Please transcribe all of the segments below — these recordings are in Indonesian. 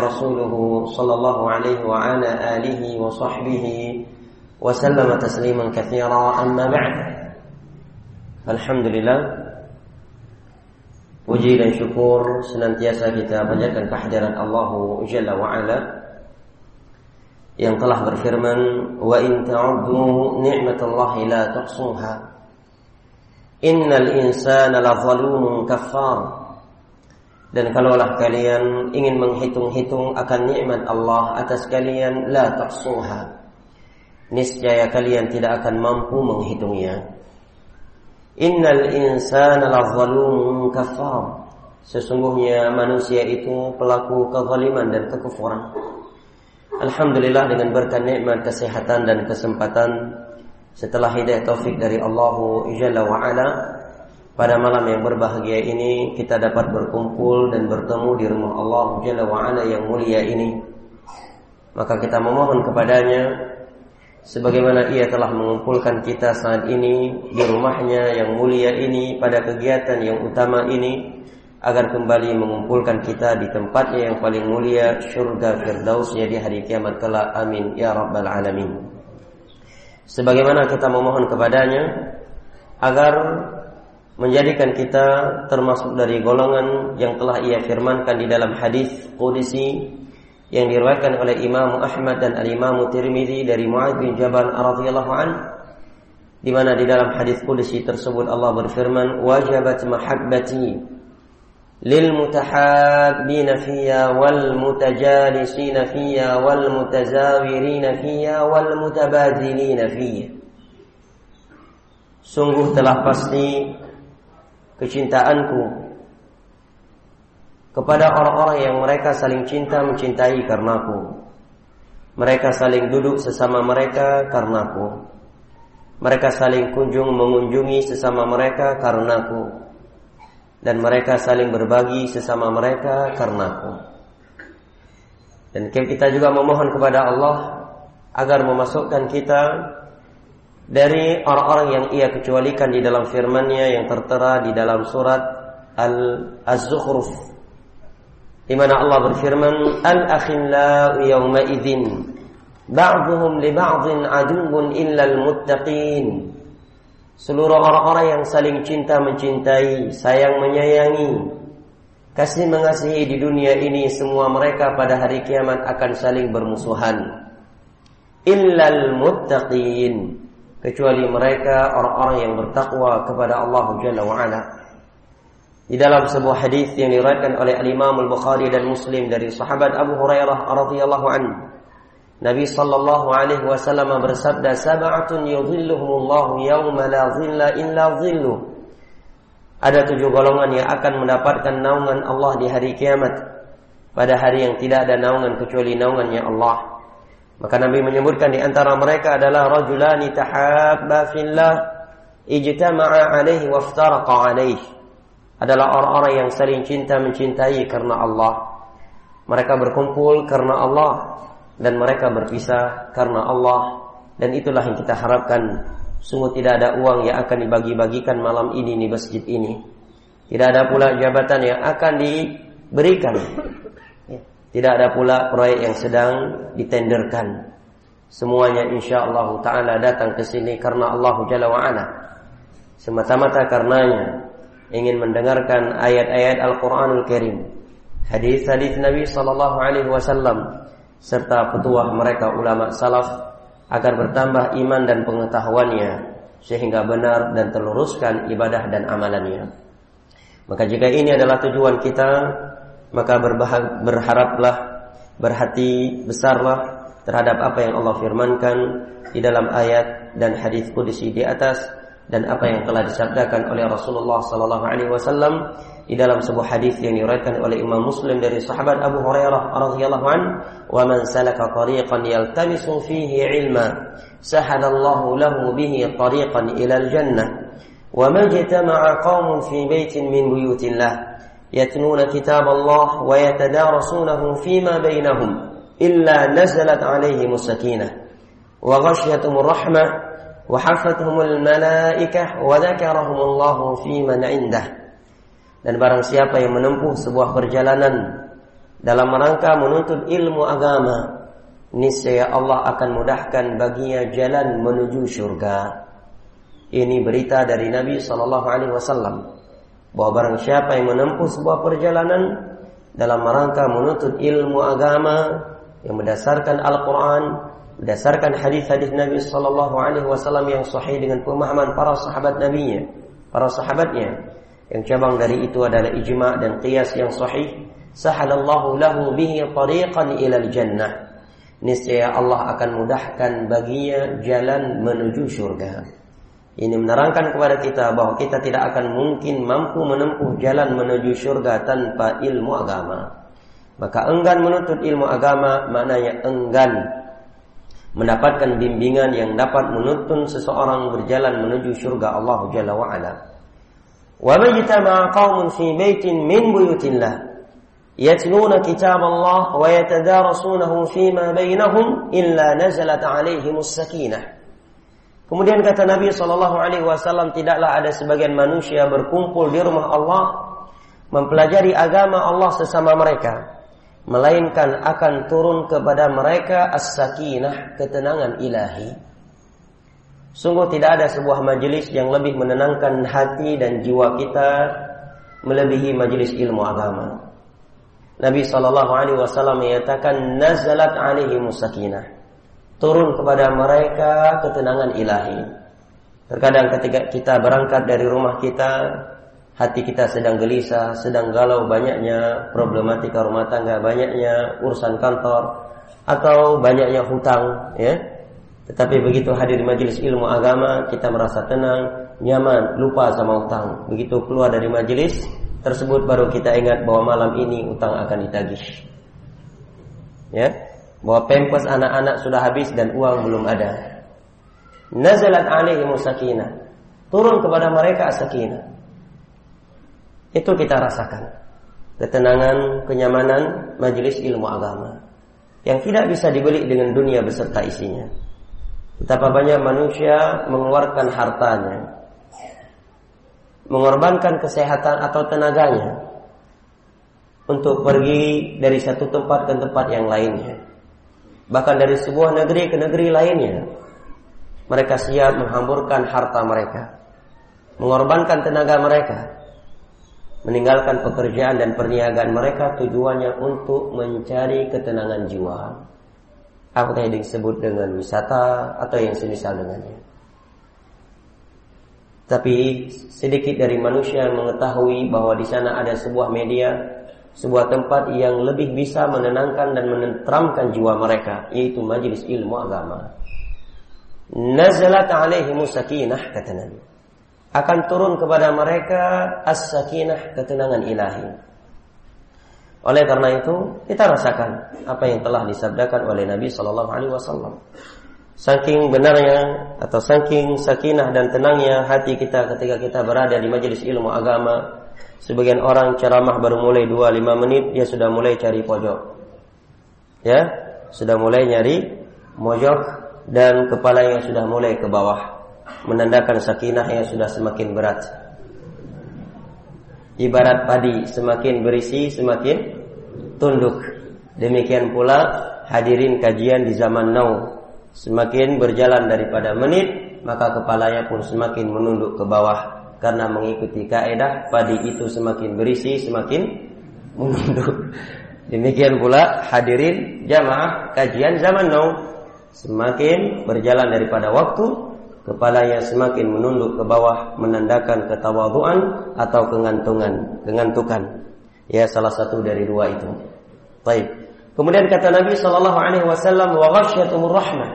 رسوله صلى الله عليه وعلى آله وصحبه وسلم تسليما كثيرا أما بعد الحمد لله Puji dan syukur senantiasa kita panjatkan kehadiran Allah Jalla wa Ala yang telah berfirman wa in ta'uddu ni'matallahi la tuhsuha innal insana lazalumun kaffar dan kalaulah kalian ingin menghitung-hitung akan nikmat Allah atas kalian, la tahsuha. Niscaya kalian tidak akan mampu menghitungnya. Innal insana lazalumun kafar. Sesungguhnya manusia itu pelaku kezaliman dan kekufuran. Alhamdulillah dengan berkat nikmat kesehatan dan kesempatan setelah hidayah taufik dari Allah Jalla wa Ala pada malam yang berbahagia ini kita dapat berkumpul dan bertemu di rumah Allah Jalla wa'ala yang mulia ini. Maka kita memohon kepadanya sebagaimana ia telah mengumpulkan kita saat ini di rumahnya yang mulia ini pada kegiatan yang utama ini agar kembali mengumpulkan kita di tempatnya yang paling mulia surga firdausnya di hari kiamat kelak. Amin. Ya rabbal alamin. Sebagaimana kita memohon kepadanya agar menjadikan kita termasuk dari golongan yang telah ia firmankan di dalam hadis qudsi yang diriwayatkan oleh Imam Ahmad dan Al Imam Tirmizi dari Muadz bin Jabal radhiyallahu an di mana di dalam hadis qudsi tersebut Allah berfirman wajabat mahabbati lil mutahabbina fiyya wal mutajalisina fiyya wal mutazawirina fiyya wal mutabadilina fiyya Sungguh telah pasti kecintaanku kepada orang-orang yang mereka saling cinta mencintai karenaku. Mereka saling duduk sesama mereka karenaku. Mereka saling kunjung mengunjungi sesama mereka karenaku. Dan mereka saling berbagi sesama mereka karenaku. Dan kita juga memohon kepada Allah agar memasukkan kita dari orang-orang yang ia kecualikan di dalam firman-Nya yang tertera di dalam surat Al-Az-Zukhruf di mana Allah berfirman al-akhillau yawma idzin ba'dhum li ba'dhin aduwwun illa al-muttaqin seluruh orang-orang yang saling cinta mencintai sayang menyayangi kasih mengasihi di dunia ini semua mereka pada hari kiamat akan saling bermusuhan. Illal muttaqin kecuali mereka orang-orang yang bertakwa kepada Allah Jalla wa ala. Di dalam sebuah hadis yang diriwayatkan oleh Al-Imam Al-Bukhari dan Muslim dari sahabat Abu Hurairah radhiyallahu anhu, Nabi sallallahu alaihi wasallam bersabda, "Sab'atun yudhilluhumullahu yawma la dhilla illa dhilluh." Ada tujuh golongan yang akan mendapatkan naungan Allah di hari kiamat. Pada hari yang tidak ada naungan kecuali naungannya Allah. Maka Nabi menyebutkan di antara mereka adalah rajulani tahabba fillah ijtama'a alaihi waftaraqa alaihi. Adalah orang-orang yang saling cinta mencintai karena Allah. Mereka berkumpul karena Allah dan mereka berpisah karena Allah dan itulah yang kita harapkan. Sungguh tidak ada uang yang akan dibagi-bagikan malam ini di masjid ini. Tidak ada pula jabatan yang akan diberikan tidak ada pula proyek yang sedang ditenderkan. Semuanya insya Allah Ta'ala datang ke sini karena Allah Jalla wa'ala. Semata-mata karenanya ingin mendengarkan ayat-ayat Al-Quranul Karim. Hadis-hadis Nabi Sallallahu Alaihi Wasallam serta petuah mereka ulama salaf agar bertambah iman dan pengetahuannya sehingga benar dan terluruskan ibadah dan amalannya. Maka jika ini adalah tujuan kita maka berharaplah berhati besarlah terhadap apa yang Allah firmankan di dalam ayat dan hadis qudsi di atas dan apa yang telah disabdakan oleh Rasulullah sallallahu alaihi wasallam di dalam sebuah hadis yang diriwayatkan oleh Imam Muslim dari sahabat Abu Hurairah radhiyallahu an wa man salaka tariqan yaltamisu fihi ilma sahadallahu lahu bihi tariqan ila al-jannah wa ma jatama'a qaumun fi baitin min buyutillah يتلون كتاب الله ويتدارسونه فيما بينهم إلا نزلت عليهم السكينة وغشيتهم الرحمة وحفتهم الملائكة وذكرهم الله في من عنده dan barang siapa yang menempuh sebuah perjalanan dalam rangka menuntut ilmu agama, niscaya Allah akan mudahkan baginya jalan menuju surga. Ini berita dari Nabi Shallallahu Alaihi Wasallam Bahwa barang siapa yang menempuh sebuah perjalanan dalam rangka menuntut ilmu agama yang berdasarkan Al-Quran, berdasarkan hadis-hadis Nabi Shallallahu Alaihi Wasallam yang sahih dengan pemahaman para sahabat Nabi-Nya, para sahabatnya, yang cabang dari itu adalah ijma dan qiyas yang sahih, sahalallahu lahu bihi tariqan ilal jannah. Niscaya Allah akan mudahkan baginya jalan menuju surga. Ini menerangkan kepada kita bahwa kita tidak akan mungkin mampu menempuh jalan menuju surga tanpa ilmu agama. Maka enggan menuntut ilmu agama maknanya enggan mendapatkan bimbingan yang dapat menuntun seseorang berjalan menuju surga Allah Jalla wa ala. Wa majtama'a qaumun fi baitin min buyutillah kitab Allah wa yatadarasunahu fima bainahum illa nazalat alaihimus sakinah. Kemudian kata Nabi Shallallahu Alaihi Wasallam tidaklah ada sebagian manusia berkumpul di rumah Allah mempelajari agama Allah sesama mereka, melainkan akan turun kepada mereka as-sakinah ketenangan ilahi. Sungguh tidak ada sebuah majelis yang lebih menenangkan hati dan jiwa kita melebihi majelis ilmu agama. Nabi Shallallahu Alaihi Wasallam menyatakan nazalat alaihi musakinah turun kepada mereka ketenangan ilahi. Terkadang ketika kita berangkat dari rumah kita, hati kita sedang gelisah, sedang galau banyaknya problematika rumah tangga, banyaknya urusan kantor, atau banyaknya hutang, ya. Tetapi begitu hadir di majelis ilmu agama, kita merasa tenang, nyaman, lupa sama utang. Begitu keluar dari majelis tersebut baru kita ingat bahwa malam ini utang akan ditagih. Ya, bahwa pempes anak-anak sudah habis dan uang belum ada. Nazalat alaihi sakinah. Turun kepada mereka sakinah. Itu kita rasakan. Ketenangan, kenyamanan majelis ilmu agama yang tidak bisa dibeli dengan dunia beserta isinya. Betapa banyak manusia mengeluarkan hartanya, mengorbankan kesehatan atau tenaganya untuk pergi dari satu tempat ke tempat yang lainnya bahkan dari sebuah negeri ke negeri lainnya. Mereka siap menghamburkan harta mereka, mengorbankan tenaga mereka, meninggalkan pekerjaan dan perniagaan mereka tujuannya untuk mencari ketenangan jiwa. Apa yang disebut dengan wisata atau yang semisal dengannya. Tapi sedikit dari manusia yang mengetahui bahwa di sana ada sebuah media sebuah tempat yang lebih bisa menenangkan dan menenteramkan jiwa mereka yaitu majelis ilmu agama. Nazalat alaihi sakinah kata Nabi. Akan turun kepada mereka as-sakinah ketenangan ilahi. Oleh karena itu, kita rasakan apa yang telah disabdakan oleh Nabi Shallallahu Alaihi Wasallam. Saking benarnya atau saking sakinah dan tenangnya hati kita ketika kita berada di majelis ilmu agama, Sebagian orang ceramah baru mulai 2-5 menit dia sudah mulai cari pojok. Ya, sudah mulai nyari mojok dan kepalanya sudah mulai ke bawah menandakan sakinah yang sudah semakin berat. Ibarat padi semakin berisi semakin tunduk. Demikian pula hadirin kajian di zaman now semakin berjalan daripada menit maka kepalanya pun semakin menunduk ke bawah karena mengikuti kaedah padi itu semakin berisi semakin menunduk. Demikian pula hadirin jamaah kajian zaman now semakin berjalan daripada waktu kepalanya semakin menunduk ke bawah menandakan ketawaduan atau kengantungan, kengantukan. Ya salah satu dari dua itu. Baik. Kemudian kata Nabi Shallallahu Alaihi Wasallam, wa rahmah.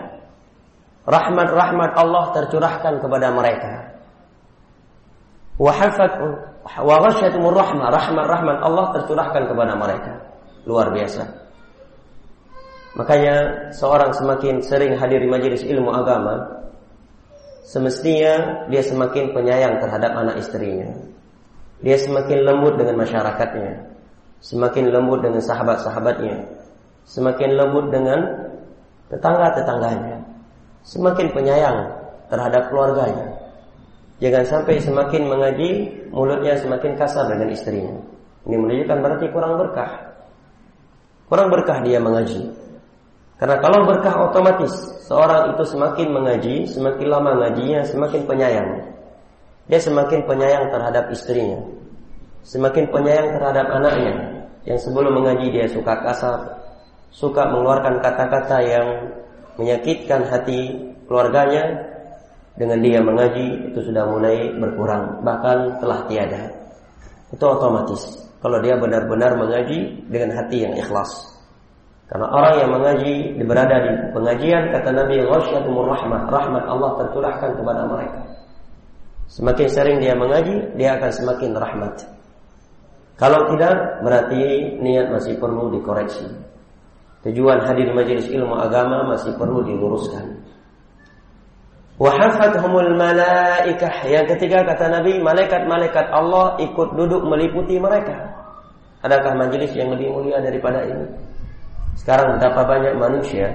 Rahmat-rahmat Allah tercurahkan kepada mereka wahafat wa ghasyatumur rahmah. Rahmat Allah tercurahkan kepada mereka. Luar biasa. Makanya seorang semakin sering hadir di majelis ilmu agama semestinya dia semakin penyayang terhadap anak istrinya. Dia semakin lembut dengan masyarakatnya semakin lembut dengan sahabat-sahabatnya semakin lembut dengan tetangga-tetangganya semakin penyayang terhadap keluarganya Jangan sampai semakin mengaji mulutnya semakin kasar dengan istrinya. Ini menunjukkan berarti kurang berkah. Kurang berkah dia mengaji. Karena kalau berkah otomatis seorang itu semakin mengaji, semakin lama ngajinya, semakin penyayang. Dia semakin penyayang terhadap istrinya, semakin penyayang terhadap anaknya. Yang sebelum mengaji dia suka kasar, suka mengeluarkan kata-kata yang menyakitkan hati keluarganya. Dengan dia mengaji itu sudah mulai berkurang, bahkan telah tiada. Itu otomatis. Kalau dia benar-benar mengaji dengan hati yang ikhlas. Karena orang yang mengaji berada di pengajian kata Nabi ghasyatumur rahmah, rahmat Allah tercurahkan kepada mereka. Semakin sering dia mengaji, dia akan semakin rahmat. Kalau tidak, berarti niat masih perlu dikoreksi. Tujuan hadir majelis ilmu agama masih perlu diluruskan. Wahafathumul malaikah. Yang ketiga kata Nabi, malaikat-malaikat Allah ikut duduk meliputi mereka. Adakah majelis yang lebih mulia daripada ini? Sekarang betapa banyak manusia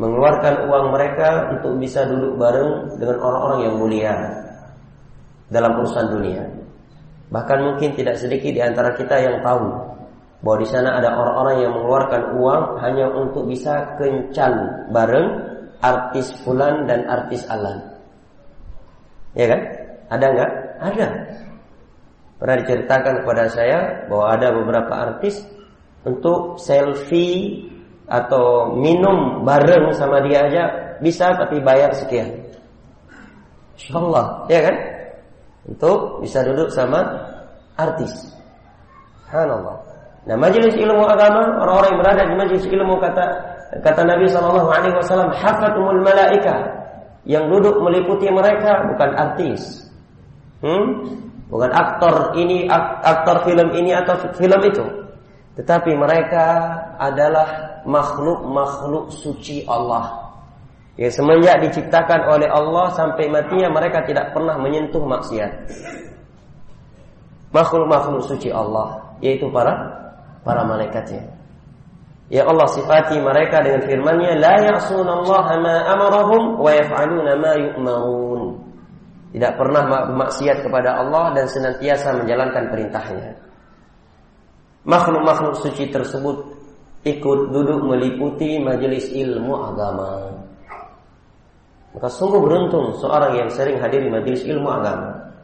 mengeluarkan uang mereka untuk bisa duduk bareng dengan orang-orang yang mulia dalam urusan dunia. Bahkan mungkin tidak sedikit di antara kita yang tahu bahwa di sana ada orang-orang yang mengeluarkan uang hanya untuk bisa kencan bareng artis fulan dan artis alan. Ya kan? Ada nggak? Ada. Pernah diceritakan kepada saya bahwa ada beberapa artis untuk selfie atau minum bareng sama dia aja bisa tapi bayar sekian. Insyaallah, ya kan? Untuk bisa duduk sama artis. Subhanallah. Nah, majelis ilmu agama, orang-orang yang berada di majelis ilmu kata kata Nabi sallallahu alaihi wasallam, hafatumul malaika. Yang duduk meliputi mereka bukan artis. Hmm? Bukan aktor ini, aktor film ini atau film itu. Tetapi mereka adalah makhluk-makhluk suci Allah. Ya, semenjak diciptakan oleh Allah sampai matinya mereka tidak pernah menyentuh maksiat. Makhluk-makhluk suci Allah, yaitu para para malaikatnya. Ya Allah sifati mereka dengan firman-Nya, la ya'sunallaha ma amarahum wa yaf'aluna ma yu'marun. Tidak pernah maksiat kepada Allah dan senantiasa menjalankan perintahnya makhluk-makhluk suci tersebut ikut duduk meliputi majelis ilmu agama. Maka sungguh beruntung seorang yang sering hadiri majelis ilmu agama.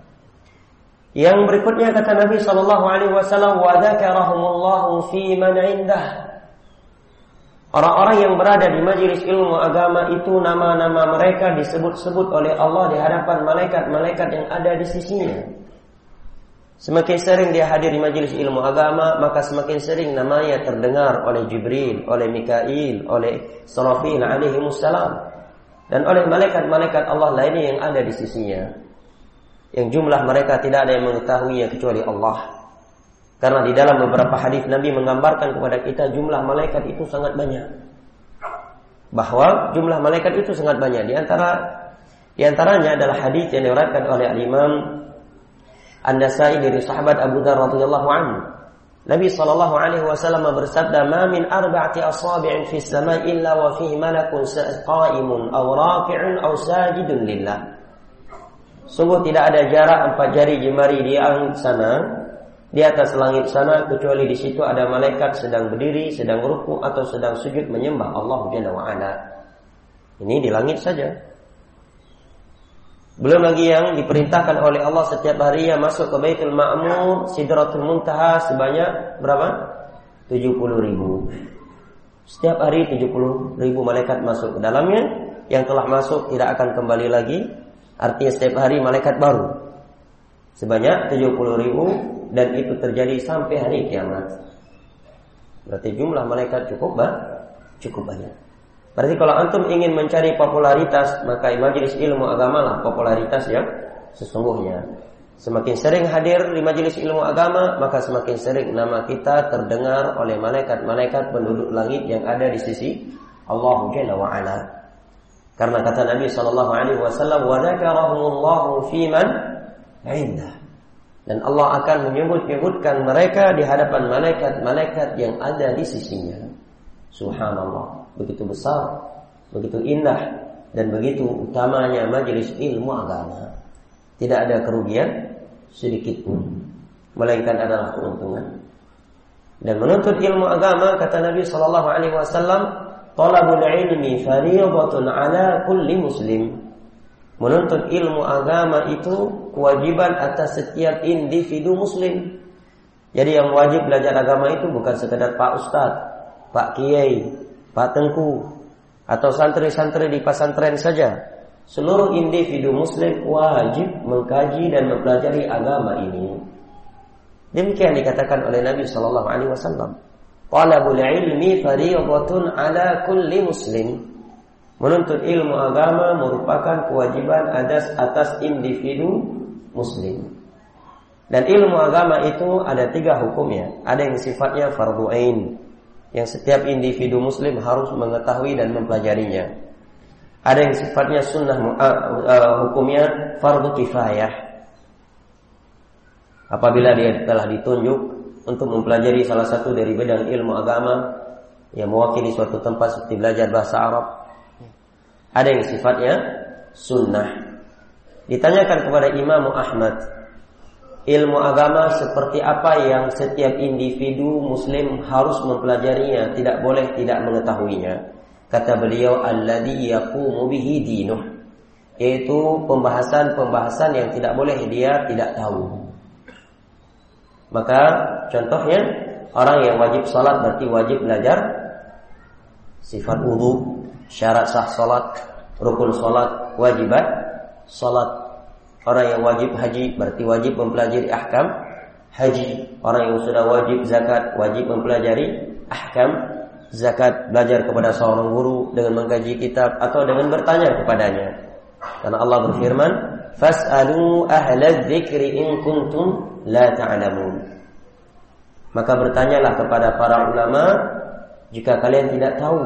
Yang berikutnya kata Nabi Shallallahu Alaihi Wasallam, wa dzakarahumullahu fi man indah. Orang-orang yang berada di majelis ilmu agama itu nama-nama mereka disebut-sebut oleh Allah di hadapan malaikat-malaikat yang ada di sisinya. Semakin sering dia hadir di majelis ilmu agama, maka semakin sering namanya terdengar oleh Jibril, oleh Mikail, oleh Sarafil alaihi salam dan oleh malaikat-malaikat Allah lainnya yang ada di sisinya. Yang jumlah mereka tidak ada yang mengetahuinya kecuali Allah. Karena di dalam beberapa hadis Nabi menggambarkan kepada kita jumlah malaikat itu sangat banyak. Bahwa jumlah malaikat itu sangat banyak. Di antara di antaranya adalah hadis yang diriwayatkan oleh Imam An-Nasai dari sahabat Abu Dzar radhiyallahu anhu. Nabi sallallahu alaihi wasallam bersabda, "Ma min arba'ati asabi'in fis sama'i illa wa fihi malakun qa'imun aw raki'un aw sajidun lillah." Sungguh tidak ada jarak empat jari jemari di sana, di atas langit sana kecuali di situ ada malaikat sedang berdiri, sedang ruku atau sedang sujud menyembah Allah Jalla wa ala. Ini di langit saja. Belum lagi yang diperintahkan oleh Allah setiap hari yang masuk ke Baitul Ma'mur, Sidratul Muntaha sebanyak berapa? 70 ribu. Setiap hari 70 ribu malaikat masuk ke dalamnya. Yang telah masuk tidak akan kembali lagi. Artinya setiap hari malaikat baru. Sebanyak 70 ribu dan itu terjadi sampai hari kiamat. Berarti jumlah malaikat cukup bah? cukup banyak. Berarti kalau antum ingin mencari popularitas, maka majelis ilmu agama lah popularitas yang sesungguhnya. Semakin sering hadir di majelis ilmu agama, maka semakin sering nama kita terdengar oleh malaikat-malaikat penduduk langit yang ada di sisi Allah Jalla wa ala. Karena kata Nabi sallallahu alaihi wasallam, "Wa dzakarahumullahu fi man 'indah." Dan Allah akan menyebut-nyebutkan mereka di hadapan malaikat-malaikat yang ada di sisinya. Subhanallah begitu besar, begitu indah dan begitu utamanya majelis ilmu agama. Tidak ada kerugian sedikit pun, melainkan adalah keuntungan. Dan menuntut ilmu agama kata Nabi sallallahu alaihi wasallam, "Talabul ilmi fardhatun ala kulli muslim." Menuntut ilmu agama itu kewajiban atas setiap individu muslim. Jadi yang wajib belajar agama itu bukan sekedar Pak Ustadz, Pak Kiai, Pak Tengku, atau santri-santri di pesantren saja. Seluruh individu muslim wajib mengkaji dan mempelajari agama ini. Demikian dikatakan oleh Nabi Shallallahu Alaihi Wasallam. Talabul ilmi fardhatun ala kulli muslim. Menuntut ilmu agama merupakan kewajiban atas atas individu muslim. Dan ilmu agama itu ada tiga hukumnya. Ada yang sifatnya fardu ain, yang setiap individu muslim harus mengetahui dan mempelajarinya. Ada yang sifatnya sunnah hukumnya fardu kifayah, apabila dia telah ditunjuk untuk mempelajari salah satu dari bidang ilmu agama yang mewakili suatu tempat seperti belajar bahasa Arab ada yang sifatnya sunnah. Ditanyakan kepada Imam Ahmad ilmu agama seperti apa yang setiap individu muslim harus mempelajarinya? Tidak boleh tidak mengetahuinya. Kata beliau alladhi yaqumu bihi dinuh. Yaitu pembahasan-pembahasan yang tidak boleh dia tidak tahu. Maka contohnya orang yang wajib sholat berarti wajib belajar sifat wudhu, syarat sah sholat, rukun sholat, wajibat sholat. Orang yang wajib haji berarti wajib mempelajari ahkam haji. Orang yang sudah wajib zakat wajib mempelajari ahkam zakat. Belajar kepada seorang guru dengan mengkaji kitab atau dengan bertanya kepadanya. Karena Allah berfirman, "Fas'alu ahla dzikri in kuntum la ta'lamun. Maka bertanyalah kepada para ulama jika kalian tidak tahu.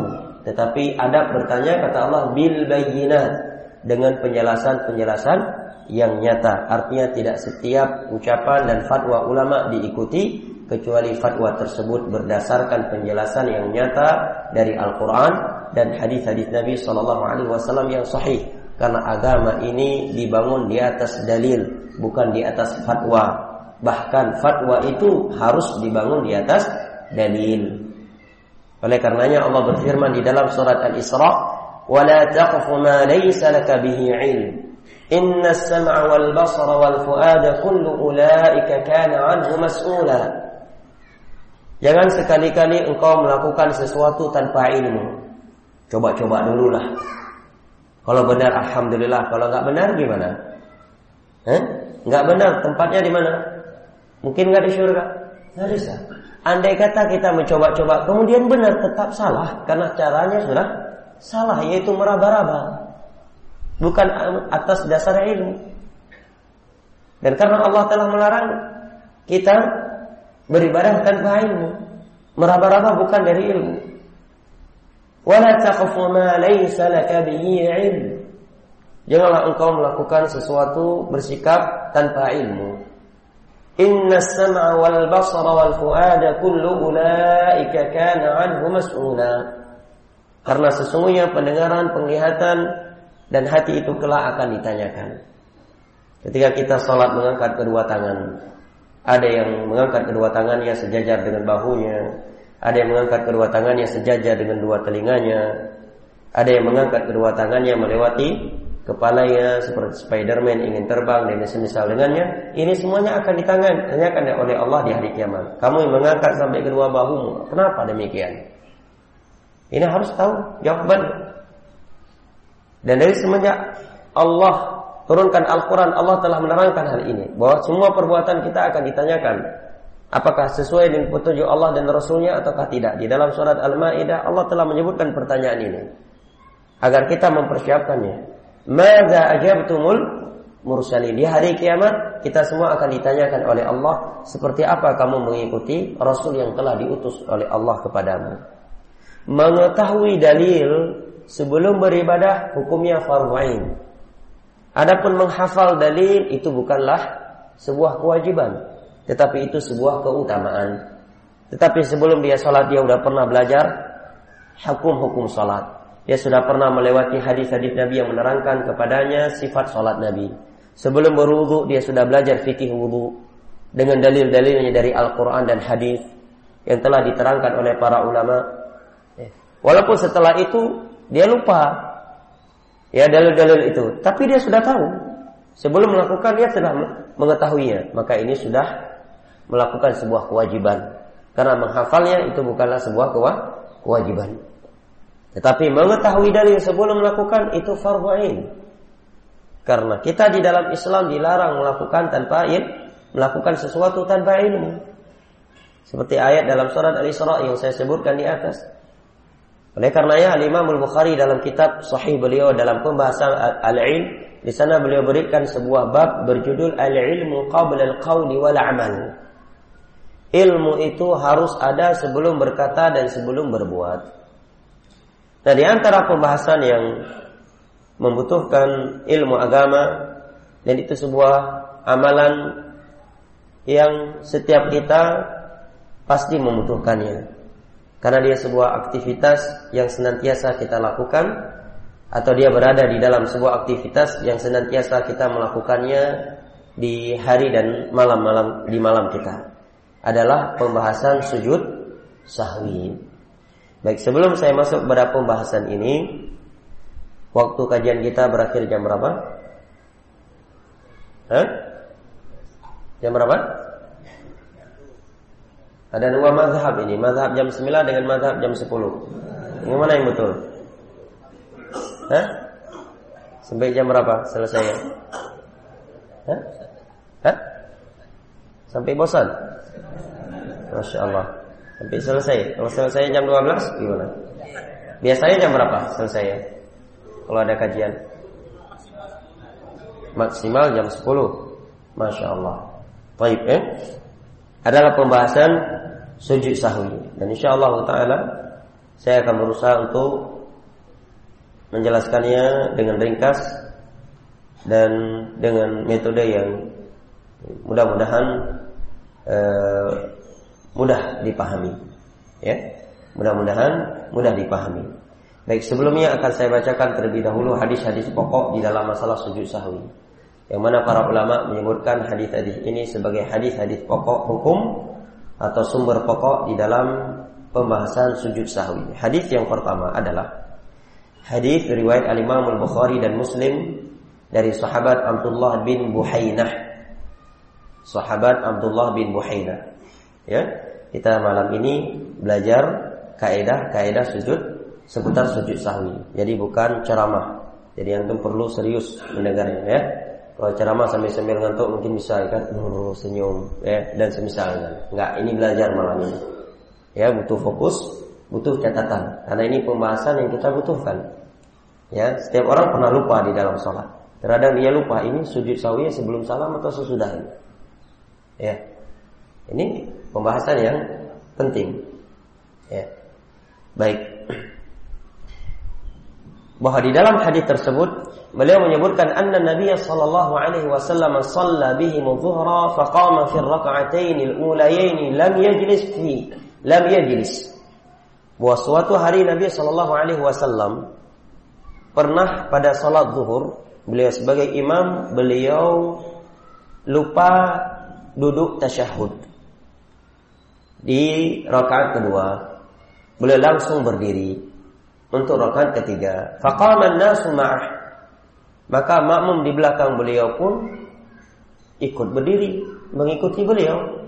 Tetapi adab bertanya kata Allah bil bayyinat dengan penjelasan-penjelasan yang nyata. Artinya tidak setiap ucapan dan fatwa ulama diikuti kecuali fatwa tersebut berdasarkan penjelasan yang nyata dari Al-Qur'an dan hadis-hadis Nabi Shallallahu alaihi wasallam yang sahih. Karena agama ini dibangun di atas dalil, bukan di atas fatwa. Bahkan fatwa itu harus dibangun di atas dalil. Oleh karenanya Allah berfirman di dalam surat Al-Isra, "Wa la taqfu ma laysa laka bihi 'ilm. Inna as-sam'a wal basara wal fu'ada kullu ulaika kana 'anhu mas'ula." Jangan sekali-kali engkau melakukan sesuatu tanpa ilmu. Coba-coba dululah. Kalau benar alhamdulillah, kalau nggak benar gimana? Eh? Nggak benar, tempatnya di mana? Mungkin nggak di surga? Nggak bisa. Andai kata kita mencoba-coba, kemudian benar tetap salah karena caranya sudah salah, yaitu meraba-raba, bukan atas dasar ilmu. Dan karena Allah telah melarang kita beribadah tanpa ilmu, meraba-raba bukan dari ilmu. Wala taqfu ma laysa laka bihi ilm. Janganlah engkau melakukan sesuatu bersikap tanpa ilmu. Inna sam'a wal basara wal fu'ada kullu ulaika kana anhu mas'ula. Karena sesungguhnya pendengaran, penglihatan dan hati itu kelak akan ditanyakan. Ketika kita sholat mengangkat kedua tangan, ada yang mengangkat kedua tangannya sejajar dengan bahunya, ada yang mengangkat kedua tangannya sejajar dengan dua telinganya, ada yang mengangkat kedua tangannya melewati kepalanya seperti Spiderman ingin terbang dan semisal dengannya, ini semuanya akan ditanyakan oleh Allah di hari kiamat. Kamu yang mengangkat sampai kedua bahumu, kenapa demikian? Ini harus tahu jawaban. Dan dari semenjak Allah turunkan Al-Quran, Allah telah menerangkan hal ini. Bahwa semua perbuatan kita akan ditanyakan. Apakah sesuai dengan petunjuk Allah dan Rasulnya ataukah tidak. Di dalam surat Al-Ma'idah, Allah telah menyebutkan pertanyaan ini. Agar kita mempersiapkannya. Mada ajabtumul mursalin. Di hari kiamat kita semua akan ditanyakan oleh Allah seperti apa kamu mengikuti Rasul yang telah diutus oleh Allah kepadamu. Mengetahui dalil sebelum beribadah hukumnya fardu Adapun menghafal dalil itu bukanlah sebuah kewajiban, tetapi itu sebuah keutamaan. Tetapi sebelum dia sholat dia sudah pernah belajar hukum-hukum sholat. Dia sudah pernah melewati hadis-hadis Nabi yang menerangkan kepadanya sifat sholat Nabi. Sebelum berwudu dia sudah belajar fikih wudu dengan dalil-dalilnya dari Al-Quran dan hadis. yang telah diterangkan oleh para ulama. Ya. Walaupun setelah itu dia lupa ya dalil-dalil itu, tapi dia sudah tahu. Sebelum melakukan dia sudah mengetahuinya, maka ini sudah melakukan sebuah kewajiban. Karena menghafalnya itu bukanlah sebuah kewajiban. Tetapi mengetahui dalil sebelum melakukan itu fardu Karena kita di dalam Islam dilarang melakukan tanpa ilmu, melakukan sesuatu tanpa ilmu. Seperti ayat dalam surat Al-Isra yang saya sebutkan di atas. Oleh karenanya Al-Imam Al-Bukhari dalam kitab sahih beliau dalam pembahasan Al-Ilm di sana beliau berikan sebuah bab berjudul Al-Ilmu qabla al-qawli wal amal. Ilmu itu harus ada sebelum berkata dan sebelum berbuat. Nah, di antara pembahasan yang membutuhkan ilmu agama dan itu sebuah amalan yang setiap kita pasti membutuhkannya. Karena dia sebuah aktivitas yang senantiasa kita lakukan atau dia berada di dalam sebuah aktivitas yang senantiasa kita melakukannya di hari dan malam-malam di malam kita adalah pembahasan sujud sahwi. Baik, sebelum saya masuk pada pembahasan ini, waktu kajian kita berakhir jam berapa? Hah? Jam berapa? Ada dua mazhab ini, mazhab jam 9 dengan mazhab jam 10. Yang mana yang betul? Hah? Sampai jam berapa selesai? Hah? Hah? Sampai bosan? Masya Allah. Sampai selesai. Kalau selesai jam 12 gimana? Biasanya jam berapa selesai ya? Kalau ada kajian? Maksimal jam 10. Masya Allah. Baik, eh? Adalah pembahasan sujud sahwi. Dan insya Allah Taala saya akan berusaha untuk menjelaskannya dengan ringkas dan dengan metode yang mudah-mudahan eh, mudah dipahami. Ya, mudah-mudahan mudah dipahami. Baik, sebelumnya akan saya bacakan terlebih dahulu hadis-hadis pokok di dalam masalah sujud sahwi yang mana para ulama menyebutkan hadis-hadis ini sebagai hadis-hadis pokok hukum atau sumber pokok di dalam pembahasan sujud sahwi. Hadis yang pertama adalah hadis riwayat Al-Imam Al-Bukhari dan Muslim dari sahabat Abdullah bin Buhainah. Sahabat Abdullah bin Buhainah. Ya, kita malam ini belajar kaidah-kaidah sujud seputar sujud sahwi. Jadi bukan ceramah. Jadi yang perlu serius mendengarnya ya. Kalau ceramah sambil-sambil ngantuk mungkin bisa kan oh, senyum ya dan semisalnya. Enggak, ini belajar malam ini. Ya, butuh fokus, butuh catatan. Karena ini pembahasan yang kita butuhkan. Ya, setiap orang pernah lupa di dalam sholat. Terkadang dia lupa ini sujud sawi sebelum salam atau sesudah ini. Ya. Ini pembahasan yang penting. Ya. Baik. Bahwa di dalam hadis tersebut Beliau menyebutkan anna Nabi sallallahu alaihi wasallam shalla bihim dhuhra faqama fi rak'atayn al-ulayayn lam yajlis fi lam yajlis. Bahwa suatu hari Nabi sallallahu alaihi wasallam pernah pada salat zuhur beliau sebagai imam beliau lupa duduk tasyahud di rakaat kedua beliau langsung berdiri untuk rakaat ketiga faqama an-nasu ma'ah maka makmum di belakang beliau pun ikut berdiri mengikuti beliau.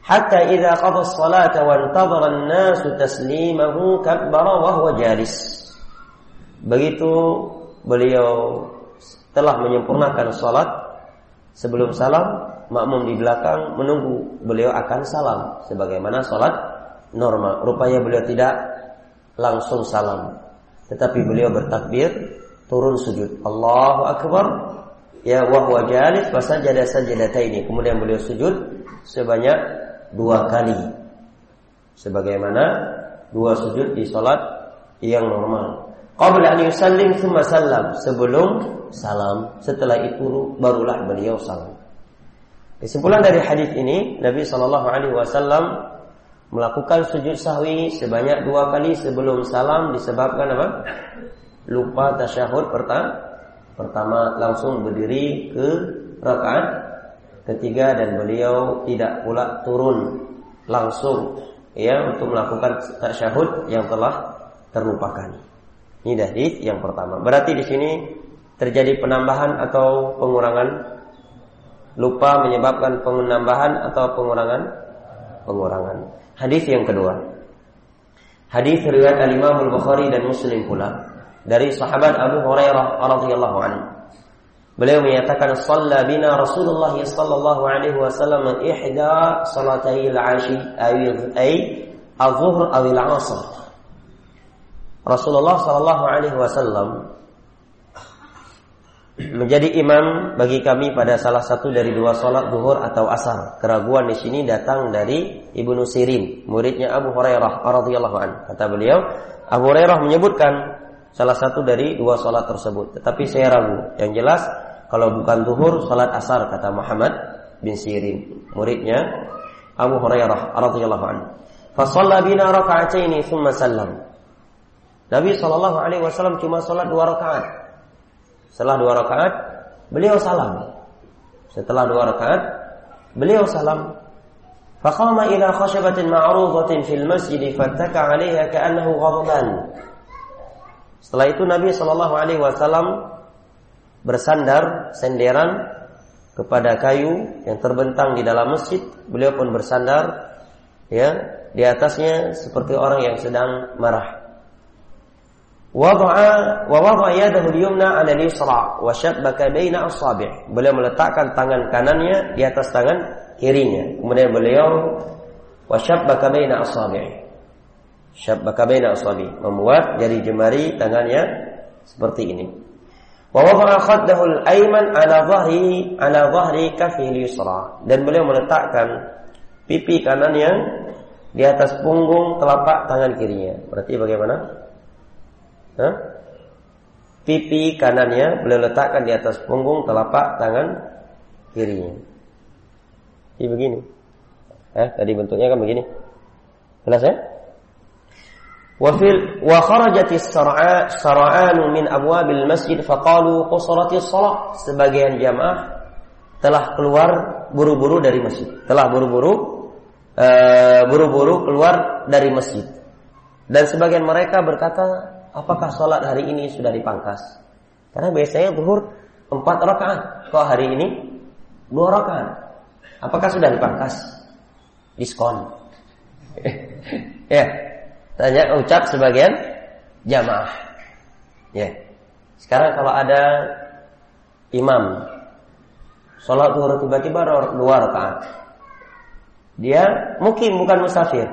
Hatta idza qada as-salata wa intadhara an-nasu taslimahu kabbara wa huwa jalis. Begitu beliau telah menyempurnakan salat sebelum salam makmum di belakang menunggu beliau akan salam sebagaimana salat normal. Rupanya beliau tidak langsung salam, tetapi beliau bertakbir turun sujud. Allahu akbar. Ya wa huwa jalis fasajada sajadataini. Kemudian beliau sujud sebanyak dua kali. Sebagaimana dua sujud di salat yang normal. Qabla an yusallim thumma sallam. Sebelum salam, setelah itu barulah beliau salam. Kesimpulan dari hadis ini, Nabi Shallallahu Alaihi Wasallam melakukan sujud sahwi sebanyak dua kali sebelum salam disebabkan apa? lupa tasyahud pertama pertama langsung berdiri ke rakaat ketiga dan beliau tidak pula turun langsung ya untuk melakukan tasyahud yang telah terlupakan. Ini hadis yang pertama. Berarti di sini terjadi penambahan atau pengurangan lupa menyebabkan penambahan atau pengurangan pengurangan. Hadis yang kedua. Hadis riwayat Al-Imam Al-Bukhari dan Muslim pula dari sahabat Abu Hurairah radhiyallahu anhu. Beliau menyatakan shalla bina Rasulullah sallallahu alaihi wasallam ihda salatai al-ashi ay al-zuhr aw al-'asr. Rasulullah sallallahu alaihi wasallam menjadi imam bagi kami pada salah satu dari dua sholat duhur atau asar. Keraguan di sini datang dari Ibnu Sirin, muridnya Abu Hurairah radhiyallahu an. Kata beliau, Abu Hurairah menyebutkan salah satu dari dua sholat tersebut. Tetapi saya ragu. Yang jelas kalau bukan duhur, sholat asar kata Muhammad bin Sirin, muridnya Abu Hurairah radhiyallahu an. Fasalla bina raka'ataini thumma sallam. Nabi Shallallahu alaihi wasallam cuma sholat dua rakaat setelah dua rakaat, beliau salam. Setelah dua rakaat, beliau salam. Faqama ila khashabatin ma'rudatin fil masjid fattaka 'alaiha ka'annahu ghadban. Setelah itu Nabi Shallallahu alaihi wasallam bersandar senderan kepada kayu yang terbentang di dalam masjid. Beliau pun bersandar ya di atasnya seperti orang yang sedang marah. Wada'a wa wada'a yadahu al-yumna 'ala al-yusra wa shabbaka baina asabi'. Beliau meletakkan tangan kanannya di atas tangan kirinya. Kemudian beliau wa shabbaka baina asabi'. Shabbaka baina asabi', membuat jari jemari tangannya seperti ini. Wa wada'a khaddahu al-ayman 'ala dhahri 'ala dhahri kafihi al-yusra. Dan beliau meletakkan pipi kanannya di atas punggung telapak tangan kirinya. Berarti bagaimana? Hah? Pipi kanannya beliau letakkan di atas punggung telapak tangan kirinya. Jadi begini. Eh, tadi bentuknya kan begini. Jelas ya? Wa kharajati sara'an min abwabil masjid faqalu qusrati shalah. Sebagian jamaah telah keluar buru-buru dari masjid. Telah buru-buru uh, buru-buru keluar dari masjid. Dan sebagian mereka berkata, apakah sholat hari ini sudah dipangkas? Karena biasanya zuhur empat rakaat. Kok hari ini dua rakaat? Apakah sudah dipangkas? Diskon. ya, tanya ucap sebagian jamaah. Ya. Sekarang kalau ada imam sholat zuhur tiba-tiba dua rakaat, dia mungkin bukan musafir,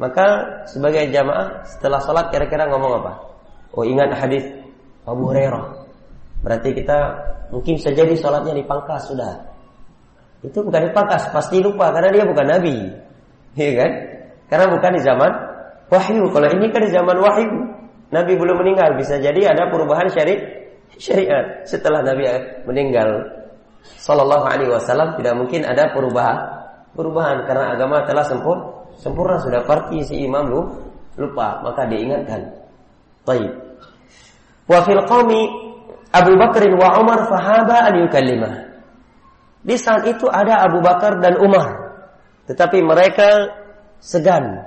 maka sebagai jamaah setelah sholat kira-kira ngomong apa? Oh ingat hadis Abu Hurairah. Berarti kita mungkin saja di sholatnya dipangkas sudah. Itu bukan dipangkas, pasti lupa karena dia bukan nabi. Iya kan? Karena bukan di zaman wahyu. Kalau ini kan di zaman wahyu. Nabi belum meninggal, bisa jadi ada perubahan syari syariat setelah Nabi meninggal. Sallallahu alaihi wasallam tidak mungkin ada perubahan perubahan karena agama telah sempurna sempurna sudah parti si imam lu lupa maka diingatkan. Baik. Wa fil Abu Bakar wa Umar fahaba an yukallimah. Di saat itu ada Abu Bakar dan Umar. Tetapi mereka segan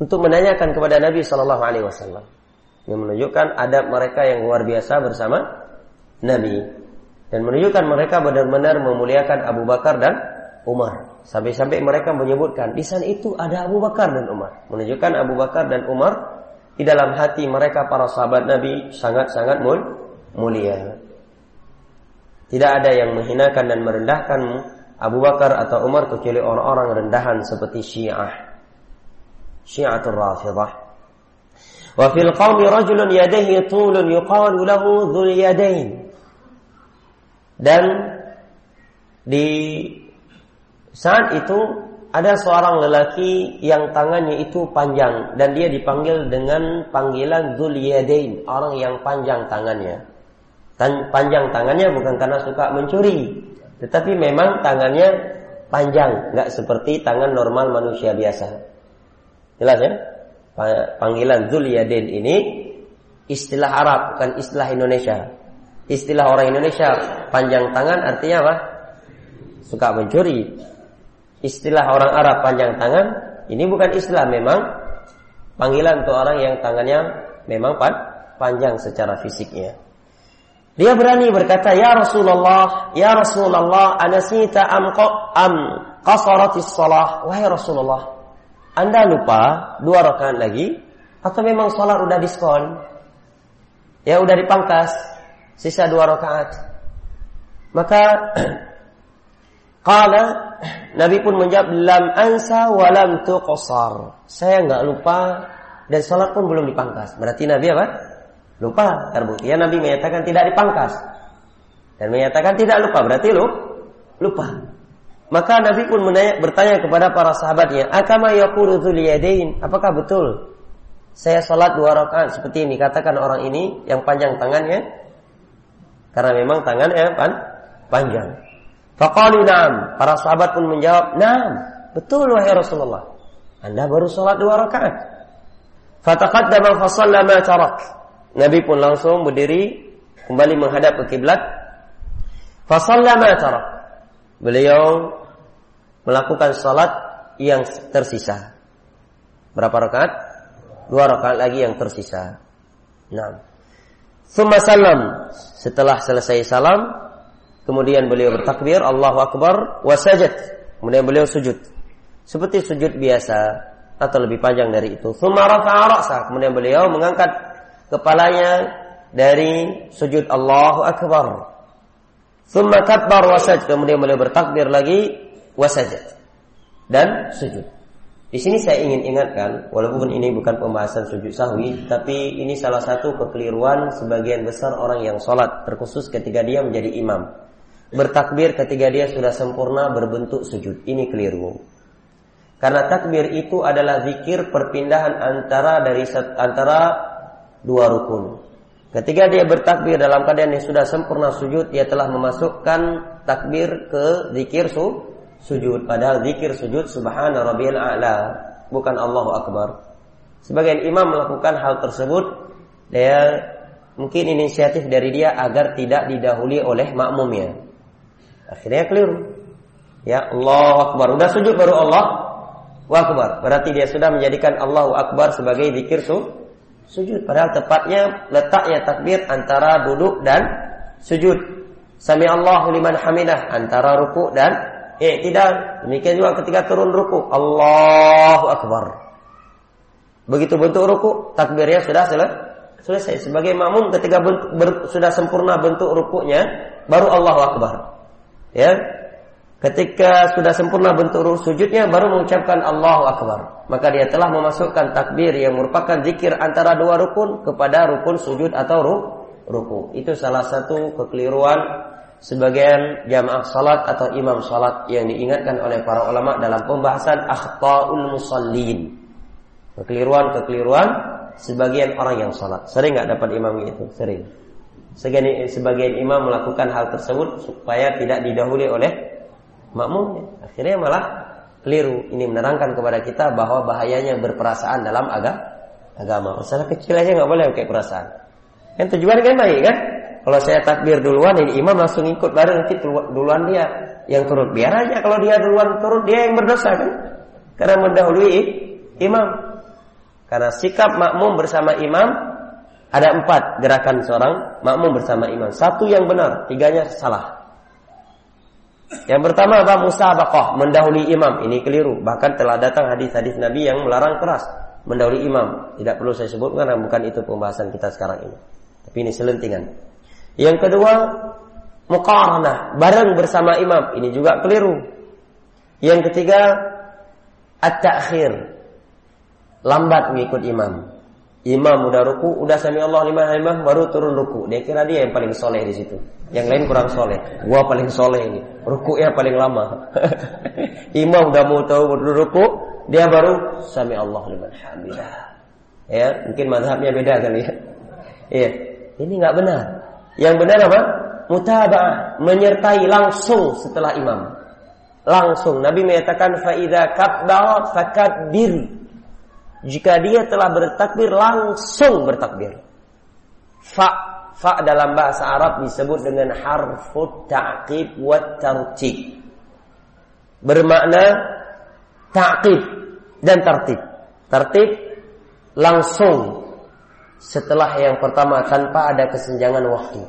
untuk menanyakan kepada Nabi Shallallahu Alaihi Wasallam yang menunjukkan adab mereka yang luar biasa bersama Nabi dan menunjukkan mereka benar-benar memuliakan Abu Bakar dan Umar. Sampai-sampai mereka menyebutkan di sana itu ada Abu Bakar dan Umar. Menunjukkan Abu Bakar dan Umar di dalam hati mereka para sahabat Nabi sangat-sangat mulia. Tidak ada yang menghinakan dan merendahkan Abu Bakar atau Umar kecuali orang-orang rendahan seperti Syiah. Syiatul Rafidah. Wa fil qawmi rajulun yadayhi tulun yuqalu lahu dhul yadain. Dan di saat itu ada seorang lelaki yang tangannya itu panjang dan dia dipanggil dengan panggilan Dzul orang yang panjang tangannya. Tan panjang tangannya bukan karena suka mencuri, tetapi memang tangannya panjang, nggak seperti tangan normal manusia biasa. Jelas ya? Panggilan Dzul ini istilah Arab bukan istilah Indonesia. Istilah orang Indonesia panjang tangan artinya apa? Suka mencuri. Istilah orang Arab panjang tangan, ini bukan istilah memang panggilan untuk orang yang tangannya memang panjang secara fisiknya. Dia berani berkata, "Ya Rasulullah, ya Rasulullah, anasita am am qasaratis shalah?" Wahai Rasulullah, Anda lupa dua rakaat lagi atau memang salat udah diskon? Ya udah dipangkas, sisa dua rakaat. Maka Qala Nabi pun menjawab lam ansa wa lam tuqsar. Saya enggak lupa dan salat pun belum dipangkas. Berarti Nabi apa? Lupa. Terbukti ya Nabi menyatakan tidak dipangkas. Dan menyatakan tidak lupa. Berarti lu lupa. Maka Nabi pun menanya, bertanya kepada para sahabatnya, "Akama yaqulu yadain?" Apakah betul saya salat dua rakaat seperti ini? Katakan orang ini yang panjang tangannya karena memang tangannya pan panjang. Faqalu na'am. Para sahabat pun menjawab, "Na'am." Betul wahai Rasulullah. Anda baru sholat dua rakaat. Fataqaddama fa shalla ma tarak. Nabi pun langsung berdiri kembali menghadap ke kiblat. Fa shalla ma tarak. Beliau melakukan salat yang tersisa. Berapa rakaat? Dua rakaat lagi yang tersisa. Nah. Thumma salam. Setelah selesai salam, Kemudian beliau bertakbir, Allahu Akbar, wasajat. Kemudian beliau sujud. Seperti sujud biasa atau lebih panjang dari itu. Kemudian beliau mengangkat kepalanya dari sujud Allahu Akbar. Thumma kabbar wasajat. Kemudian beliau bertakbir lagi wasajat. Dan sujud. Di sini saya ingin ingatkan, walaupun ini bukan pembahasan sujud sahwi, tapi ini salah satu kekeliruan sebagian besar orang yang sholat, terkhusus ketika dia menjadi imam bertakbir ketika dia sudah sempurna berbentuk sujud. Ini keliru. Karena takbir itu adalah zikir perpindahan antara dari antara dua rukun. Ketika dia bertakbir dalam keadaan yang sudah sempurna sujud, dia telah memasukkan takbir ke zikir su, sujud. Padahal zikir sujud subhana rabbiyal a'la, bukan Allahu akbar. Sebagian imam melakukan hal tersebut, dia mungkin inisiatif dari dia agar tidak didahului oleh makmumnya. Akhirnya keliru. Ya Allah Akbar. Udah sujud baru Allah Akbar. Berarti dia sudah menjadikan Allahu Akbar sebagai zikir su sujud. Padahal tepatnya letaknya takbir antara duduk dan sujud. Sami Allahu liman hamidah antara ruku dan tidak. Demikian juga ketika turun ruku. Allahu Akbar. Begitu bentuk ruku, takbirnya sudah selesai. Selesai. Sebagai makmum ketika bentuk, ber, sudah sempurna bentuk rukunya, baru Allahu Akbar ya. Ketika sudah sempurna bentuk sujudnya baru mengucapkan Allahu Akbar. Maka dia telah memasukkan takbir yang merupakan zikir antara dua rukun kepada rukun sujud atau ruku. Itu salah satu kekeliruan sebagian jamaah salat atau imam salat yang diingatkan oleh para ulama dalam pembahasan akhtaul musallin. Kekeliruan-kekeliruan sebagian orang yang salat. Sering nggak dapat imam itu? Sering Sebagian, sebagian imam melakukan hal tersebut supaya tidak didahului oleh makmumnya. Akhirnya malah keliru. Ini menerangkan kepada kita bahwa bahayanya berperasaan dalam agama. Masalah kecil aja nggak boleh pakai perasaan. Yang tujuan kan baik kan? Kalau saya takbir duluan, ini imam langsung ikut bareng nanti duluan dia yang turut. Biar aja kalau dia duluan turut dia yang berdosa kan? Karena mendahului imam. Karena sikap makmum bersama imam ada empat gerakan seorang makmum bersama imam. Satu yang benar, tiganya salah. Yang pertama apa? Musabaqah, mendahului imam. Ini keliru. Bahkan telah datang hadis-hadis Nabi yang melarang keras mendahului imam. Tidak perlu saya sebut karena bukan itu pembahasan kita sekarang ini. Tapi ini selentingan. Yang kedua, muqaranah, bareng bersama imam. Ini juga keliru. Yang ketiga, at-ta'khir. Lambat mengikut imam. Imam udah ruku, udah sami Allah lima imam baru turun ruku. Dia kira dia yang paling soleh di situ. Yang lain kurang soleh. Gua paling soleh ini. Rukunya paling lama. imam udah mau tahu ruku, dia baru sami Allah lima hamidah. Ya, mungkin mazhabnya beda kali ya. Iya. Ini nggak benar. Yang benar apa? Mutaba'ah, menyertai langsung setelah imam. Langsung Nabi menyatakan faida kabbara fakabbir jika dia telah bertakbir langsung bertakbir. Fa fa dalam bahasa Arab disebut dengan harfut ta'qib wa tartib. bermakna ta'qib dan tertib. Tertib langsung setelah yang pertama tanpa ada kesenjangan waktu.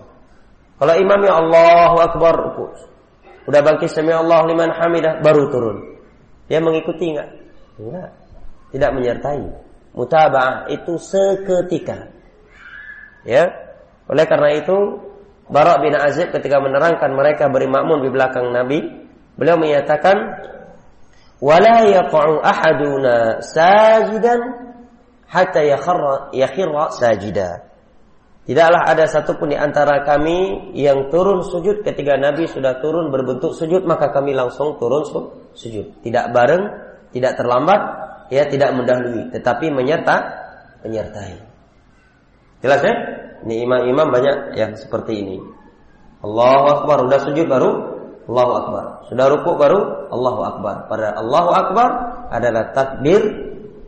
Kalau imamnya Allahu Akbar, udah bangkit sami Allah liman hamidah baru turun. Dia mengikuti enggak? Enggak. Tidak menyertai. Mutaba'ah itu seketika. Ya. Oleh karena itu Barak bin Azib ketika menerangkan mereka beri makmum di belakang Nabi, beliau menyatakan wala yaqa'u ahaduna sajidan hatta yakhirra yakhirra sajida. Tidaklah ada satupun di antara kami yang turun sujud ketika Nabi sudah turun berbentuk sujud maka kami langsung turun sujud. Tidak bareng, tidak terlambat, ya tidak mendahului, tetapi menyerta menyertai. Jelas ya? Ini imam-imam banyak yang seperti ini. Allahu Akbar, udah sujud baru Allahu Akbar. Sudah rukuk baru Allahu Akbar. Pada Allahu Akbar adalah takbir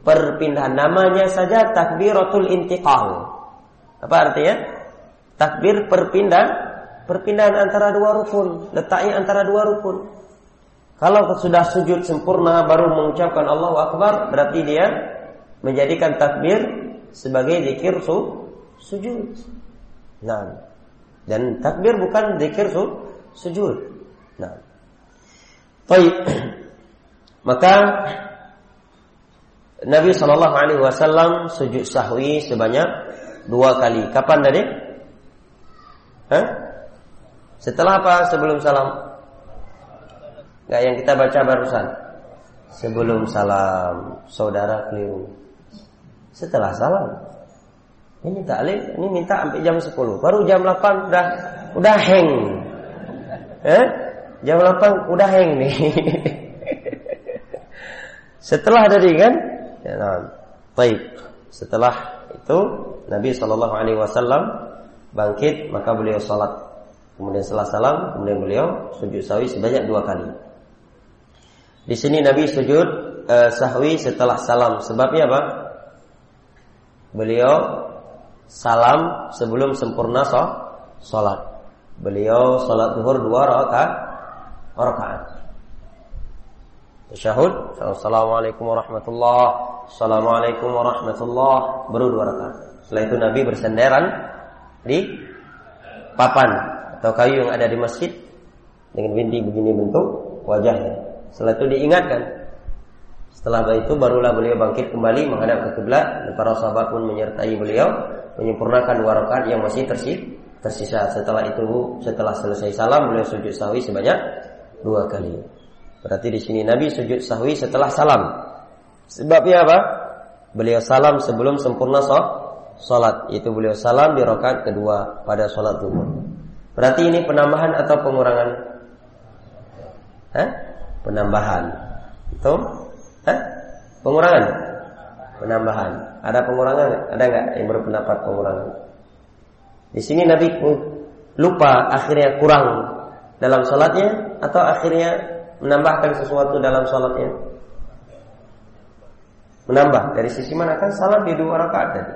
perpindahan namanya saja takbiratul intiqal. Apa artinya? Takbir perpindah perpindahan antara dua rukun, letaknya antara dua rukun. Kalau sudah sujud sempurna baru mengucapkan Allahu Akbar, berarti dia menjadikan takbir sebagai zikir su, sujud. Nah, dan takbir bukan zikir su, sujud. Nah. Baik. Maka Nabi Shallallahu Alaihi Wasallam sujud sahwi sebanyak dua kali. Kapan tadi? Hah? Setelah apa? Sebelum salam? Enggak yang kita baca barusan. Sebelum salam, saudara keliru. Setelah salam. Ini taklim, ini minta sampai jam 10. Baru jam 8 udah udah hang. Eh? Jam 8 udah hang nih. Setelah tadi kan? Ya, nah. Baik. Setelah itu Nabi Shallallahu Alaihi Wasallam bangkit maka beliau sholat kemudian setelah salam kemudian beliau sujud sahwi sebanyak dua kali di sini Nabi sujud uh, sahwi setelah salam. Sebabnya apa? Beliau salam sebelum sempurna sholat. Beliau sholat zuhur dua rakaat rakaat. Tasyahud Assalamualaikum warahmatullahi Assalamualaikum warahmatullahi Baru dua rakaat. Setelah itu Nabi bersenderan Di papan Atau kayu yang ada di masjid Dengan binti begini bentuk wajahnya Setelah itu diingatkan Setelah itu barulah beliau bangkit kembali Menghadap ke kiblat Dan para sahabat pun menyertai beliau Menyempurnakan dua rakaat yang masih tersisa tersisa setelah itu setelah selesai salam beliau sujud sahwi sebanyak dua kali Berarti di sini Nabi sujud sahwi setelah salam. Sebabnya apa? Beliau salam sebelum sempurna sholat. Itu beliau salam di rakaat kedua pada sholat zuhur. Berarti ini penambahan atau pengurangan? Hah? Penambahan. Itu? Hah? Pengurangan? Penambahan. Ada pengurangan? Ada nggak yang berpendapat pengurangan? Di sini Nabi lupa akhirnya kurang dalam sholatnya atau akhirnya menambahkan sesuatu dalam sholatnya? Menambah dari sisi mana kan salam di dua rakaat tadi.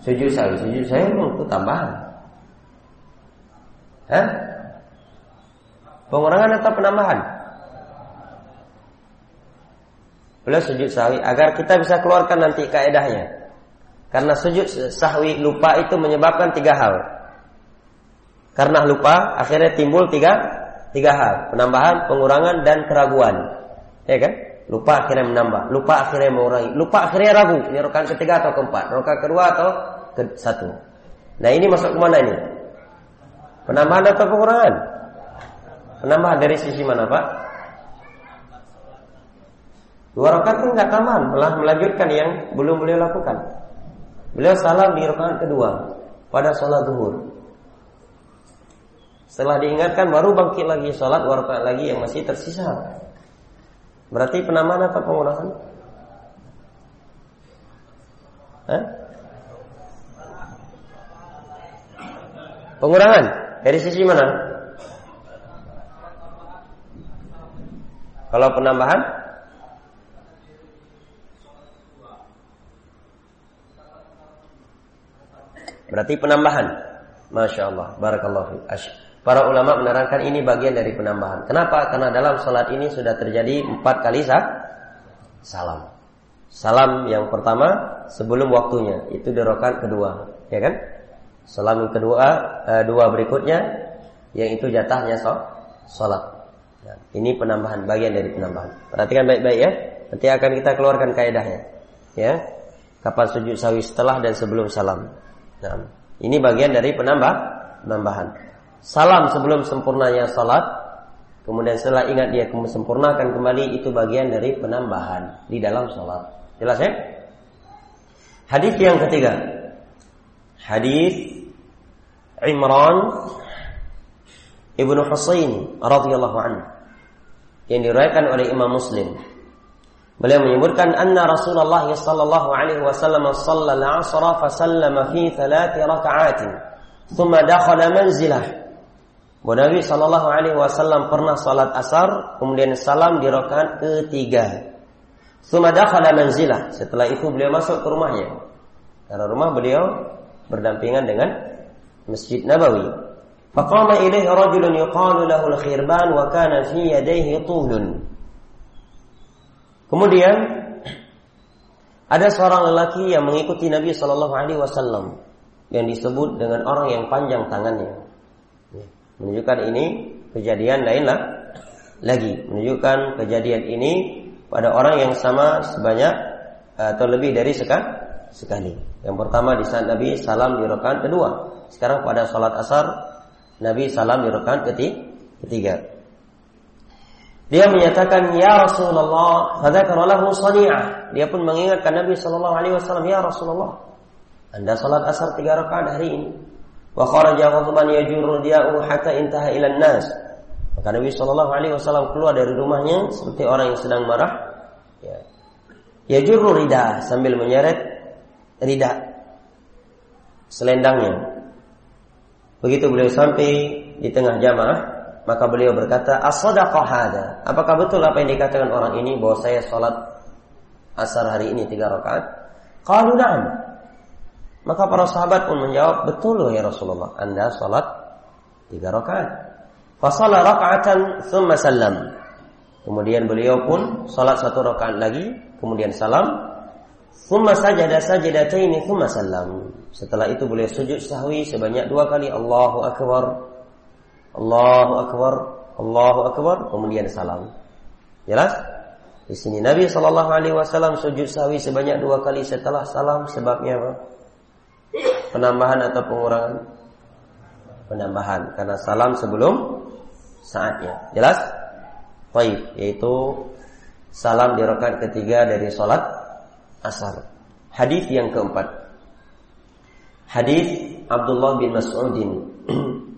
Sujud saya, sujud saya itu tambahan. Hah? Pengurangan atau penambahan? Beliau sujud sahwi agar kita bisa keluarkan nanti kaedahnya. Karena sujud sahwi lupa itu menyebabkan tiga hal. Karena lupa akhirnya timbul tiga Tiga hal, penambahan, pengurangan, dan keraguan. Ya kan? Lupa akhirnya menambah, lupa akhirnya mengurangi, lupa akhirnya ragu. Ini rokan ketiga atau keempat, rokan kedua atau ke satu. Nah ini masuk ke mana ini? Penambahan atau pengurangan? Penambahan dari sisi mana Pak? Dua rakaat itu nggak tambahan, malah melanjutkan yang belum beliau lakukan. Beliau salam di rakaat kedua pada sholat zuhur. Setelah diingatkan baru bangkit lagi sholat warqa lagi yang masih tersisa. Berarti penambahan atau pengurangan? Hah? Pengurangan dari sisi mana? Kalau penambahan? Berarti penambahan. Masya Allah. Barakallahu. Para ulama menerangkan ini bagian dari penambahan. Kenapa? Karena dalam salat ini sudah terjadi empat kali sah, salam. Salam yang pertama sebelum waktunya itu di rakaat kedua, ya kan? Salam kedua eh, dua berikutnya yang itu jatahnya salat. Nah, ini penambahan bagian dari penambahan. Perhatikan baik-baik ya. Nanti akan kita keluarkan kaidahnya. Ya. Kapan sujud sawi setelah dan sebelum salam. Nah, ini bagian dari penambah penambahan salam sebelum sempurnanya salat, kemudian setelah ingat dia sempurnakan kembali itu bagian dari penambahan di dalam salat. Jelas ya? Hadis yang ketiga. Hadis Imran Ibnu Husain radhiyallahu anhu yang diriwayatkan oleh Imam Muslim. Beliau menyebutkan anna Rasulullah sallallahu alaihi wasallam shalla al-'asr fa sallama fi thalath raka'atin thumma dakhala manzilah bahwa Nabi Shallallahu Alaihi Wasallam pernah salat asar, kemudian salam di rakaat ketiga. Sumadakhala manzilah. Setelah itu beliau masuk ke rumahnya. Karena rumah beliau berdampingan dengan Masjid Nabawi. Ilaihi rajulun yuqalu lahu al-khirban wa kana fi yadayhi tulun. Kemudian ada seorang lelaki yang mengikuti Nabi Shallallahu Alaihi Wasallam yang disebut dengan orang yang panjang tangannya. Menunjukkan ini kejadian lainlah lagi. Menunjukkan kejadian ini pada orang yang sama sebanyak atau lebih dari sekali. Yang pertama di saat Nabi salam di rakaat kedua. Sekarang pada sholat asar Nabi salam di rakaat ketiga. Dia menyatakan ya Rasulullah, fadzakara lahu sani'ah. Dia pun mengingatkan Nabi sallallahu alaihi wasallam, ya Rasulullah, Anda salat asar tiga rakaat hari ini. Wa kharaja ghadban yajurru diya'u hatta intaha ila nas. Maka Nabi sallallahu alaihi wasallam keluar dari rumahnya seperti orang yang sedang marah. Ya. Yajurru rida sambil menyeret rida selendangnya. Begitu beliau sampai di tengah jamaah, maka beliau berkata, "As-sadaqah hada?" Apakah betul apa yang dikatakan orang ini bahwa saya salat asar hari ini tiga rakaat? Qalu na'am. Maka para sahabat pun menjawab, betul loh ya Rasulullah, Anda salat tiga rakaat. Fasala rakaatan thumma salam. Kemudian beliau pun salat satu rakaat lagi, kemudian salam. Thumma sajada sajadataini thumma salam. Setelah itu beliau sujud sahwi sebanyak dua kali Allahu akbar. Allahu akbar. Allahu akbar, kemudian salam. Jelas? Di sini Nabi Shallallahu Alaihi Wasallam sujud sahwi sebanyak dua kali setelah salam. Sebabnya apa? penambahan atau pengurangan? Penambahan karena salam sebelum saatnya. Jelas? Baik, yaitu salam di rakaat ketiga dari sholat asar. Hadis yang keempat. Hadis Abdullah bin Mas'udin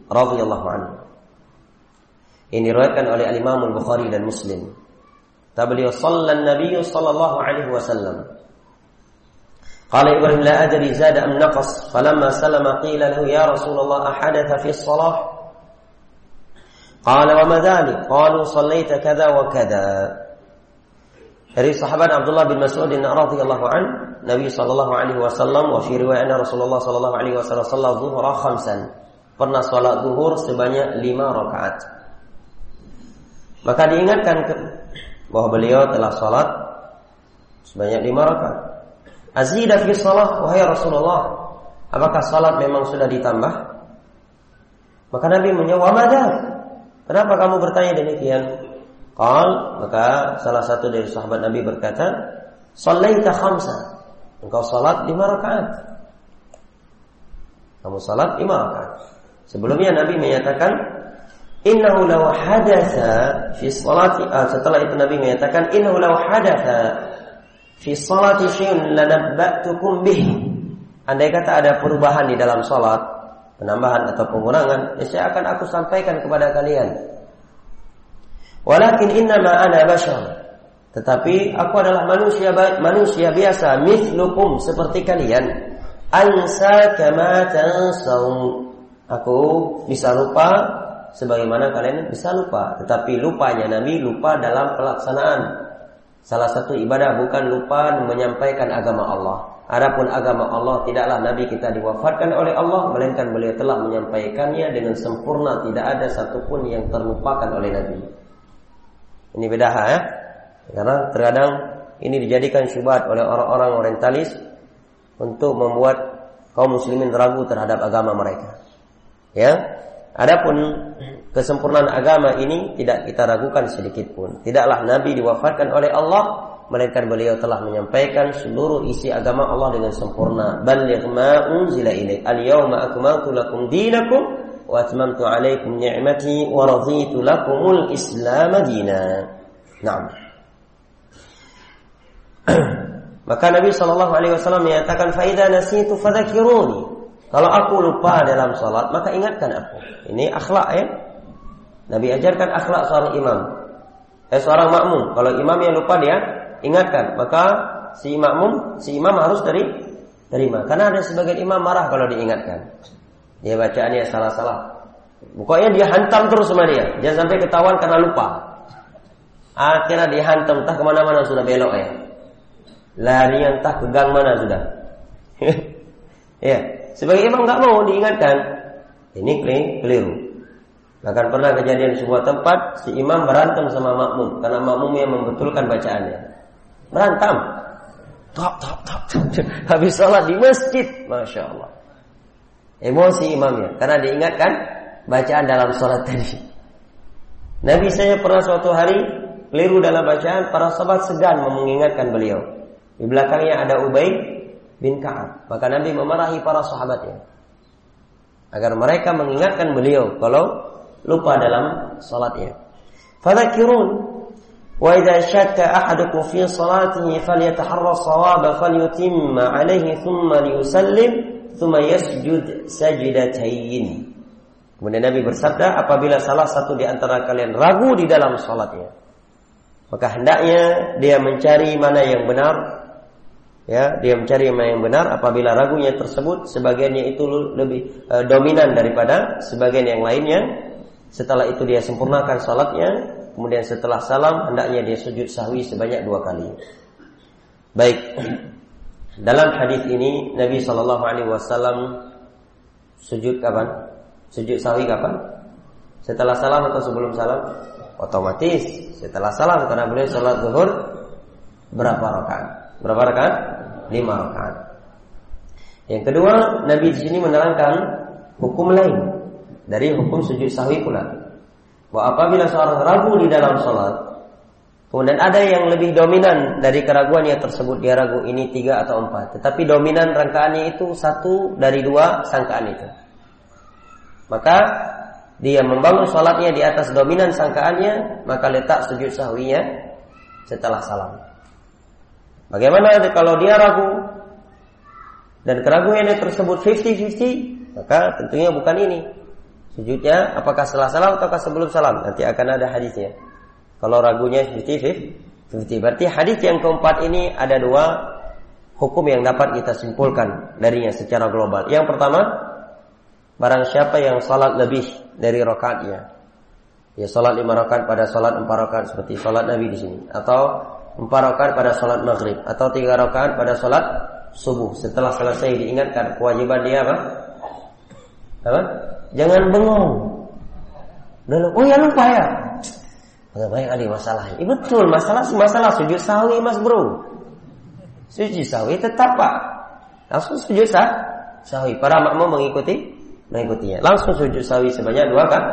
radhiyallahu anhu. Ini diriwayatkan oleh Al-Imam Al-Bukhari dan Muslim. Tabligh sallallahu Nabi sallallahu alaihi wasallam قال إبراهيم لا أدري زاد أم نقص فلما سلم قيل له يا رسول الله أحدث في الصلاة قال وما ذلك قالوا صليت كذا وكذا dari sahabat Abdullah bin Mas'ud radhiyallahu an Nabi sallallahu alaihi wasallam wa fi riwayat Rasulullah sallallahu alaihi wasallam salat zuhur khamsan pernah salat zuhur sebanyak lima rakaat maka diingatkan bahwa beliau telah salat sebanyak lima rakaat Azidah fi salat, wahai Rasulullah, apakah salat memang sudah ditambah? Maka Nabi menjawab, "Mada?" Kenapa kamu bertanya demikian? Qal, maka salah satu dari sahabat Nabi berkata, "Shallaita khamsa." Engkau salat lima rakaat. Kamu salat lima rakaat. Sebelumnya Nabi menyatakan, "Innahu law hadatha fi salati." Ah, setelah itu Nabi menyatakan, "Innahu law hadatha fi salati syai'un lanabba'tukum bih. Andai kata ada perubahan di dalam salat, penambahan atau pengurangan, ya saya akan aku sampaikan kepada kalian. Walakin innama ana bashar. Tetapi aku adalah manusia manusia biasa, mithlukum seperti kalian. Ansa kama tansawun. Aku bisa lupa sebagaimana kalian bisa lupa, tetapi lupanya Nabi lupa dalam pelaksanaan Salah satu ibadah bukan lupa menyampaikan agama Allah. Adapun agama Allah tidaklah Nabi kita diwafatkan oleh Allah, melainkan beliau telah menyampaikannya dengan sempurna, tidak ada satupun yang terlupakan oleh Nabi. Ini beda ya. Karena terkadang ini dijadikan syubhat oleh orang-orang orientalis untuk membuat kaum muslimin ragu terhadap agama mereka. Ya. Adapun kesempurnaan agama ini tidak kita ragukan sedikit pun. Tidaklah Nabi diwafatkan oleh Allah, melainkan beliau telah menyampaikan seluruh isi agama Allah dengan sempurna. Balligh ma unzila ilaik. Al-yauma akmaltu lakum dinakum alaikum ni'mati wa raditu lakumul Islam dinan. Naam. Maka Nabi Shallallahu Alaihi Wasallam menyatakan faida nasitu fadakiruni. Kalau aku lupa dalam salat, maka ingatkan aku. Ini akhlak ya. Nabi ajarkan akhlak seorang imam. Eh seorang makmum. Kalau imam yang lupa dia ingatkan, maka si makmum, si imam harus dari terima. Karena ada sebagian imam marah kalau diingatkan. Dia bacaannya salah-salah. Pokoknya dia hantam terus sama dia. Jangan sampai ketahuan karena lupa. Akhirnya dihantam entah ke mana-mana sudah belok ya. Lari entah ke gang mana sudah. ya, sebagai imam nggak mau diingatkan. Ini keliru. Bahkan pernah kejadian di sebuah tempat si imam berantem sama makmum karena makmum yang membetulkan bacaannya. Berantem. Top, top, top. Habis sholat di masjid, masya Allah. Emosi imamnya karena diingatkan bacaan dalam sholat tadi. Nabi saya pernah suatu hari keliru dalam bacaan, para sahabat segan mengingatkan beliau. Di belakangnya ada Ubay bin Ka'ab. Maka Nabi memarahi para sahabatnya. Agar mereka mengingatkan beliau kalau lupa dalam. Fadhakirun wa idza syakka ahadukum fi salatihi falyataharra shawaba falyutimma alayhi thumma liyusallim thumma yasjud sajdatayn. Kemudian Nabi bersabda, apabila salah satu di antara kalian ragu di dalam salatnya, maka hendaknya dia mencari mana yang benar. Ya dia mencari mana yang benar apabila ragunya tersebut sebagiannya itu lebih e, dominan daripada sebagian yang lainnya. Setelah itu dia sempurnakan salatnya kemudian setelah salam hendaknya dia sujud sahwi sebanyak dua kali. Baik dalam hadis ini Nabi Shallallahu Alaihi Wasallam sujud kapan sujud sahwi kapan setelah salam atau sebelum salam otomatis setelah salam karena beliau sholat zuhur berapa rakaat? Berapa rakaat? Lima rakaat. Yang kedua, Nabi di sini menerangkan hukum lain dari hukum sujud sahwi pula. Bahwa apabila seorang ragu di dalam sholat, kemudian ada yang lebih dominan dari keraguannya tersebut, dia ragu ini tiga atau empat. Tetapi dominan rangkaannya itu satu dari dua sangkaan itu. Maka dia membangun sholatnya di atas dominan sangkaannya, maka letak sujud sahwinya setelah salam. Bagaimana kalau dia ragu dan keraguannya tersebut 50-50, maka tentunya bukan ini. Sujudnya apakah setelah salam atau sebelum salam? Nanti akan ada hadisnya. Kalau ragunya 50-50, berarti hadis yang keempat ini ada dua hukum yang dapat kita simpulkan darinya secara global. Yang pertama, barang siapa yang salat lebih dari rakaatnya. Ya salat lima rakaat pada salat empat rakaat seperti salat Nabi di sini atau empat rakaat pada salat maghrib atau tiga rakaat pada salat subuh. Setelah selesai diingatkan kewajiban dia apa? Apa? Jangan bengong. Dulu, oh ya lupa ya. Enggak baik ada masalah. ini betul, masalah masalah sujud sawi Mas Bro. Sujud sawi tetap Pak. Langsung sujud sah, sawi. Para makmum mengikuti mengikutinya. Langsung sujud sawi sebanyak dua kan?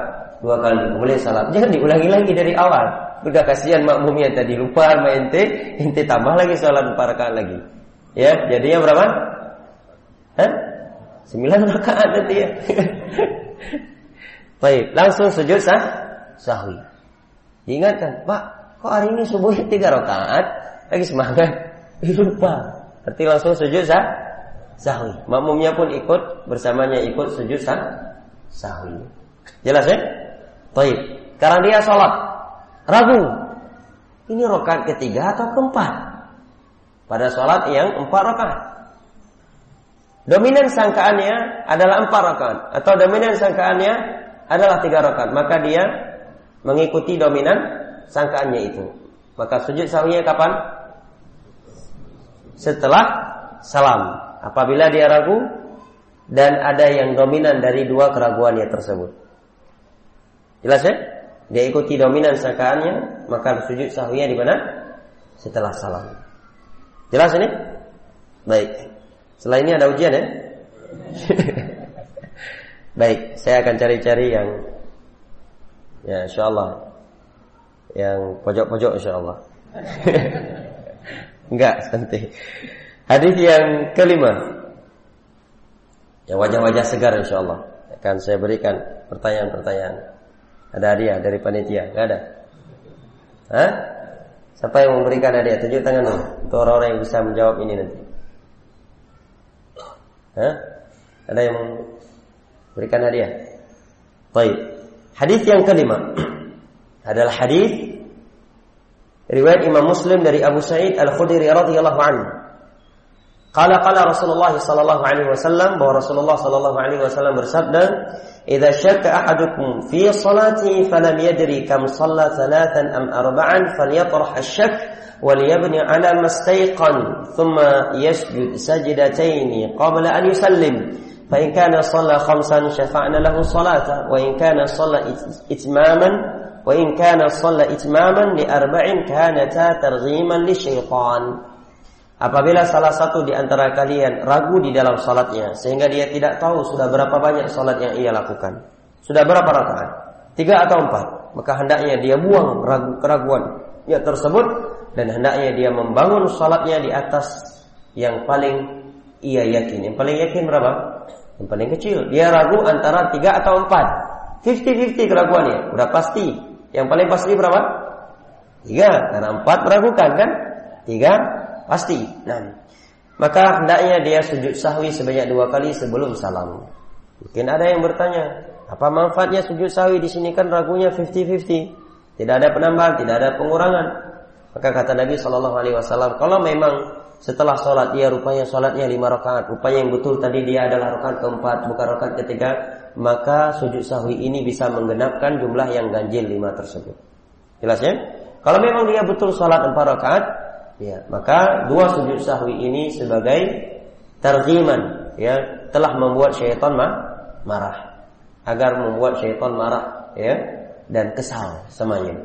Dua kali. Kemudian salat. Jangan diulangi lagi dari awal. Udah kasihan makmumnya tadi lupa sama ente, ente tambah lagi salat empat rakaat lagi. Ya, jadinya berapa? Hah? Sembilan rakaat nanti ya. Baik, langsung sujud sah sahwi. Diingatkan, Pak, kok hari ini subuhnya tiga rakaat? Lagi semangat. Lupa. Berarti langsung sujud sah sahwi. Makmumnya pun ikut bersamanya ikut sujud sah sahwi. Jelas ya? Baik. Sekarang dia sholat ragu. Ini rokaat ketiga atau keempat? Pada sholat yang empat rokaat. Dominan sangkaannya adalah empat rakaat atau dominan sangkaannya adalah tiga rakaat. Maka dia mengikuti dominan sangkaannya itu. Maka sujud sahwinya kapan? Setelah salam. Apabila dia ragu dan ada yang dominan dari dua keraguannya tersebut. Jelas ya? Dia ikuti dominan sangkaannya, maka sujud sahwinya di mana? Setelah salam. Jelas ini? Baik. Setelah ini ada ujian ya? Baik, saya akan cari-cari yang ya insyaallah yang pojok-pojok insyaallah. Enggak, santai. Hadis yang kelima. Ya wajah-wajah segar insyaallah akan saya berikan pertanyaan-pertanyaan. Ada hadiah dari panitia? Enggak ada? Hah? Siapa yang memberikan hadiah? Tunjuk tangan dulu. Untuk orang-orang yang bisa menjawab ini nanti. Hah? Ada yang memberikan hadiah? Baik. Hadis yang kelima adalah hadis riwayat Imam Muslim dari Abu Sa'id Al-Khudri radhiyallahu anhu. Qala qala Rasulullah sallallahu alaihi wasallam bahwa Rasulullah sallallahu alaihi wasallam bersabda, "Idza syakka ahadukum fi salati falam yadri kam shalla thalathan am arba'an falyatrah asy-shakk وليبني على ما استيقن ثم يسجد سجدتين قبل أن يسلم فإن كان صلى خمسا شفعنا له صلاة وإن كان صلى إتماما wa in kana shalla itmaman li arba'in kanata targhiman syaitan Apabila salah satu di antara kalian ragu di dalam salatnya sehingga dia tidak tahu sudah berapa banyak salat yang ia lakukan. Sudah berapa rakaat? Tiga atau empat? Maka hendaknya dia buang ragu keraguan ya tersebut dan hendaknya dia membangun salatnya di atas yang paling ia yakin. Yang paling yakin berapa? Yang paling kecil. Dia ragu antara tiga atau empat. 50-50 keraguannya. Udah pasti yang paling pasti berapa? Tiga, karena empat meragukan kan? Tiga pasti. Nah, maka hendaknya dia sujud sahwi sebanyak dua kali sebelum salam. Mungkin ada yang bertanya, apa manfaatnya sujud sahwi di sini kan ragunya 50-50. Tidak ada penambahan, tidak ada pengurangan. Maka kata Nabi Shallallahu Alaihi Wasallam, kalau memang setelah sholat dia rupanya sholatnya lima rakaat, rupanya yang betul tadi dia adalah rakaat keempat, bukan rakaat ketiga, maka sujud sahwi ini bisa menggenapkan jumlah yang ganjil lima tersebut. Jelas ya? Kalau memang dia betul salat empat rakaat, ya maka dua sujud sahwi ini sebagai terjiman, ya telah membuat syaitan ma marah, agar membuat syaitan marah, ya dan kesal samanya,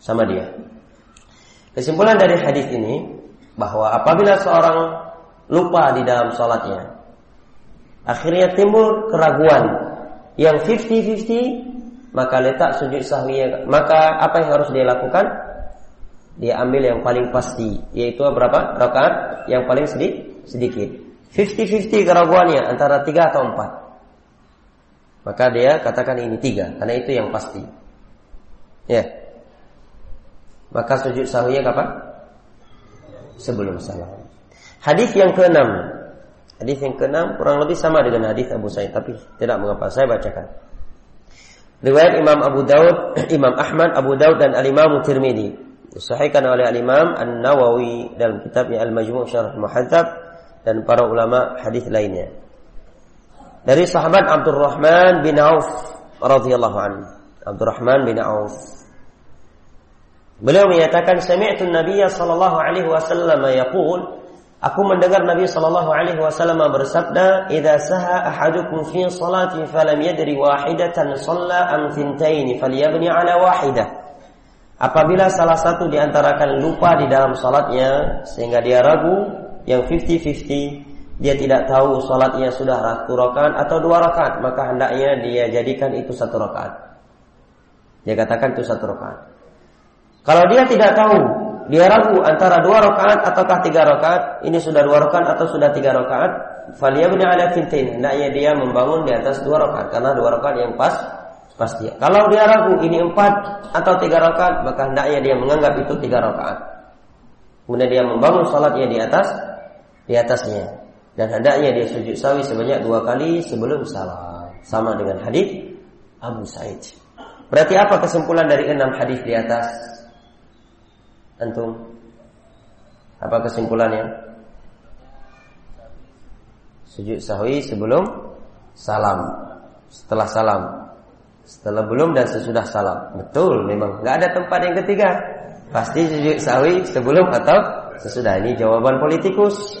sama dia. Kesimpulan dari hadis ini bahwa apabila seorang lupa di dalam sholatnya, akhirnya timbul keraguan yang 50-50 maka letak sujud sahwi maka apa yang harus dia lakukan? Dia ambil yang paling pasti yaitu berapa? Rakaat yang paling sedikit sedikit. 50-50 keraguannya antara 3 atau 4 maka dia katakan ini 3 karena itu yang pasti. Ya. Maka sujud sahwinya kapan sebelum salam hadis yang keenam Hadis yang keenam kurang lebih sama dengan hadis Abu Sa'id tapi tidak mengapa saya bacakan. Riwayat Imam Abu Daud, Imam Ahmad, Abu Daud dan Al-Imam Tirmidzi. Disahihkan oleh Al-Imam An-Nawawi dalam kitabnya Al-Majmu' Syarah Muhadzab dan para ulama hadis lainnya. Dari sahabat Abdurrahman bin Auf radhiyallahu anhu. Abdurrahman bin Auf Beliau menyatakan sami'tu Nabiy sallallahu alaihi wasallam yaqul Aku mendengar Nabi Shallallahu Alaihi Wasallam bersabda, "Idza saha ahadukum fi salati falam yadri wahidatan shalla am thintain falyabni ala wahidah." Apabila salah satu di antara kalian lupa di dalam salatnya sehingga dia ragu yang 50-50 dia tidak tahu salatnya sudah satu rakaat atau dua rakaat maka hendaknya dia jadikan itu satu rakaat. Dia katakan itu satu rakaat. Kalau dia tidak tahu dia ragu antara dua rakaat ataukah tiga rakaat, ini sudah dua rakaat atau sudah tiga rakaat, faliyabni ala fintain. Hendaknya dia membangun di atas dua rakaat karena dua rakaat yang pas pasti. Kalau dia ragu ini empat atau tiga rakaat, maka hendaknya dia menganggap itu tiga rakaat. Kemudian dia membangun salatnya di atas di atasnya dan hendaknya dia sujud sawi sebanyak dua kali sebelum salam. Sama dengan hadis Abu Said. Berarti apa kesimpulan dari enam hadis di atas? Antum? Apa kesimpulannya? Sujud sahwi sebelum salam. Setelah salam. Setelah belum dan sesudah salam. Betul memang. nggak ada tempat yang ketiga. Pasti sujud sahwi sebelum atau sesudah. Ini jawaban politikus.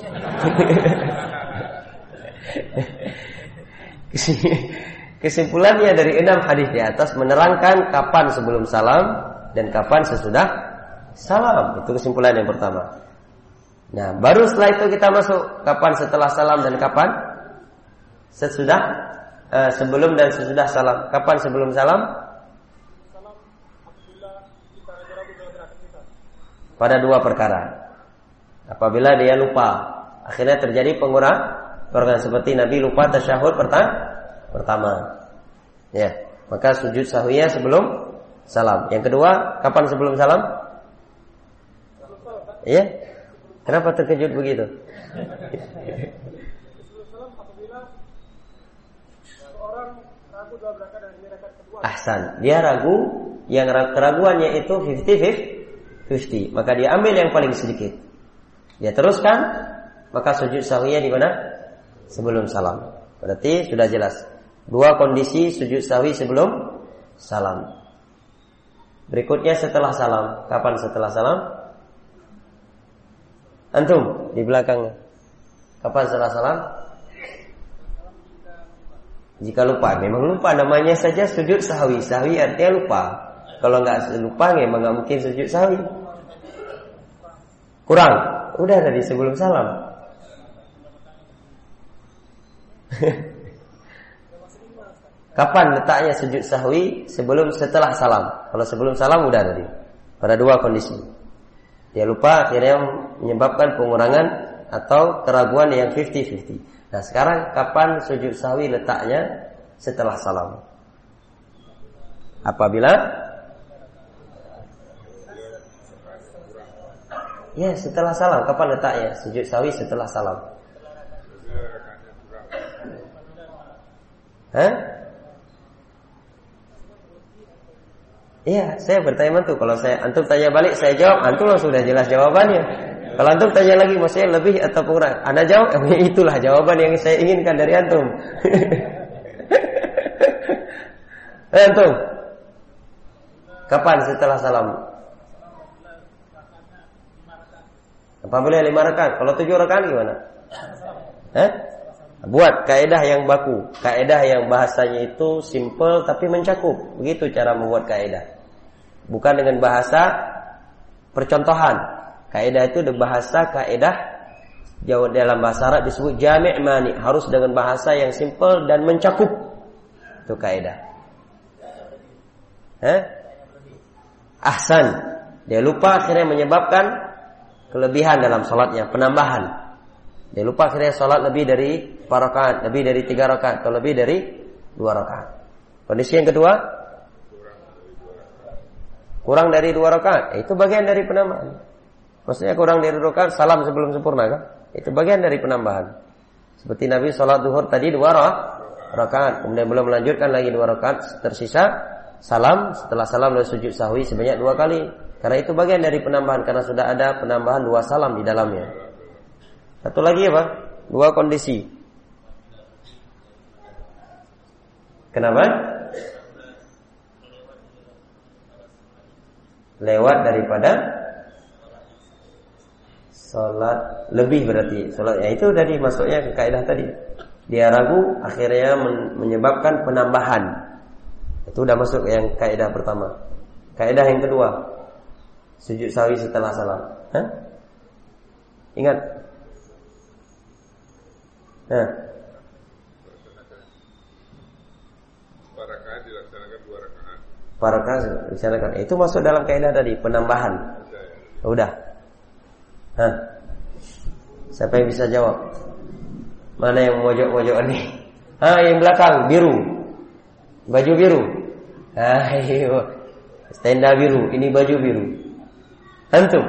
Kesimpulannya dari enam hadis di atas menerangkan kapan sebelum salam dan kapan sesudah salam. Itu kesimpulan yang pertama. Nah, baru setelah itu kita masuk kapan setelah salam dan kapan sesudah uh, sebelum dan sesudah salam. Kapan sebelum salam? Pada dua perkara. Apabila dia lupa, akhirnya terjadi pengurang perkara seperti Nabi lupa tasyahud pertama pertama. Ya, maka sujud sahwiyah sebelum salam. Yang kedua, kapan sebelum salam? Iya. Kenapa terkejut begitu? Ahsan, dia ragu yang keraguannya itu 50 50, maka dia ambil yang paling sedikit. Dia teruskan, maka sujud sahwiyah di mana? Sebelum salam. Berarti sudah jelas. Dua kondisi sujud sahwi sebelum salam. Berikutnya setelah salam. Kapan setelah salam? Antum di belakang. Kapan setelah salam? Jika lupa, memang lupa namanya saja sujud sahwi. Sahwi artinya lupa. Kalau nggak lupa, memang nggak mungkin sujud sahwi. Kurang. Udah tadi sebelum salam. Kapan letaknya sujud sahwi? Sebelum setelah salam. Kalau sebelum salam udah tadi. Pada dua kondisi. Dia lupa akhirnya menyebabkan pengurangan atau keraguan yang 50-50. Nah sekarang kapan sujud sahwi letaknya? Setelah salam. Apabila Ya setelah salam Kapan letaknya sujud sahwi setelah salam Hah? Iya, saya bertanya tuh. Kalau saya antum tanya balik, saya jawab. Antum langsung sudah jelas jawabannya. Kalau antum tanya lagi, maksudnya lebih atau kurang? Anda jawab, eh, itulah jawaban yang saya inginkan dari antum. eh, antum, kapan setelah salam? Apabila lima rekan, kalau tujuh rekan gimana? Eh? Buat kaidah yang baku, kaidah yang bahasanya itu simple tapi mencakup. Begitu cara membuat kaidah. Bukan dengan bahasa percontohan. Kaidah itu bahasa kaidah jauh dalam bahasa Arab disebut jami' mani, harus dengan bahasa yang simple dan mencakup. Itu kaidah. Eh? Ahsan. Dia lupa akhirnya menyebabkan kelebihan dalam sholatnya, penambahan. Dia lupa akhirnya sholat lebih dari empat rakaat, lebih dari tiga rakaat, atau lebih dari dua rakaat. Kondisi yang kedua, kurang dari dua rakaat, itu bagian dari penambahan. Maksudnya kurang dari dua rakaat, salam sebelum sempurna kan? Itu bagian dari penambahan. Seperti Nabi sholat duhur tadi dua rakaat, kemudian belum melanjutkan lagi dua rakaat, tersisa salam, setelah salam dan sujud sahwi sebanyak dua kali. Karena itu bagian dari penambahan, karena sudah ada penambahan dua salam di dalamnya. Satu lagi apa? Dua kondisi. Kenapa? Lewat daripada Sholat lebih berarti Sholat ya itu tadi masuknya ke kaidah tadi Dia ragu akhirnya menyebabkan penambahan Itu udah masuk yang kaidah pertama Kaidah yang kedua Sujud sawi setelah salam Hah? Ingat Nah para rakaat dilaksanakan. Itu masuk dalam kaidah tadi penambahan. Udah. Hah. Siapa yang bisa jawab? Mana yang mojok-mojok ini? Ah, yang belakang biru. Baju biru. Ah, iya. Tenda biru, ini baju biru. Antum.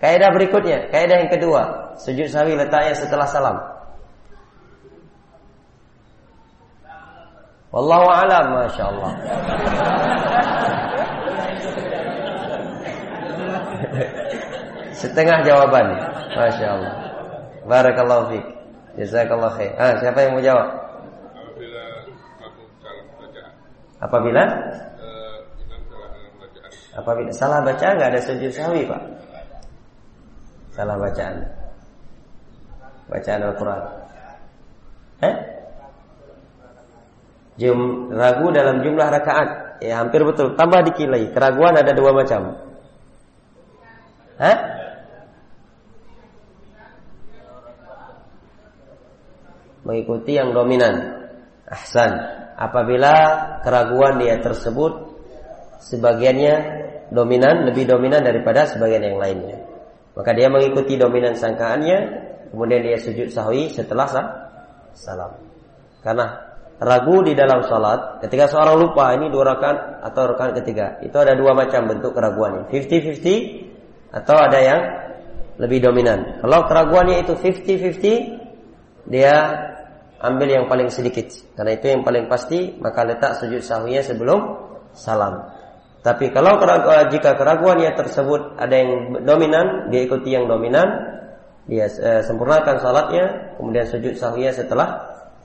Kaidah berikutnya, kaidah yang kedua, sujud sawi letaknya setelah salam. Wallahu a'lam, masya Allah. Setengah jawaban, masya Allah. Barakallahu fiik. Jazakallah khair. Ah, siapa yang mau jawab? Apabila Apabila? Apabila salah baca nggak ada sujud sahwi pak. Salah bacaan. Bacaan Al-Quran. Eh? Jum, ragu dalam jumlah rakaat. Ya hampir betul. Tambah dikit lagi. Keraguan ada dua macam. Hah? Mengikuti yang dominan. Ahsan. Apabila keraguan dia tersebut sebagiannya dominan, lebih dominan daripada sebagian yang lainnya. Maka dia mengikuti dominan sangkaannya, kemudian dia sujud sahwi setelah salam. Karena ragu di dalam salat, ketika seorang lupa ini dua rakaat atau rakaat ketiga, itu ada dua macam bentuk keraguannya. 50-50 atau ada yang lebih dominan. Kalau keraguannya itu 50-50, dia ambil yang paling sedikit. Karena itu yang paling pasti, maka letak sujud sahwinya sebelum salam. Tapi kalau jika keraguannya tersebut ada yang dominan, dia ikuti yang dominan, dia eh, sempurnakan salatnya, kemudian sujud sahwiyah setelah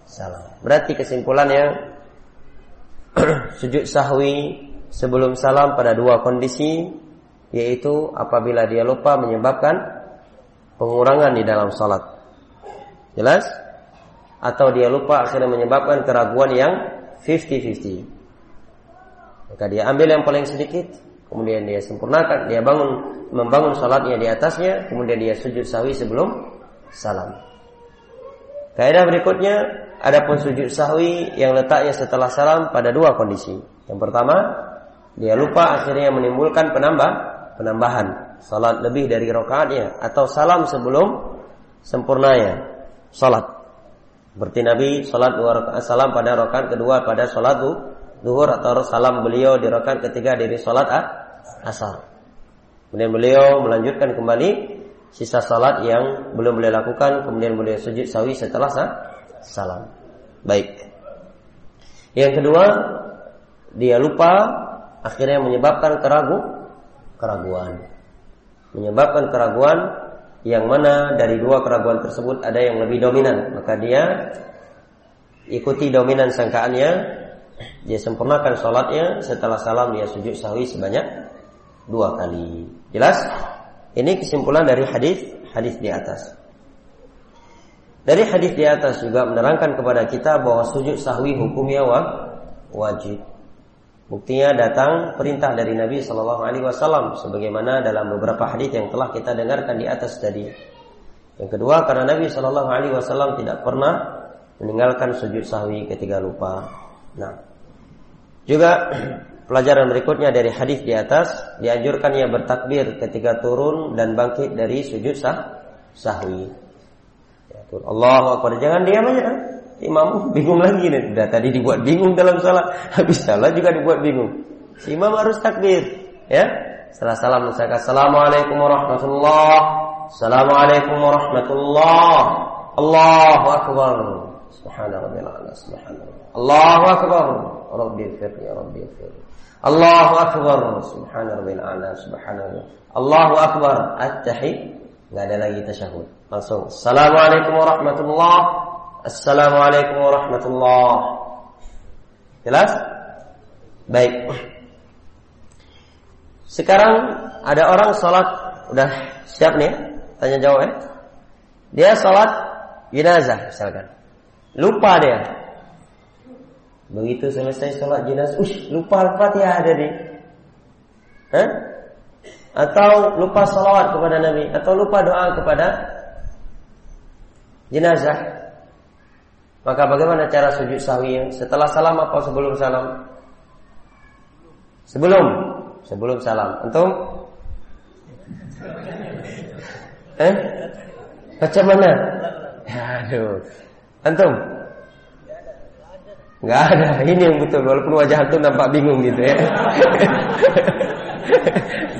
salam. Berarti kesimpulannya sujud sahwi sebelum salam pada dua kondisi, yaitu apabila dia lupa menyebabkan pengurangan di dalam salat. Jelas? Atau dia lupa akhirnya menyebabkan keraguan yang 50-50. Maka dia ambil yang paling sedikit, kemudian dia sempurnakan, dia bangun membangun salatnya di atasnya, kemudian dia sujud sahwi sebelum salam. Kaidah berikutnya, adapun sujud sahwi yang letaknya setelah salam pada dua kondisi. Yang pertama, dia lupa akhirnya menimbulkan penambah penambahan salat lebih dari rakaatnya atau salam sebelum sempurnanya salat. Seperti Nabi salat dua rakaat salam pada rakaat kedua pada salat zuhur atau salam beliau di rakaat ketiga dari salat asar. Kemudian beliau melanjutkan kembali sisa salat yang belum beliau lakukan, kemudian beliau sujud sawi setelah sah, salam. Baik. Yang kedua, dia lupa akhirnya menyebabkan keragu keraguan. Menyebabkan keraguan yang mana dari dua keraguan tersebut ada yang lebih dominan, maka dia ikuti dominan sangkaannya dia sempurnakan sholatnya setelah salam dia sujud sahwi sebanyak dua kali. Jelas? Ini kesimpulan dari hadis hadis di atas. Dari hadis di atas juga menerangkan kepada kita bahwa sujud sahwi hukumnya wajib. Buktinya datang perintah dari Nabi Shallallahu Alaihi Wasallam, sebagaimana dalam beberapa hadis yang telah kita dengarkan di atas tadi. Yang kedua, karena Nabi Shallallahu Alaihi Wasallam tidak pernah meninggalkan sujud sahwi ketika lupa. Nah, juga pelajaran berikutnya dari hadis di atas dianjurkan ia bertakbir ketika turun dan bangkit dari sujud sah sahwi. Ya, Allah Akbar. Jangan diam aja. Imam bingung lagi nih. Sudah tadi dibuat bingung dalam salat, habis salat juga dibuat bingung. Si imam harus takbir, ya. Setelah salam misalkan Assalamualaikum warahmatullah. Assalamualaikum warahmatullah. Allahu akbar. Subhanallah. Subhanallah. Allahu akbar. Rabbi ya Rabbi fir. Allahu akbar. Subhanallah ala subhanallah. Allahu akbar. At-tahid. Enggak ada lagi tasyahud. Langsung. Assalamualaikum warahmatullah. Assalamualaikum warahmatullah. Jelas? Baik. Sekarang ada orang sholat udah siap nih, tanya jawab ya. Dia sholat jenazah misalkan, lupa dia, Begitu selesai sholat jenazah, ush, lupa Al-Fatihah ada di. Hah? Atau lupa salawat kepada Nabi, atau lupa doa kepada jenazah. Maka bagaimana cara sujud sahwi setelah salam apa sebelum salam? Sebelum, sebelum salam. Antum? Eh? Macam mana? Aduh. Antum? Nggak ada. Ini yang betul. Walaupun wajah antum nampak bingung gitu ya.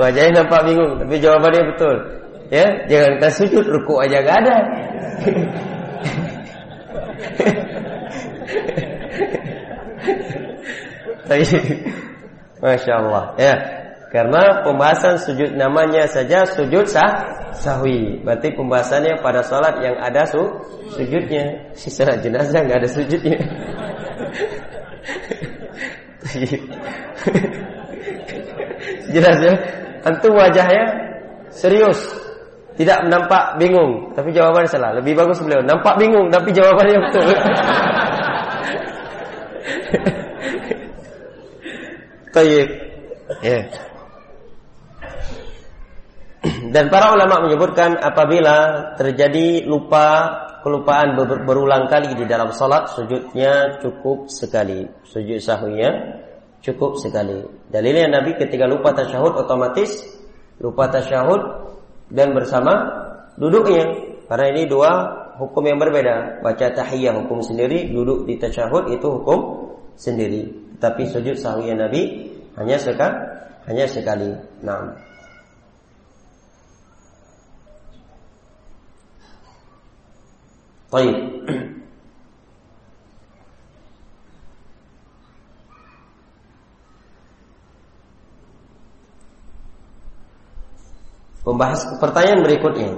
Wajahnya nampak bingung, tapi jawabannya betul. Ya, jangan kita sujud, ruku aja nggak ada. Tapi, masya Allah. Ya, karena pembahasan sujud namanya saja sujud sah sahwi. Berarti pembahasannya pada sholat yang ada su sujudnya. Sisa jenazah nggak ada sujudnya. Jelas ya? Antum wajahnya serius. Tidak nampak bingung, tapi jawabannya salah. Lebih bagus beliau. Nampak bingung, tapi jawabannya betul. Tayyib. Ya. Dan para ulama menyebutkan apabila terjadi lupa kelupaan ber berulang kali di dalam salat sujudnya cukup sekali. Sujud sahwinya cukup sekali. Dalilnya Nabi ketika lupa tasyahud otomatis lupa tasyahud dan bersama duduknya. Karena ini dua hukum yang berbeda. Baca tahiyah hukum sendiri, duduk di tasyahud itu hukum sendiri. Tapi sujud sahwinya Nabi hanya sekali, hanya sekali. Nah. Baik. Pembahas pertanyaan berikutnya.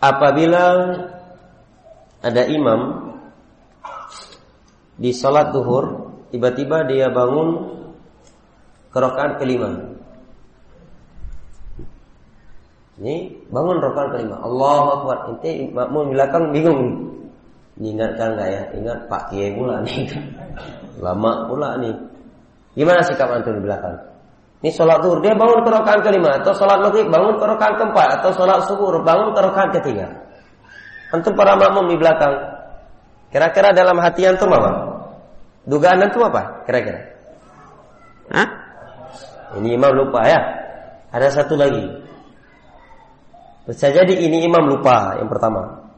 Apabila ada imam di sholat duhur, tiba-tiba dia bangun ke rakaat kelima. Ini bangun rakaat kelima. Allah Akbar. Inti makmum belakang bingung. Diingatkan enggak ya? Ingat Pak Kiai pula nih. Lama pula nih. Gimana sikap antum di belakang? Ini sholat zuhur dia bangun ke rakaat kelima atau sholat maghrib bangun ke rakaat keempat atau sholat subuh bangun ke rakaat ketiga. Antum para makmum di belakang. Kira-kira dalam hati antum apa? Dugaan antum apa? Kira-kira? Hah? Ini imam lupa ya. Ada satu lagi. Bisa jadi ini imam lupa yang pertama.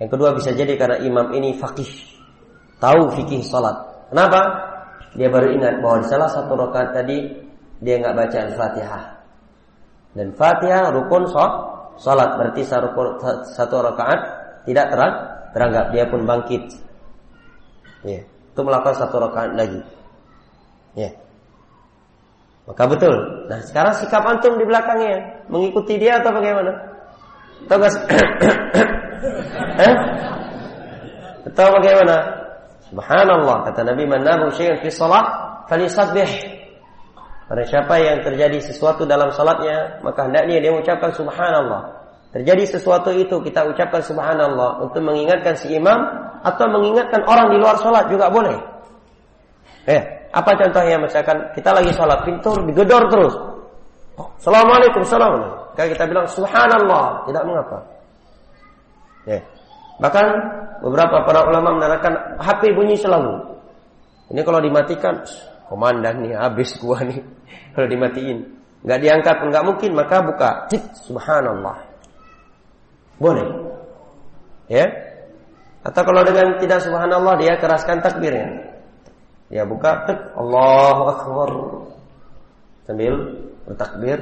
Yang kedua bisa jadi karena imam ini fakih. Tahu fikih salat. Kenapa? Dia baru ingat bahwa di salah satu rakaat tadi dia nggak baca Al-Fatihah. Dan Fatihah rukun salat. Berarti satu rakaat tidak terang, teranggap. Dia pun bangkit. Ya. Itu melakukan satu rakaat lagi. Ya. Maka betul. Nah sekarang sikap antum di belakangnya. Mengikuti dia atau bagaimana? Tahu gak? eh? Tahu bagaimana? Subhanallah kata Nabi man nahu syai'an fi shalah falisabbih. Pada siapa yang terjadi sesuatu dalam salatnya, maka hendaknya dia mengucapkan subhanallah. Terjadi sesuatu itu kita ucapkan subhanallah untuk mengingatkan si imam atau mengingatkan orang di luar salat juga boleh. Eh, apa contohnya misalkan kita lagi salat pintu digedor terus. Assalamualaikum, assalamualaikum. Kalau kita bilang subhanallah, tidak mengapa. Ya. Bahkan beberapa para ulama menerangkan HP bunyi selalu. Ini kalau dimatikan, komandan nih habis gua nih. Kalau dimatiin, nggak diangkat nggak mungkin maka buka. Cik, subhanallah. Boleh. Ya. Atau kalau dengan tidak subhanallah dia keraskan takbirnya. Dia buka, Allahu akbar. Sambil bertakbir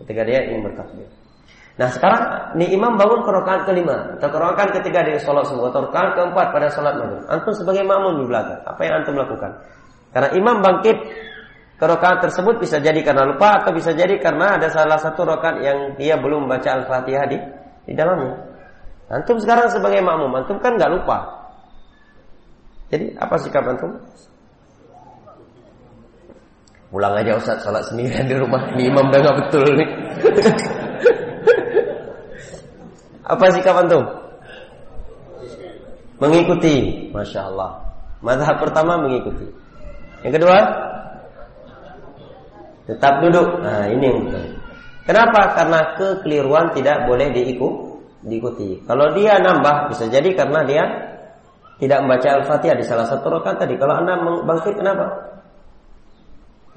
ketika dia ingin bertakbir. Nah sekarang nih imam bangun ke rakaat kelima atau ke rakaat ketiga dari sholat subuh atau keempat pada sholat maghrib. Antum sebagai makmum di belakang, apa yang antum lakukan? Karena imam bangkit ke rakaat tersebut bisa jadi karena lupa atau bisa jadi karena ada salah satu rakaat yang dia belum baca al-fatihah di di dalamnya. Antum sekarang sebagai makmum, antum kan nggak lupa. Jadi apa sikap antum? Pulang aja Ustaz salat sendirian di rumah. Ini imam udah gak betul nih. Apa sikap antum? Mengikuti. Masya Allah. Madhab pertama mengikuti. Yang kedua? Tetap duduk. Nah ini yang betul. Kenapa? Karena kekeliruan tidak boleh diikuti. Kalau dia nambah bisa jadi karena dia tidak membaca Al-Fatihah di salah satu rakaat tadi. Kalau Anda bangkit kenapa?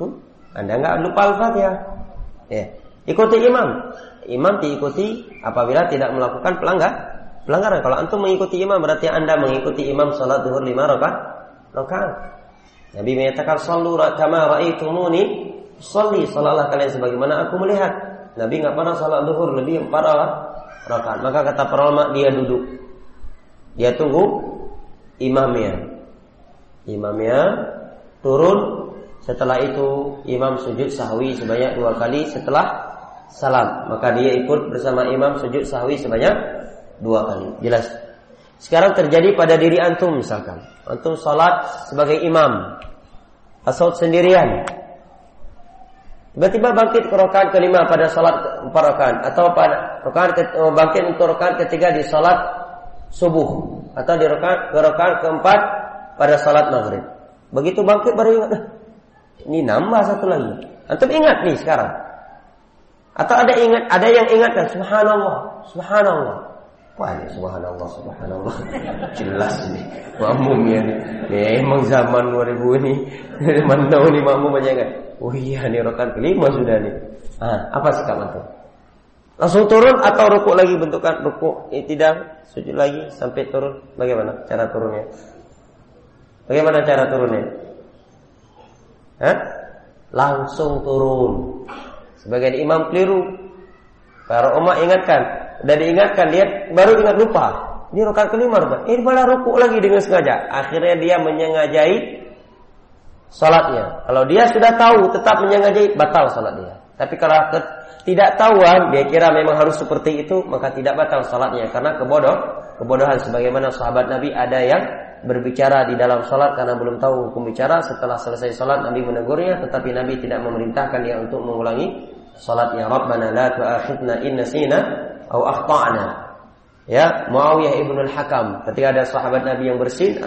Hmm? Anda nggak lupa Al-Fatihah. Ya. Ikuti imam. Imam diikuti apabila tidak melakukan pelanggar pelanggaran. Kalau antum mengikuti imam berarti Anda mengikuti imam salat zuhur lima rakaat. Rakaat. Nabi menyatakan sallu kama ra'aitumuni salli salatlah kalian sebagaimana aku melihat. Nabi nggak pernah salat zuhur lebih empat rakaat. Maka kata para ulama dia duduk. Dia tunggu imamnya. Imamnya turun setelah itu imam sujud sahwi sebanyak dua kali setelah salam. Maka dia ikut bersama imam sujud sahwi sebanyak dua kali. Jelas. Sekarang terjadi pada diri antum misalkan. Antum salat sebagai imam. Asal sendirian. Tiba-tiba bangkit ke rakaat kelima pada salat empat atau pada rakaat oh, bangkit untuk rakaat ketiga di salat subuh atau di rakaat ke rakaat keempat pada salat maghrib. Begitu bangkit baru ingat, ini nambah satu lagi. Antum ingat nih sekarang. Atau ada ingat, ada yang ingatkan subhanallah, subhanallah. Wah subhanallah, subhanallah. Jelas nih. Makmum ya nih. Ya, emang zaman 2000 ini. Mana tahu nih makmum banyak kan. Oh iya nih rokan kelima sudah nih. Ah, apa sikap antum? Langsung turun atau rukuk lagi bentukan rukuk tidak sujud lagi sampai turun bagaimana cara turunnya? Bagaimana cara turunnya? Hah? Langsung turun. Sebagian imam keliru. Para umat ingatkan, dan diingatkan dia baru ingat lupa. Ini rakaat kelima lupa. Ini malah rukuk lagi dengan sengaja. Akhirnya dia menyengajai salatnya. Kalau dia sudah tahu tetap menyengajai batal salat dia. Tapi kalau tidak tahuan dia kira memang harus seperti itu maka tidak batal salatnya karena kebodoh kebodohan sebagaimana sahabat Nabi ada yang berbicara di dalam salat karena belum tahu hukum bicara setelah selesai salat Nabi menegurnya tetapi Nabi tidak memerintahkan dia untuk mengulangi salatnya Rabbana la tu'akhidna in aw akhtana. Ya, Muawiyah ibn al-Hakam ketika ada sahabat Nabi yang bersin,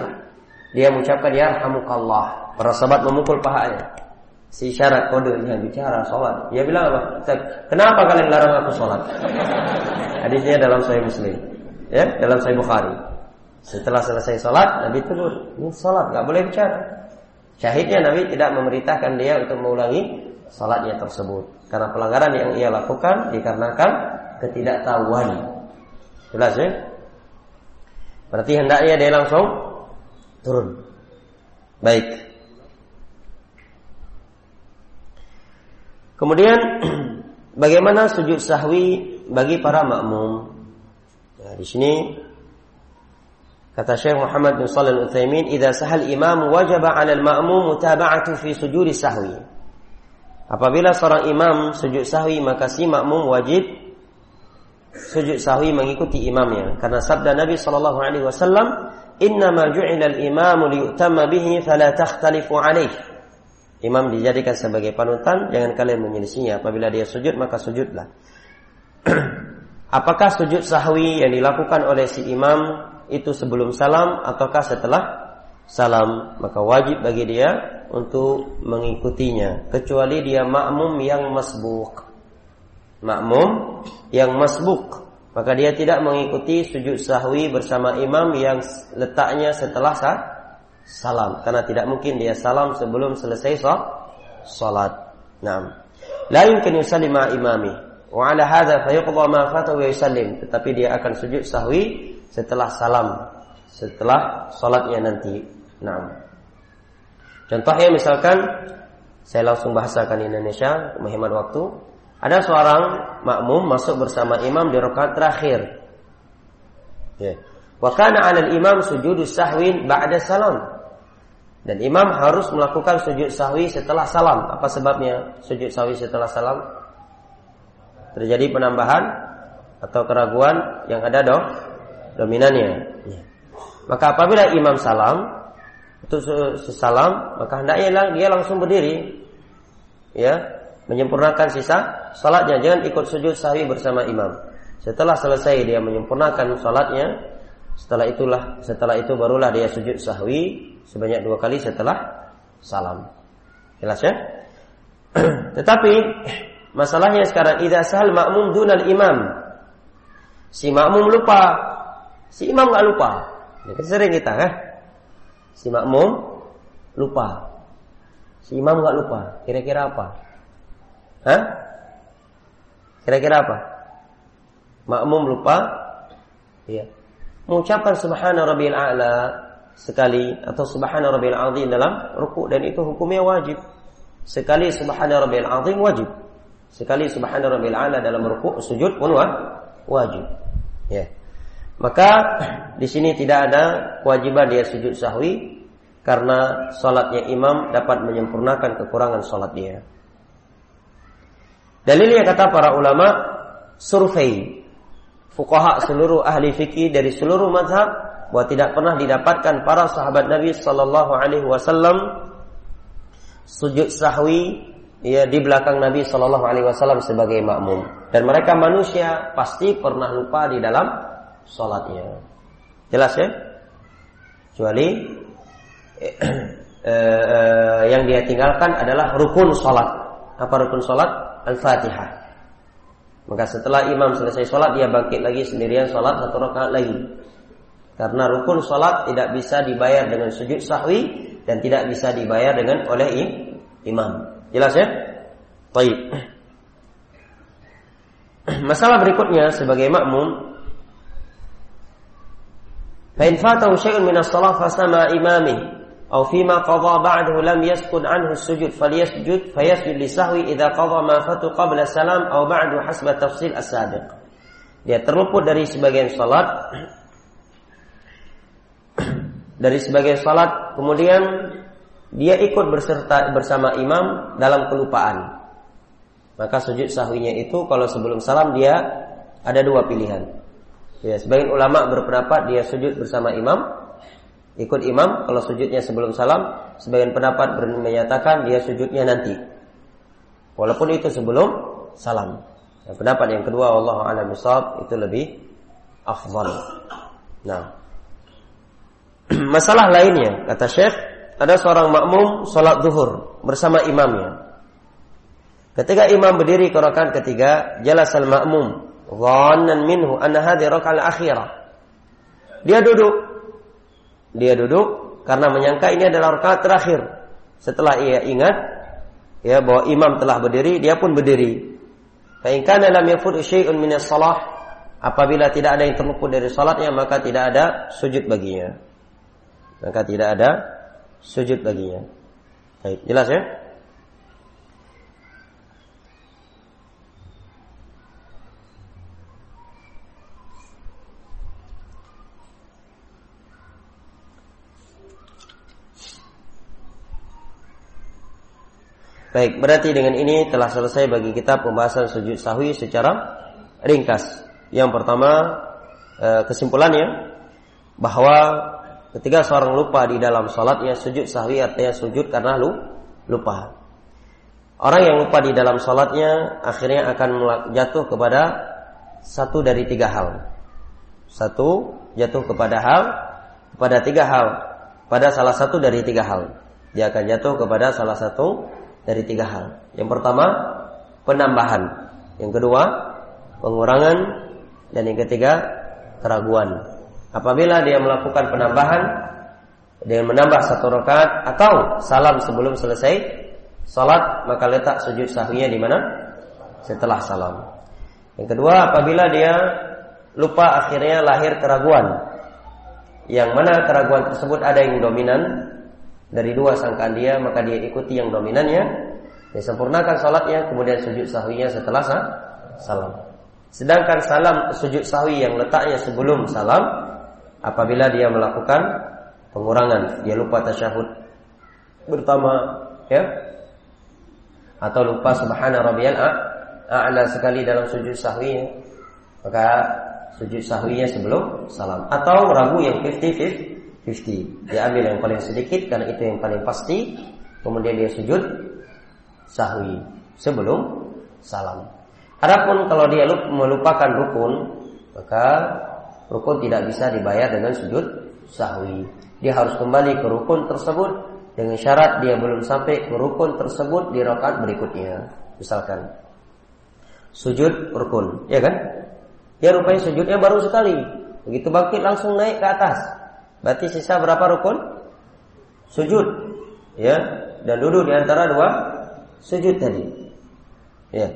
dia mengucapkan ya rahmukallah. Para sahabat memukul pahanya. Si syarat kode yang bicara sholat. Dia bilang apa? Kenapa kalian larang aku sholat? Hadisnya dalam Sahih Muslim. Ya, dalam Sahih Bukhari. Setelah selesai sholat, Nabi tegur, ini sholat, nggak boleh bicara. Syahidnya Nabi tidak memerintahkan dia untuk mengulangi sholatnya tersebut. Karena pelanggaran yang ia lakukan dikarenakan ketidaktahuan. Jelas ya? Berarti hendaknya dia langsung turun. Baik. Kemudian bagaimana sujud sahwi bagi para makmum? Nah, di sini kata Syekh Muhammad bin Shalih Al-Utsaimin, "Idza sahal imam wajib 'ala al-ma'mum mutaba'atu fi sujudi sahwi." Apabila seorang imam sujud sahwi maka si makmum wajib sujud sahwi mengikuti imamnya. Karena sabda Nabi sallallahu alaihi wasallam innama ju'ila al-imamu liyutamma bihi fala takhtalifu alaih imam dijadikan sebagai panutan jangan kalian menyelisihinya. Apabila dia sujud maka sujudlah. Apakah sujud sahwi yang dilakukan oleh si imam itu sebelum salam ataukah setelah salam? Maka wajib bagi dia untuk mengikutinya. Kecuali dia makmum yang masbuk makmum yang masbuk maka dia tidak mengikuti sujud sahwi bersama imam yang letaknya setelah sah, salam karena tidak mungkin dia salam sebelum selesai salat. Naam. La yumkin imami. Wa ala hadha fayuqda ma yusallim. Tetapi dia akan sujud sahwi setelah salam, setelah salatnya nanti. Naam. Contohnya misalkan saya langsung bahasakan Indonesia menghemat waktu. Ada seorang makmum masuk bersama imam di rakaat terakhir. Ya. Wa kana imam sujudu sahwin ba'da salam. Dan imam harus melakukan sujud sahwi setelah salam. Apa sebabnya sujud sahwi setelah salam? Terjadi penambahan atau keraguan yang ada dong dominannya. Ya. Maka apabila imam salam, itu sesalam, maka hendaknya dia langsung berdiri. Ya, menyempurnakan sisa salatnya. Jangan ikut sujud sahwi bersama imam. Setelah selesai dia menyempurnakan salatnya setelah itulah setelah itu barulah dia sujud sahwi sebanyak dua kali setelah salam. Jelas ya? Tetapi masalahnya sekarang idza sahal makmum dunal imam. Si makmum lupa. Si imam nggak lupa. Ya, sering kita kan si makmum lupa. Si imam nggak lupa. Kira-kira apa Hah? Kira-kira apa? Makmum lupa? Iya. Mengucapkan subhana rabbil a'la sekali atau subhana rabbil azim dalam ruku dan itu hukumnya wajib. Sekali subhana rabbil azim wajib. Sekali subhana rabbil a'la dalam ruku sujud pun wajib. Ya. Maka di sini tidak ada kewajiban dia sujud sahwi karena salatnya imam dapat menyempurnakan kekurangan salat dia. Dalilnya kata para ulama survei. Fuqaha seluruh ahli fikih dari seluruh mazhab bahwa tidak pernah didapatkan para sahabat Nabi sallallahu alaihi wasallam sujud sahwi ya di belakang Nabi Shallallahu Alaihi Wasallam sebagai makmum. Dan mereka manusia pasti pernah lupa di dalam sholatnya jelas ya? Kecuali eh, eh, yang dia tinggalkan adalah rukun sholat apa rukun sholat Al-Fatihah. Maka setelah imam selesai sholat, dia bangkit lagi sendirian sholat satu rakaat lagi. Karena rukun sholat tidak bisa dibayar dengan sujud sahwi dan tidak bisa dibayar dengan oleh imam. Jelas ya? Baik. Masalah berikutnya sebagai makmum Fa in fatahu syai'un minas salah fasama imamih أو فيما قضى بعده لم يسكن عنه السجود فليسجد فيسجد لسهوي إذا قضى ما فات قبل السلام أو بعد حسب التفصيل السابق dia terluput dari sebagian salat dari sebagian salat kemudian dia ikut berserta bersama imam dalam kelupaan. Maka sujud sahwinya itu kalau sebelum salam dia ada dua pilihan. Ya, sebagian ulama berpendapat dia sujud bersama imam, ikut imam kalau sujudnya sebelum salam, sebagian pendapat menyatakan dia sujudnya nanti. Walaupun itu sebelum salam. Dan pendapat yang kedua Allah a'lam itu lebih afdal. Nah, masalah lainnya kata Syekh ada seorang makmum sholat zuhur bersama imamnya. Ketika imam berdiri ke rakaat ketiga, jelas al makmum dhannan minhu anna hadhi rakaat akhirah. Dia duduk. Dia duduk karena menyangka ini adalah rakaat terakhir. Setelah ia ingat ya bahwa imam telah berdiri, dia pun berdiri. Fa in kana lam syai'un min salah apabila tidak ada yang terluput dari salatnya maka tidak ada sujud baginya. Maka tidak ada sujud baginya. Baik, jelas ya? Baik, berarti dengan ini telah selesai bagi kita pembahasan sujud sahwi secara ringkas. Yang pertama, eh, kesimpulannya bahwa Ketika seorang lupa di dalam sholatnya sujud sahwi artinya sujud karena lu lupa. Orang yang lupa di dalam sholatnya akhirnya akan jatuh kepada satu dari tiga hal. Satu jatuh kepada hal, kepada tiga hal, pada salah satu dari tiga hal. Dia akan jatuh kepada salah satu dari tiga hal. Yang pertama penambahan, yang kedua pengurangan, dan yang ketiga keraguan. Apabila dia melakukan penambahan dengan menambah satu rakaat atau salam sebelum selesai salat, maka letak sujud sahwinya di mana? Setelah salam. Yang kedua, apabila dia lupa akhirnya lahir keraguan. Yang mana keraguan tersebut ada yang dominan dari dua sangkaan dia, maka dia ikuti yang dominannya. Dia sempurnakan salatnya, kemudian sujud sahwinya setelah salam. Sedangkan salam sujud sahwi yang letaknya sebelum salam apabila dia melakukan pengurangan, dia lupa tasyahud pertama, ya, atau lupa subhana rabbiyal a'la sekali dalam sujud sahwi, maka sujud sahwinya sebelum salam atau ragu yang 50 50 dia ambil yang paling sedikit karena itu yang paling pasti kemudian dia sujud sahwi sebelum salam adapun kalau dia melupakan rukun maka rukun tidak bisa dibayar dengan sujud sahwi. Dia harus kembali ke rukun tersebut dengan syarat dia belum sampai ke rukun tersebut di rakaat berikutnya. Misalkan sujud rukun, ya kan? Dia rupanya sujudnya baru sekali. Begitu bangkit langsung naik ke atas. Berarti sisa berapa rukun? Sujud. Ya, dan duduk di antara dua sujud tadi. Ya.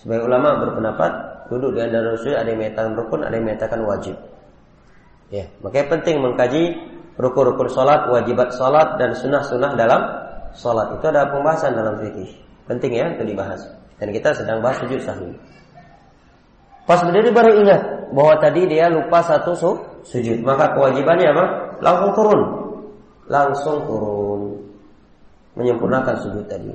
Sebagai ulama berpendapat duduk di antara sujud ada yang menyatakan rukun, ada yang menyatakan wajib. Ya, makanya penting mengkaji rukun-rukun sholat, wajibat sholat dan sunnah-sunnah dalam sholat. Itu ada pembahasan dalam fikih. Penting ya untuk dibahas. Dan kita sedang bahas sujud sahwi. Pas berdiri baru ingat bahwa tadi dia lupa satu su sujud. Maka kewajibannya apa? Langsung turun. Langsung turun. Menyempurnakan sujud tadi.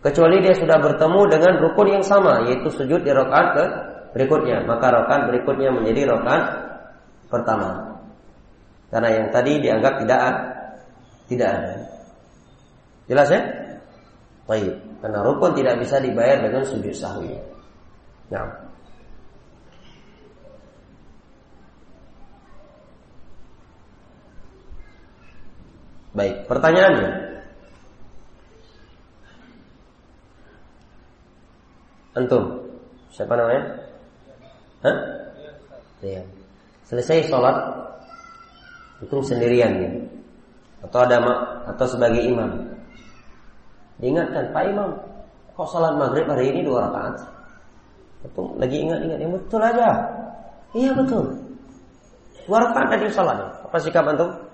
Kecuali dia sudah bertemu dengan rukun yang sama, yaitu sujud di rakaat ke berikutnya. Maka rakaat berikutnya menjadi rakaat pertama. Karena yang tadi dianggap tidak tidak ada. Jelas ya? Baik. Karena rukun tidak bisa dibayar dengan sujud sahwi. Nah. Baik, pertanyaannya. Antum, siapa namanya? Hah? Iya. Selesai sholat, itu sendirian ya. Atau ada atau sebagai imam. Diingatkan, Pak Imam, kok sholat maghrib hari ini dua rakaat? Itu lagi ingat-ingat, yang betul aja. Iya betul. Dua rakaat tadi sholat. Apa sikap antum?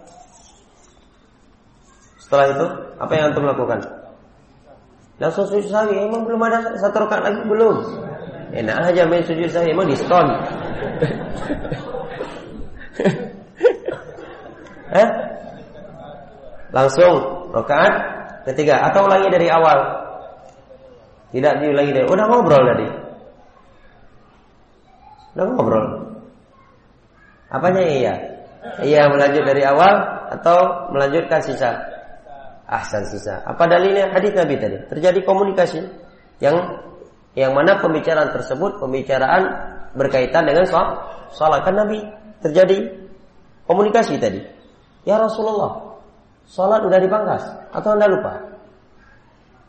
Setelah itu, apa yang antum lakukan? Langsung sujud sahwi. Emang belum ada satu rakaat lagi belum? Enak aja main sujud sahwi. Emang diskon. eh? Langsung rakaat ketiga atau ulangi dari awal? Tidak diulangi dari. Udah ngobrol tadi. Udah ngobrol. Apanya iya? Iya melanjut dari awal atau melanjutkan sisa? Ahsan sisa. Apa dalilnya? Hadis Nabi tadi. Terjadi komunikasi yang yang mana pembicaraan tersebut pembicaraan berkaitan dengan salat kan Nabi terjadi komunikasi tadi. Ya Rasulullah, Sholat udah dipangkas atau anda lupa?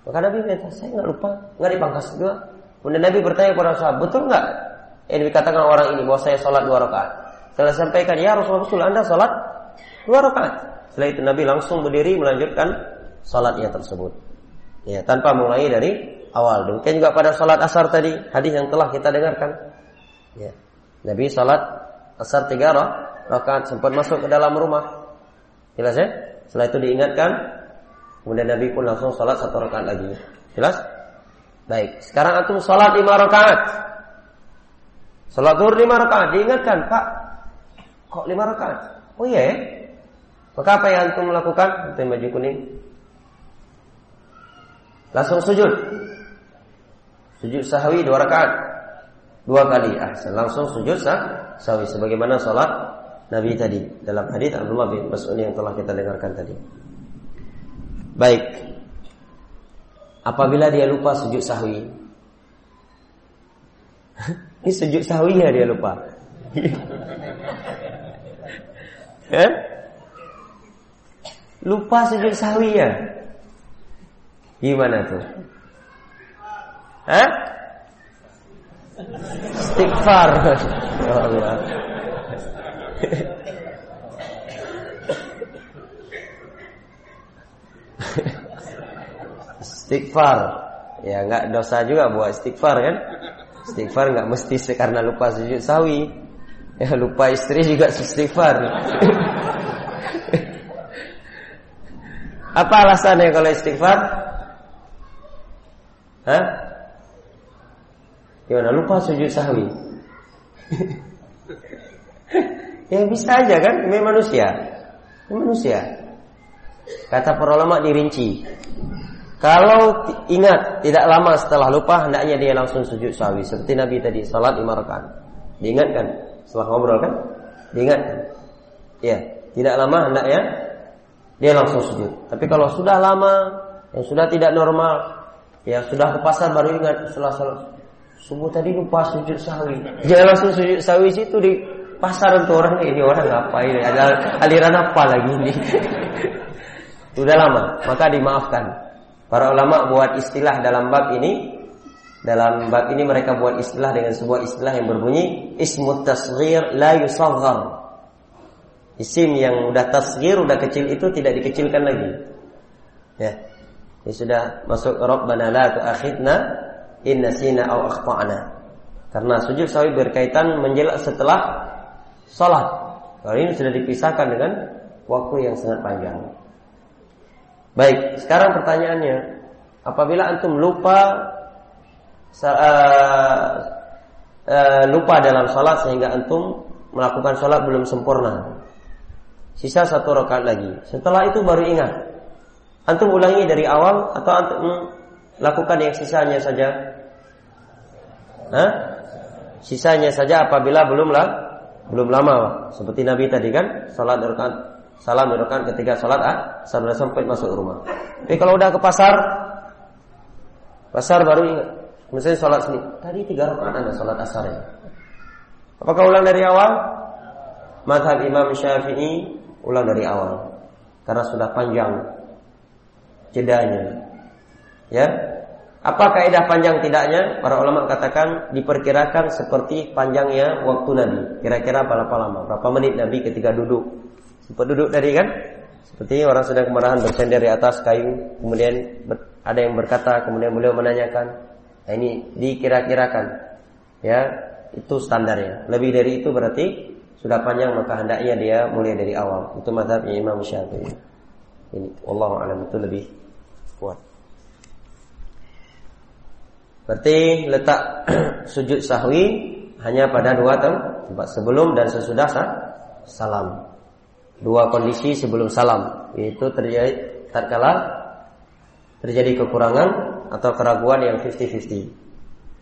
Maka Nabi berkata, saya nggak lupa, nggak dipangkas juga. Kemudian Nabi bertanya kepada sahabat, betul nggak yang dikatakan orang ini bahwa saya sholat dua rakaat? Setelah sampaikan, ya Rasulullah, anda sholat dua rakaat. Setelah itu Nabi langsung berdiri melanjutkan sholatnya tersebut. Ya, tanpa mulai dari awal. Demikian juga pada sholat asar tadi, hadis yang telah kita dengarkan. Ya. Nabi sholat asar tiga rakaat sempat masuk ke dalam rumah. Jelas ya? Setelah itu diingatkan, kemudian Nabi pun langsung sholat satu rakaat lagi. Jelas? Baik. Sekarang antum sholat lima rakaat. Sholat zuhur lima rakaat. Diingatkan, Pak. Kok lima rakaat? Oh iya ya? Maka apa yang antum lakukan? Yang baju kuning. Langsung sujud. Sujud sahwi dua rakaat. Dua kali. Ah, langsung sujud sah, sahwi. Sebagaimana sholat Nabi tadi dalam hadis Abdullah bin Mas'ud yang telah kita dengarkan tadi. Baik. Apabila dia lupa sujud sahwi. Ini sujud sahwinya dia lupa. eh? Lupa sujud sahwinya. Gimana tuh? Hah? Istighfar. Allah. istighfar ya nggak dosa juga buat istighfar kan istighfar nggak mesti karena lupa sujud sawi ya lupa istri juga istighfar apa alasannya kalau istighfar Hah? Gimana lupa sujud sahwi? Ya bisa aja kan, ini manusia. Ini manusia. Kata para ulama dirinci. Kalau ingat tidak lama setelah lupa hendaknya dia langsung sujud sawi seperti Nabi tadi salat lima rakaat. Diingatkan setelah ngobrol kan? Diingatkan. Ya, tidak lama hendaknya dia langsung sujud. Tapi kalau sudah lama yang sudah tidak normal, ya sudah ke pasar baru ingat setelah subuh tadi lupa sujud sawi. Jangan langsung sujud sawi situ di pasar untuk orang ini orang ngapain ada aliran apa lagi ini sudah lama maka dimaafkan para ulama buat istilah dalam bab ini dalam bab ini mereka buat istilah dengan sebuah istilah yang berbunyi ismut tasghir la yusaghar isim yang udah tasghir udah kecil itu tidak dikecilkan lagi ya ini sudah masuk Rabbana la tu'akhidna in nasina aw akhtana karena sujud sawi berkaitan menjelak setelah Salat. Kalau ini sudah dipisahkan dengan waktu yang sangat panjang. Baik, sekarang pertanyaannya, apabila antum lupa uh, uh, lupa dalam salat sehingga antum melakukan salat belum sempurna, sisa satu rakaat lagi. Setelah itu baru ingat, antum ulangi dari awal atau antum lakukan yang sisanya saja? Hah? Sisanya saja apabila belum lah belum lama seperti Nabi tadi kan salat rakaat salam rakaat ketika salat ah sampai sampai masuk rumah. Tapi kalau udah ke pasar Asar baru ingat. Misalnya sholat sini. Tadi tiga rakaat ada sholat asar ya. Apakah ulang dari awal? Madhab Imam Syafi'i ulang dari awal. Karena sudah panjang jedanya. Ya, apa kaidah panjang tidaknya? Para ulama katakan diperkirakan seperti panjangnya waktu Nabi. Kira-kira berapa lama? Berapa menit Nabi ketika duduk? Sempat duduk tadi kan? Seperti orang sedang kemarahan bersender di atas kayu, kemudian ada yang berkata, kemudian beliau menanyakan. Nah, ini dikira-kirakan. Ya, itu standarnya. Lebih dari itu berarti sudah panjang maka hendaknya dia mulai dari awal. Itu mazhabnya Imam Syafi'i. Ini Allah alam itu lebih kuat. Berarti letak sujud sahwi hanya pada dua tempat sebelum dan sesudah salam. Dua kondisi sebelum salam yaitu terjadi tatkala terjadi kekurangan atau keraguan yang 50-50.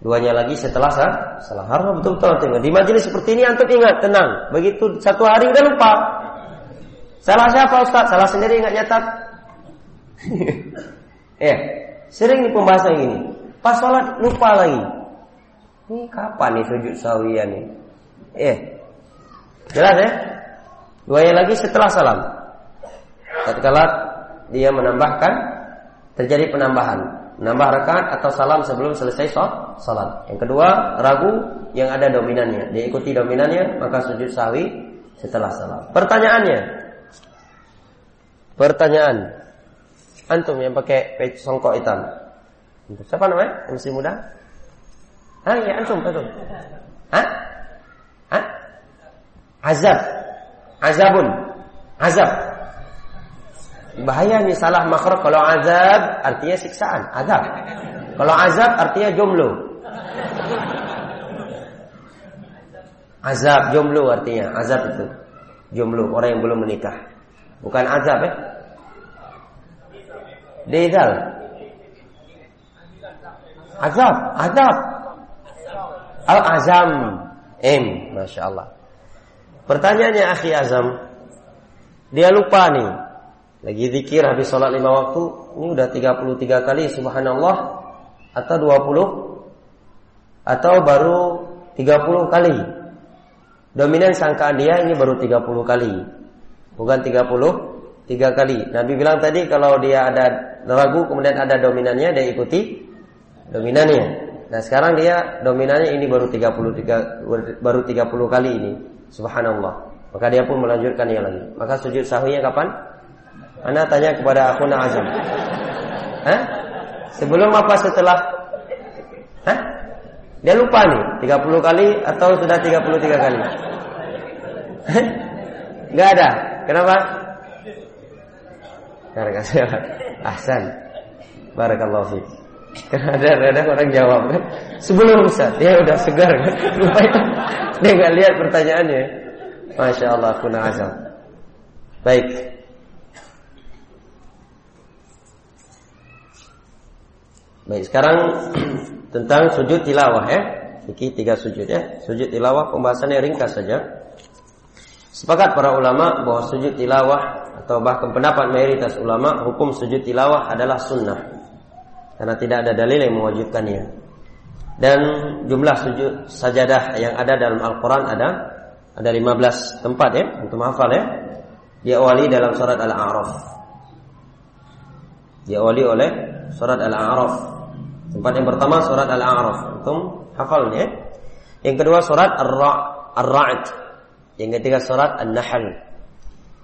Duanya lagi setelah sah, salah harus betul-betul tengok. Di majelis seperti ini antum ingat, tenang. Begitu satu hari udah lupa. Salah siapa Ustaz? Salah sendiri ingat nyatat. eh, sering nih pembahasan ini. Pas sholat lupa lagi. Ini kapan nih sujud sawiyan nih? Eh, jelas ya? Duanya lagi setelah salam. Tatkala dia menambahkan terjadi penambahan, menambah rakaat atau salam sebelum selesai salat. Yang kedua, ragu yang ada dominannya, dia ikuti dominannya, maka sujud sahwi setelah salam. Pertanyaannya, pertanyaan, antum yang pakai peci songkok hitam, Siapa namanya? MC muda? Ah, ya antum, antum. Hah? Hah? Azab. Azabun. Azab. Bahaya nih salah makhraj kalau azab artinya siksaan, azab. Kalau azab artinya jomblo. Azab jomblo artinya, azab itu. Jomblo, orang yang belum menikah. Bukan azab ya. Dezal. Azab, azab. Al-azam. M, Masya Allah. Pertanyaannya akhi azam. Dia lupa nih. Lagi zikir habis sholat lima waktu. Ini udah 33 kali subhanallah. Atau 20. Atau baru 30 kali. Dominan sangkaan dia ini baru 30 kali. Bukan 30 tiga kali. Nabi bilang tadi kalau dia ada ragu kemudian ada dominannya dia ikuti dominannya. Nah, sekarang dia dominannya ini baru 33 baru 30 kali ini. Subhanallah. Maka dia pun melanjutkan yang lagi. Maka sujud sahwinya kapan? Anda tanya kepada aku Azam. Hah? Sebelum apa setelah? Hah? Dia lupa nih, 30 kali atau sudah 33 kali? Enggak ada. Kenapa? Saya Ahsan. Barakallahu fiik. Karena ada ada orang jawab kan sebelum Ustaz dia udah segar kan lupa dia nggak lihat pertanyaannya Masya Allah kuna azam baik baik sekarang tentang sujud tilawah ya Fikih tiga sujud ya sujud tilawah pembahasannya ringkas saja sepakat para ulama bahwa sujud tilawah atau bahkan pendapat mayoritas ulama hukum sujud tilawah adalah sunnah karena tidak ada dalil yang mewajibkannya. Dan jumlah sujud sajadah yang ada dalam Al-Quran ada ada 15 tempat ya untuk hafal ya. Diawali dalam surat Al-A'raf. Diawali oleh surat Al-A'raf. Tempat yang pertama surat Al-A'raf. Untuk hafalnya. Yang kedua surat Ar-Ra'd. Yang ketiga surat An-Nahl.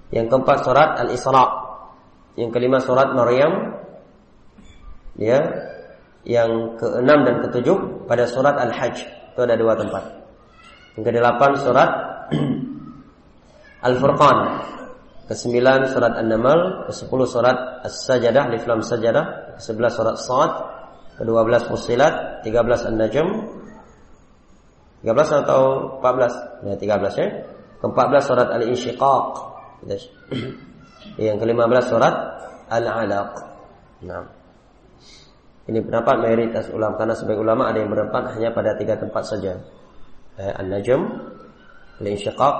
Yang keempat surat Al-Isra. Yang kelima surat Maryam ya yang keenam dan ketujuh pada surat Al-Hajj itu ada dua tempat. Yang kedelapan surat Al-Furqan, kesembilan surat An-Naml, kesepuluh surat As-Sajadah, Liflam Sajadah, kesebelas surat Sad, kedua belas Fusilat, tiga belas An-Najm, tiga belas atau empat belas? Ya tiga belas ya. Keempat belas surat Al-Insyiqaq, yang kelima belas surat Al-Alaq. Nah. Ini pendapat mayoritas ulama karena sebagai ulama ada yang berpendapat hanya pada tiga tempat saja. Eh, An-Najm, Al-Insyiqaq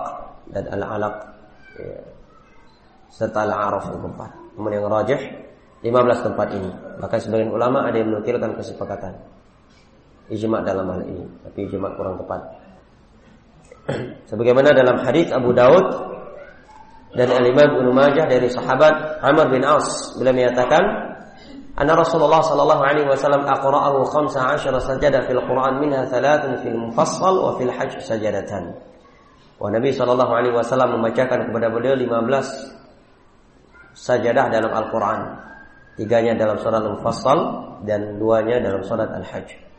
dan Al-Alaq. Ya. Serta Al-A'raf yang keempat. Kemudian yang rajih 15 tempat ini. Maka sebagian ulama ada yang menukilkan kesepakatan. Ijma dalam hal ini, tapi ijma kurang tepat. Sebagaimana dalam hadis Abu Daud dan Al Imam Ibnu Majah dari sahabat Amr bin Aus beliau menyatakan anna Rasulullah sallallahu alaihi wasallam aqra'ahu 15 sajadah fil Quran minha thalathun fil mufassal wa fil hajj sajadatan. Wa Nabi sallallahu alaihi wasallam membacakan kepada beliau 15 sajadah dalam Al-Quran. Tiganya dalam surat Al-Mufassal dan duanya dalam surat Al-Hajj.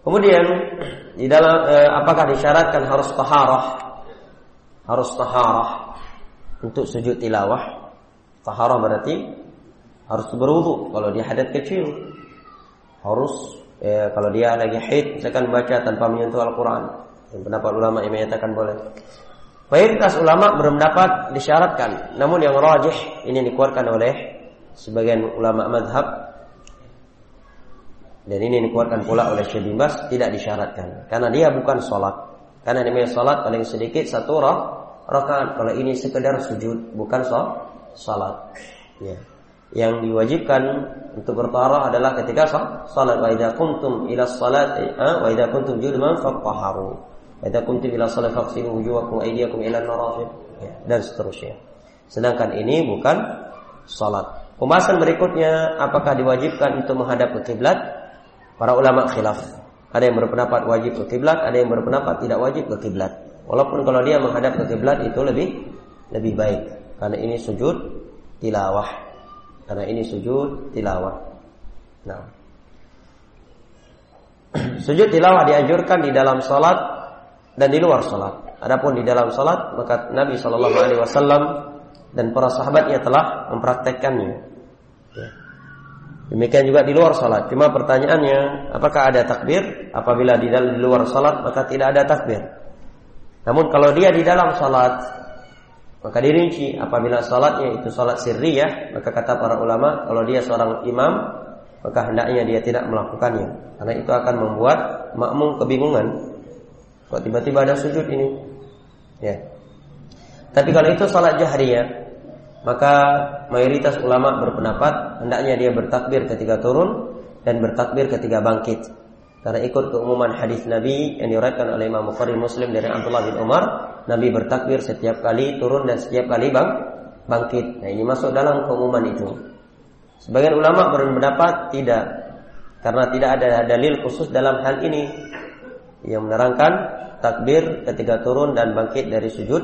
Kemudian di dalam eh, apakah disyaratkan harus taharah? Harus taharah untuk sujud tilawah. Taharah berarti harus berwudu kalau dia hadat kecil. Harus eh, kalau dia lagi haid misalkan baca tanpa menyentuh Al-Qur'an. Pendapat ulama yang menyatakan boleh. Mayoritas ulama berpendapat disyaratkan, namun yang rajih ini dikeluarkan oleh sebagian ulama madhab dan ini dikeluarkan pula oleh Syekh Bas tidak disyaratkan. Karena dia bukan sholat karena namanya sholat paling sedikit satu rakaat. Kalau ini sekedar sujud bukan sholat ya. Yang diwajibkan untuk bertarah adalah ketika sholat wa idza kuntum ila eh, wa idza kuntum junuban fatahharu Idza kuntum ila shalah faghsilu wujuhakum aydiyakum ila marafiq ya, dan seterusnya. Sedangkan ini bukan salat. Pembahasan berikutnya apakah diwajibkan untuk menghadap ke kiblat? Para ulama khilaf. Ada yang berpendapat wajib ke kiblat, ada yang berpendapat tidak wajib ke kiblat. Walaupun kalau dia menghadap ke kiblat itu lebih lebih baik karena ini sujud tilawah. Karena ini sujud tilawah. Nah. sujud tilawah dianjurkan di dalam salat dan di luar salat. Adapun di dalam salat maka Nabi Shallallahu Alaihi Wasallam dan para sahabatnya telah mempraktekkannya. Ya. Demikian juga di luar salat. Cuma pertanyaannya, apakah ada takbir? Apabila di dalam luar salat maka tidak ada takbir. Namun kalau dia di dalam salat maka dirinci apabila salatnya itu salat sirriyah maka kata para ulama kalau dia seorang imam maka hendaknya dia tidak melakukannya karena itu akan membuat makmum kebingungan Kok tiba-tiba ada sujud ini? Ya. Tapi kalau itu salat jahriyah, maka mayoritas ulama berpendapat hendaknya dia bertakbir ketika turun dan bertakbir ketika bangkit. Karena ikut keumuman hadis Nabi yang diriwayatkan oleh Imam Bukhari Muslim dari Abdullah bin Umar, Nabi bertakbir setiap kali turun dan setiap kali bang bangkit. Nah, ini masuk dalam keumuman itu. Sebagian ulama berpendapat tidak karena tidak ada dalil khusus dalam hal ini yang menerangkan takbir ketika turun dan bangkit dari sujud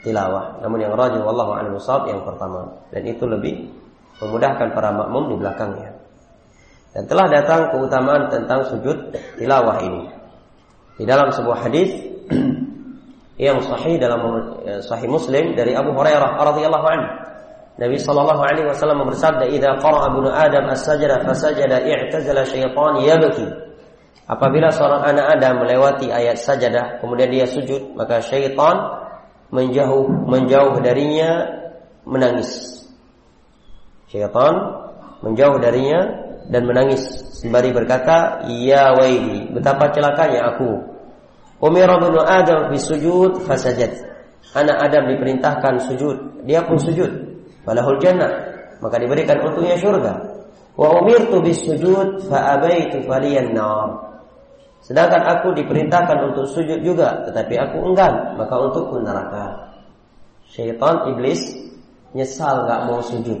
tilawah. Namun yang rajin wallahu a'lam yang pertama dan itu lebih memudahkan para makmum di belakangnya. Dan telah datang keutamaan tentang sujud tilawah ini. Di dalam sebuah hadis yang sahih dalam eh, sahih Muslim dari Abu Hurairah radhiyallahu anhu Nabi sallallahu alaihi wasallam bersabda, "Idza qara'a ibnu Adam as-sajda fasajada i'tazala syaitan yabki." Apabila seorang anak Adam melewati ayat sajadah kemudian dia sujud, maka syaitan menjauh menjauh darinya menangis. Syaitan menjauh darinya dan menangis sembari berkata, "Ya waili, betapa celakanya aku." Umira bin Adam bisujud fasajad. Anak Adam diperintahkan sujud, dia pun sujud. Falahul jannah, maka diberikan untuknya surga. Wa umirtu bisujud fa abaitu faliyan nar. Sedangkan aku diperintahkan untuk sujud juga, tetapi aku enggan, maka untukku neraka. Syaitan iblis nyesal nggak mau sujud.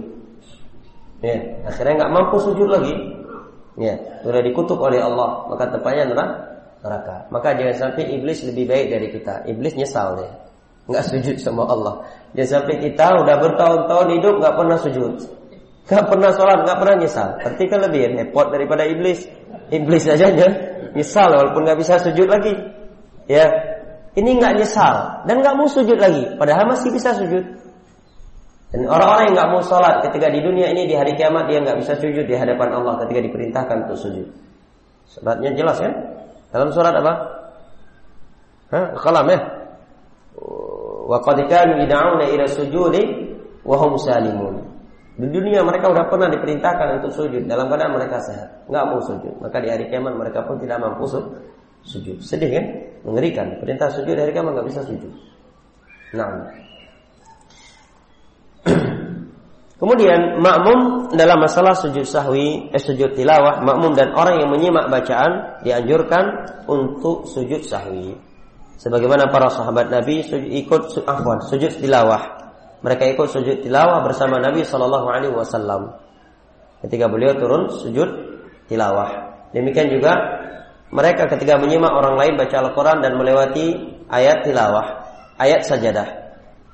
Ya, akhirnya nggak mampu sujud lagi. Ya, sudah dikutuk oleh Allah, maka tempatnya neraka. Maka jangan sampai iblis lebih baik dari kita. Iblis nyesal deh, nggak sujud sama Allah. Jangan sampai kita udah bertahun-tahun hidup nggak pernah sujud, nggak pernah sholat, nggak pernah nyesal. Berarti kan lebih repot daripada iblis. Iblis aja ya nyesal walaupun nggak bisa sujud lagi. Ya, ini nggak nyesal dan nggak mau sujud lagi, padahal masih bisa sujud. Dan orang-orang yang nggak mau sholat ketika di dunia ini di hari kiamat dia nggak bisa sujud di hadapan Allah ketika diperintahkan untuk sujud. Suratnya jelas ya? Dalam surat apa? Hah? Kalam ya? Wa qad kanu ila sujudi wa hum salimun. Di dunia mereka sudah pernah diperintahkan untuk sujud dalam keadaan mereka sehat, nggak mau sujud. Maka di hari kiamat mereka pun tidak mampu sujud. Sedih kan? Mengerikan. Perintah sujud di hari kiamat nggak bisa sujud. Nah. Kemudian makmum dalam masalah sujud sahwi, eh, sujud tilawah, makmum dan orang yang menyimak bacaan dianjurkan untuk sujud sahwi. Sebagaimana para sahabat Nabi ikut afwan, sujud tilawah. Mereka ikut sujud tilawah bersama Nabi Shallallahu Alaihi Wasallam. Ketika beliau turun sujud tilawah. Demikian juga mereka ketika menyimak orang lain baca Al-Quran dan melewati ayat tilawah, ayat sajadah.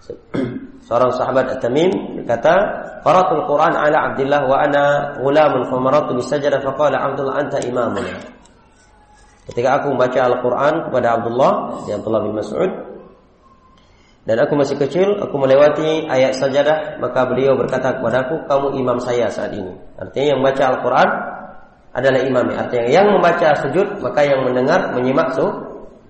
Seorang sahabat At-Tamim berkata, "Qaratul Quran ala Abdullah wa ana ghulamun famaratu bisajadah faqala Abdullah anta imamuna." Ketika aku membaca Al-Quran kepada Abdullah, Abdullah bin Mas'ud, dan aku masih kecil, aku melewati ayat sajadah, maka beliau berkata kepadaku, kamu imam saya saat ini. Artinya yang membaca Al-Quran adalah imamnya. Artinya yang membaca sujud, maka yang mendengar, menyimak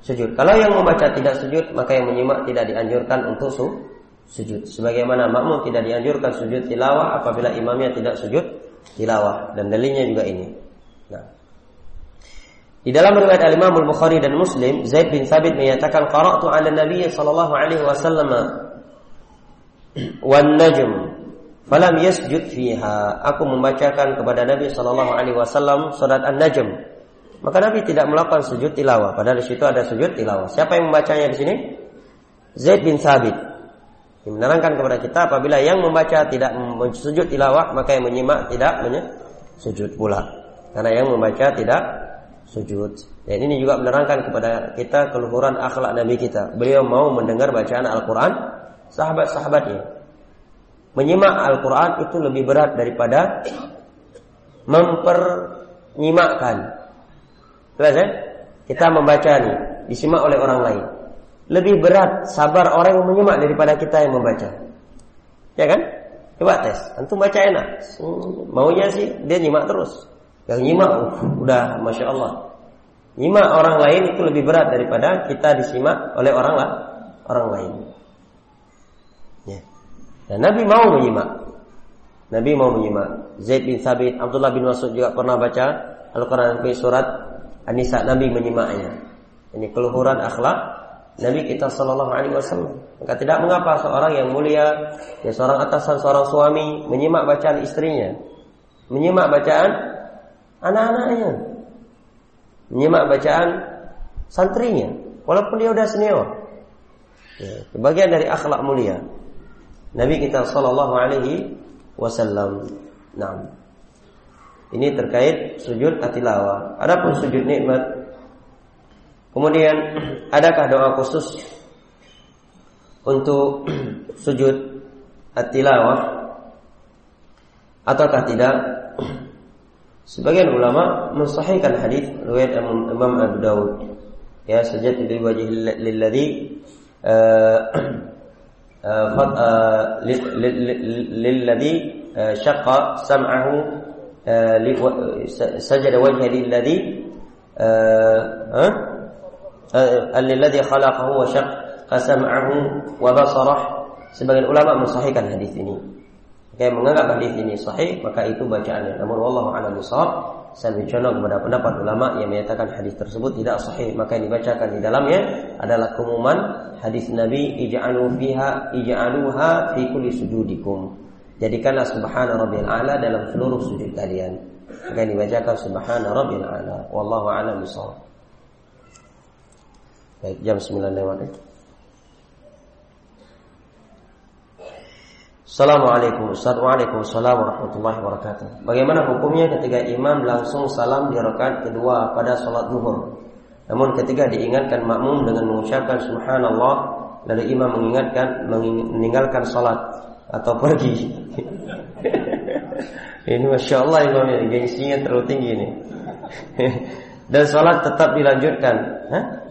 sujud. Kalau yang membaca tidak sujud, maka yang menyimak tidak dianjurkan untuk sujud sujud. Sebagaimana makmum tidak dianjurkan sujud tilawah apabila imamnya tidak sujud tilawah dan dalilnya juga ini. Di dalam riwayat Al-Imam Al-Bukhari dan Muslim, Zaid bin Thabit menyatakan qara'tu 'ala Nabi sallallahu alaihi wasallam wan najm falam yasjud fiha. Aku membacakan kepada Nabi sallallahu alaihi wasallam surat An-Najm. Maka Nabi tidak melakukan sujud tilawah, padahal di situ ada sujud tilawah. Siapa yang membacanya di sini? Zaid bin Thabit menerangkan kepada kita apabila yang membaca tidak sujud tilawah maka yang menyimak tidak sujud pula karena yang membaca tidak sujud dan ini juga menerangkan kepada kita keluhuran akhlak Nabi kita beliau mau mendengar bacaan Al-Quran sahabat-sahabatnya menyimak Al-Quran itu lebih berat daripada mempernyimakkan jelas ya kita membaca nih disimak oleh orang lain lebih berat sabar orang yang menyimak daripada kita yang membaca. Ya kan? Coba tes. Antum baca enak. Maunya sih dia nyimak terus. Yang nyimak uh, udah masya Allah. Nyimak orang lain itu lebih berat daripada kita disimak oleh orang lah, orang lain. Ya. Dan Nabi mau menyimak. Nabi mau menyimak. Zaid bin Thabit, Abdullah bin Mas'ud juga pernah baca Al-Quran surat An-Nisa. Nabi menyimaknya. Ini keluhuran akhlak Nabi kita Shallallahu Alaihi Wasallam. Maka tidak mengapa seorang yang mulia, ya seorang atasan, seorang suami menyimak bacaan istrinya, menyimak bacaan anak-anaknya, menyimak bacaan santrinya, walaupun dia sudah senior. Ya, bagian dari akhlak mulia. Nabi kita Shallallahu Alaihi Wasallam. Ini terkait sujud atilawah. Adapun sujud nikmat Kemudian adakah doa khusus untuk sujud at-tilawah ataukah tidak? Sebagian ulama mensahihkan hadis riwayat Imam Abu Dawud. Ya, sajad di wajh lilladzi للذي شق سمعه سجد وجهه للذي alladhi khalaqahu wa syaqqa sam'ahu wa basarah sebagian ulama mensahihkan hadis ini Oke, menganggap hadis ini sahih, maka itu bacaannya. Namun wallahu a'lam bishawab. Saya mencontoh kepada pendapat ulama yang menyatakan hadis tersebut tidak sahih, maka yang dibacakan di dalamnya adalah keumuman hadis Nabi ij'alu fiha ij'aluha fi kulli sujudikum. Jadikanlah subhana rabbil a'la dalam seluruh sujud kalian. Maka yang dibacakan subhana rabbil a'la. Wallahu a'lam. Baik, jam 9 lewat Assalamualaikum Ustaz. Waalaikumsalam warahmatullahi wabarakatuh. Bagaimana hukumnya ketika imam langsung salam di rakaat kedua pada sholat zuhur? Namun ketika diingatkan makmum dengan mengucapkan subhanallah Lalu imam mengingatkan meninggalkan sholat Atau pergi. Ini Masya Allah imamnya Gengsinya terlalu tinggi ini. Dan sholat tetap dilanjutkan. Hah?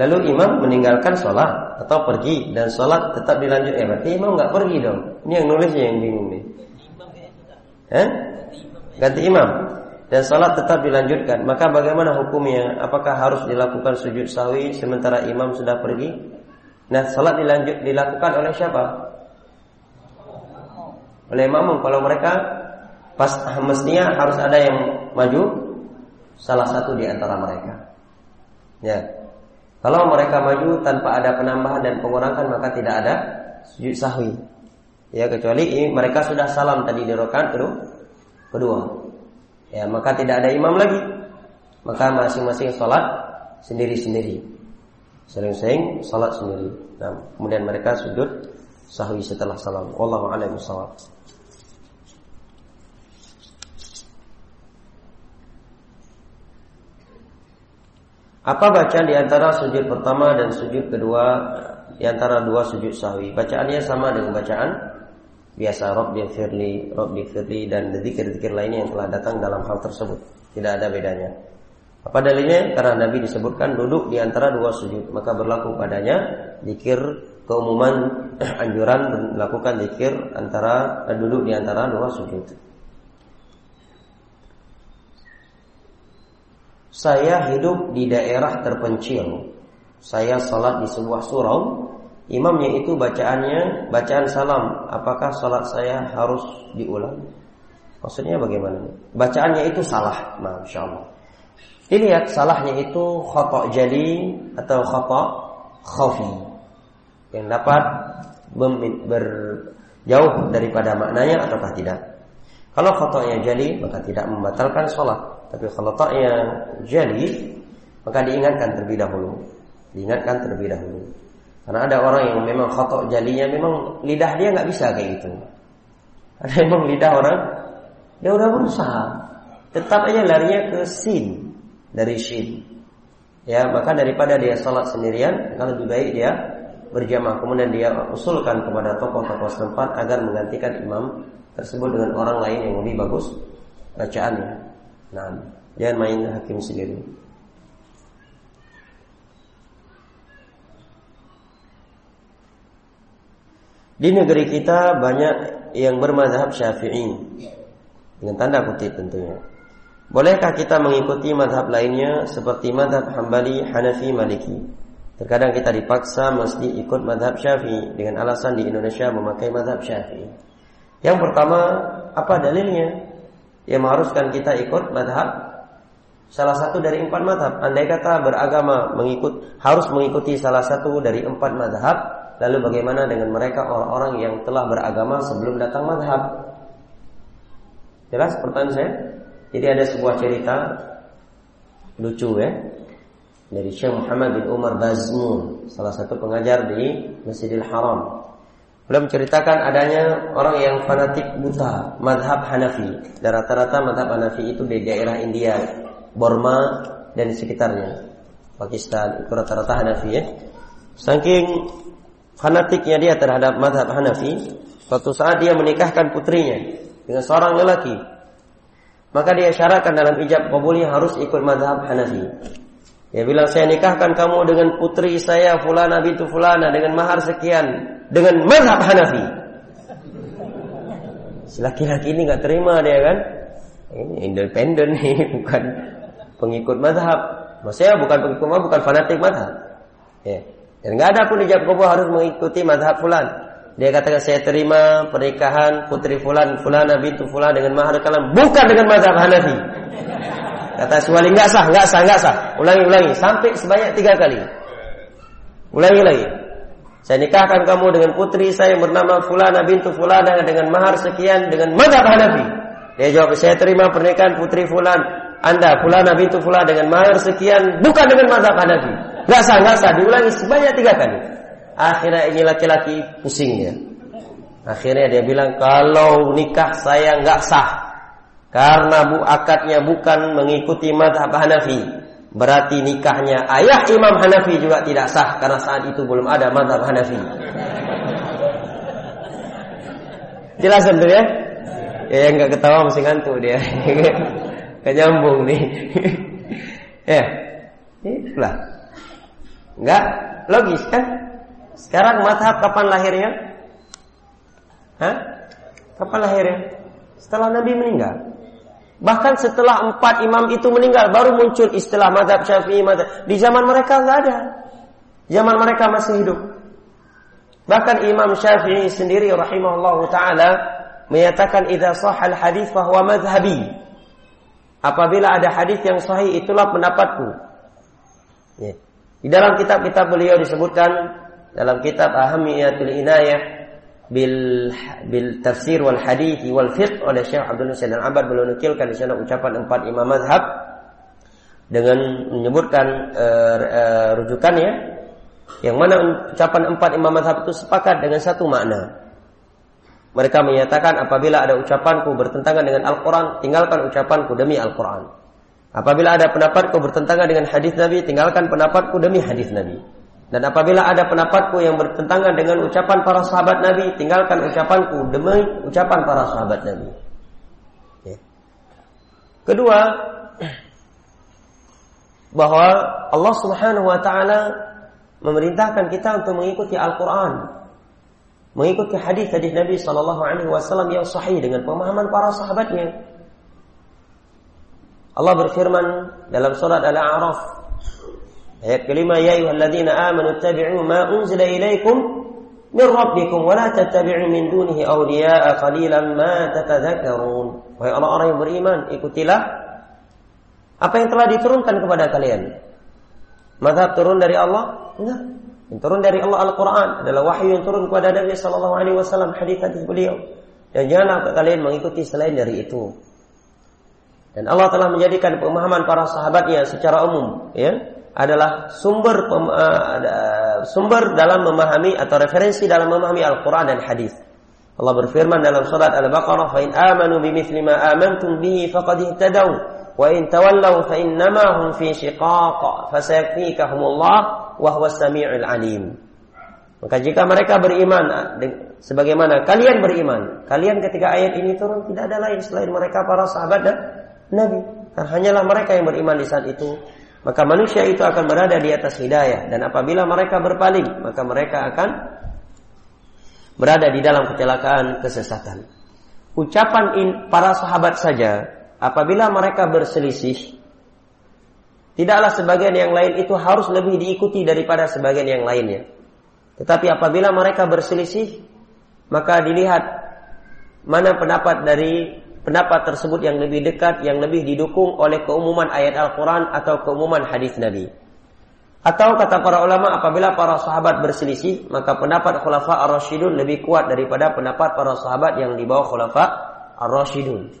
Lalu imam meninggalkan sholat atau pergi dan sholat tetap dilanjut. Ya berarti imam nggak pergi dong. Ini yang nulisnya yang bingung nih. Eh? Ganti imam dan sholat tetap dilanjutkan. Maka bagaimana hukumnya? Apakah harus dilakukan sujud sawi sementara imam sudah pergi? Nah, sholat dilanjut dilakukan oleh siapa? Oleh imam. Kalau mereka pas mestinya harus ada yang maju salah satu di antara mereka. Ya. Kalau mereka maju tanpa ada penambahan dan pengurangan maka tidak ada sujud sahwi. Ya kecuali mereka sudah salam tadi di rakaat kedua. Ya maka tidak ada imam lagi. Maka masing-masing sholat sendiri-sendiri. Sering-sering sholat sendiri. Nah, kemudian mereka sujud sahwi setelah salam. Wallahu a'lam bishawab. Apa bacaan di antara sujud pertama dan sujud kedua di antara dua sujud sahwi? Bacaannya sama dengan bacaan biasa Rabbi firli, Rabbi firli dan zikir-zikir lainnya yang telah datang dalam hal tersebut. Tidak ada bedanya. Apa dalilnya? Karena Nabi disebutkan duduk di antara dua sujud, maka berlaku padanya zikir keumuman anjuran melakukan zikir antara duduk di antara dua sujud. Saya hidup di daerah terpencil. Saya salat di sebuah surau. Imamnya itu bacaannya bacaan salam. Apakah salat saya harus diulang? Maksudnya bagaimana? Bacaannya itu salah, masya Allah. Dilihat salahnya itu khotok jali atau khotok khafi yang dapat berjauh daripada maknanya ataukah tidak. Kalau khotoknya jali maka tidak membatalkan sholat. Tapi kalau taknya jali maka diingatkan terlebih dahulu. Diingatkan terlebih dahulu. Karena ada orang yang memang khotok jalinya memang lidah dia nggak bisa kayak gitu. Ada memang lidah orang dia udah berusaha, tetap aja larinya ke sin dari shin. Ya, maka daripada dia sholat sendirian, maka lebih baik dia berjamaah. Kemudian dia usulkan kepada tokoh-tokoh setempat agar menggantikan imam tersebut dengan orang lain yang lebih bagus bacaannya. Nah, jangan main hakim sendiri. Di negeri kita banyak yang bermadhab syafi'i Dengan tanda kutip tentunya Bolehkah kita mengikuti madhab lainnya seperti madhab Hambali, Hanafi, Maliki? Terkadang kita dipaksa mesti ikut madhab Syafi'i dengan alasan di Indonesia memakai madhab Syafi'i. Yang pertama, apa dalilnya? Yang mengharuskan kita ikut madhab salah satu dari empat madhab. Andai kata beragama mengikut harus mengikuti salah satu dari empat madhab, lalu bagaimana dengan mereka orang-orang yang telah beragama sebelum datang madhab? Jelas pertanyaan saya? Jadi ada sebuah cerita lucu ya dari Syekh Muhammad bin Umar Bazmun, salah satu pengajar di Masjidil Haram. Beliau menceritakan adanya orang yang fanatik buta madhab Hanafi. Dan rata-rata madhab Hanafi itu di daerah India, Burma dan sekitarnya. Pakistan itu rata-rata Hanafi ya. Saking fanatiknya dia terhadap madhab Hanafi, suatu saat dia menikahkan putrinya dengan seorang lelaki maka dia syaratkan dalam ijab kabulnya harus ikut madhab Hanafi. Dia bilang saya nikahkan kamu dengan putri saya fulana bintu fulana dengan mahar sekian dengan madhab Hanafi. Si laki-laki ini nggak terima dia kan? Ini independen nih bukan pengikut madhab. Maksudnya bukan pengikut madhab, bukan fanatik madhab. Ya. Dan nggak ada pun ijab kabul harus mengikuti madhab fulan. Dia katakan saya terima pernikahan putri fulan fulana bintu fulan dengan mahar kalam bukan dengan mazhab Hanafi. Kata suami enggak sah, enggak sah, enggak sah. Ulangi, ulangi sampai sebanyak tiga kali. Ulangi lagi. Saya nikahkan kamu dengan putri saya yang bernama fulana bintu fulana dengan mahar sekian dengan mazhab Hanafi. Dia jawab, saya terima pernikahan putri fulan anda fulana bintu fulan dengan mahar sekian bukan dengan mazhab Hanafi. Enggak sah, enggak sah. Diulangi sebanyak tiga kali. Akhirnya ini laki-laki pusing dia. Akhirnya dia bilang kalau nikah saya nggak sah karena bu akadnya bukan mengikuti madhab Hanafi. Berarti nikahnya ayah Imam Hanafi juga tidak sah karena saat itu belum ada madhab Hanafi. Jelas tentu ya? Ya yang nggak ketawa mesti ngantuk dia. Gak nyambung nih. ya, itulah. Enggak logis kan? Sekarang madhab kapan lahirnya? Hah? Kapan lahirnya? Setelah Nabi meninggal. Bahkan setelah empat imam itu meninggal baru muncul istilah madhab syafi'i madhab. Di zaman mereka nggak ada. Zaman mereka masih hidup. Bahkan Imam Syafi'i sendiri rahimahullah taala menyatakan idza sahal hadis bahwa madhhabi. Apabila ada hadis yang sahih itulah pendapatku. Ya. Di dalam kitab-kitab beliau disebutkan dalam kitab Ahamiyatul Inayah bil bil tafsir wal hadith wal fiqh oleh Syekh Abdul Husain Al-Abad beliau nukilkan di sana ucapan empat imam mazhab dengan menyebutkan uh, uh, rujukannya yang mana ucapan empat imam mazhab itu sepakat dengan satu makna. Mereka menyatakan apabila ada ucapanku bertentangan dengan Al-Quran, tinggalkan ucapanku demi Al-Quran. Apabila ada pendapatku bertentangan dengan hadis Nabi, tinggalkan pendapatku demi hadis Nabi. Dan apabila ada pendapatku yang bertentangan dengan ucapan para sahabat Nabi, tinggalkan ucapanku demi ucapan para sahabat Nabi. Ya. Kedua, bahwa Allah Subhanahu wa taala memerintahkan kita untuk mengikuti Al-Qur'an, mengikuti hadis-hadis Nabi sallallahu alaihi wasallam yang sahih dengan pemahaman para sahabatnya. Allah berfirman dalam surat Al-A'raf Ayat kelima, ya ayyuhalladzina amanu tabi'u ma unzila ilaikum min rabbikum wa la tattabi'u min dunihi awliya'a qalilan ma tatadzakkarun. Wahai orang-orang yang beriman, ikutilah apa yang telah diturunkan kepada kalian. Mazhab turun dari Allah? Enggak. Yang turun dari Allah Al-Quran adalah wahyu yang turun kepada Nabi Sallallahu Alaihi Wasallam hadis-hadis beliau. Dan janganlah kalian mengikuti selain dari itu. Dan Allah telah menjadikan pemahaman para sahabatnya secara umum, ya, adalah sumber uh, sumber dalam memahami atau referensi dalam memahami Al-Quran dan Hadis. Allah berfirman dalam surat Al-Baqarah, "Fa in amanu bimithli ma amantum bihi faqad ihtadaw, wa in tawallaw fa innama hum fi shiqaq, fasayakfikahumullah wa huwas samiul alim." Maka jika mereka beriman sebagaimana kalian beriman, kalian ketika ayat ini turun tidak ada lain selain mereka para sahabat dan Nabi. Karena hanyalah mereka yang beriman di saat itu maka manusia itu akan berada di atas hidayah dan apabila mereka berpaling maka mereka akan berada di dalam kecelakaan kesesatan. Ucapan in, para sahabat saja apabila mereka berselisih tidaklah sebagian yang lain itu harus lebih diikuti daripada sebagian yang lainnya. Tetapi apabila mereka berselisih maka dilihat mana pendapat dari pendapat tersebut yang lebih dekat, yang lebih didukung oleh keumuman ayat Al-Quran atau keumuman hadis Nabi. Atau kata para ulama apabila para sahabat berselisih, maka pendapat khulafa ar-rasyidun lebih kuat daripada pendapat para sahabat yang di bawah khulafa ar-rasyidun.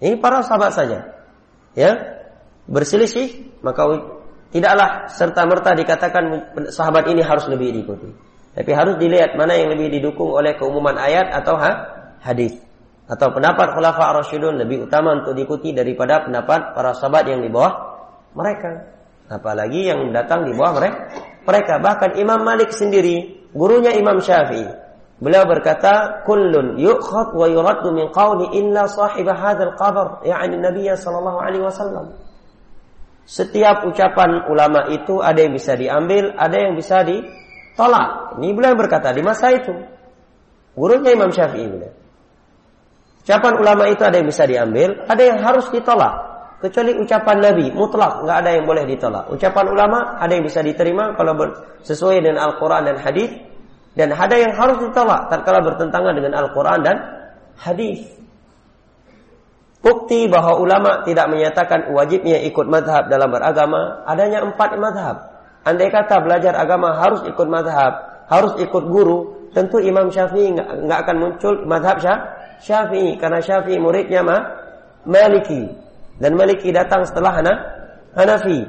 Ini para sahabat saja. Ya. Berselisih, maka tidaklah serta-merta dikatakan sahabat ini harus lebih diikuti. Tapi harus dilihat mana yang lebih didukung oleh keumuman ayat atau ha? hadis atau pendapat khulafa rasyidun lebih utama untuk diikuti daripada pendapat para sahabat yang di bawah mereka. Apalagi yang datang di bawah mereka. Mereka bahkan Imam Malik sendiri, gurunya Imam Syafi'i. Beliau berkata, "Kullun yu'khad wa yuraddu min qawli illa sahib hadzal qabr", yakni Nabi sallallahu alaihi wasallam. Setiap ucapan ulama itu ada yang bisa diambil, ada yang bisa ditolak. Ini beliau berkata di masa itu. Gurunya Imam Syafi'i beliau. Ucapan ulama itu ada yang bisa diambil, ada yang harus ditolak. Kecuali ucapan Nabi, mutlak, nggak ada yang boleh ditolak. Ucapan ulama ada yang bisa diterima kalau sesuai dengan Al-Quran dan Hadis, dan ada yang harus ditolak tatkala bertentangan dengan Al-Quran dan Hadis. Bukti bahwa ulama tidak menyatakan wajibnya ikut madhab dalam beragama, adanya empat madhab. Andai kata belajar agama harus ikut madhab, harus ikut guru, tentu Imam Syafi'i nggak akan muncul madhab Syafi'i Syafi'i karena Syafi'i muridnya mah Maliki dan Maliki datang setelah Hana, Hanafi.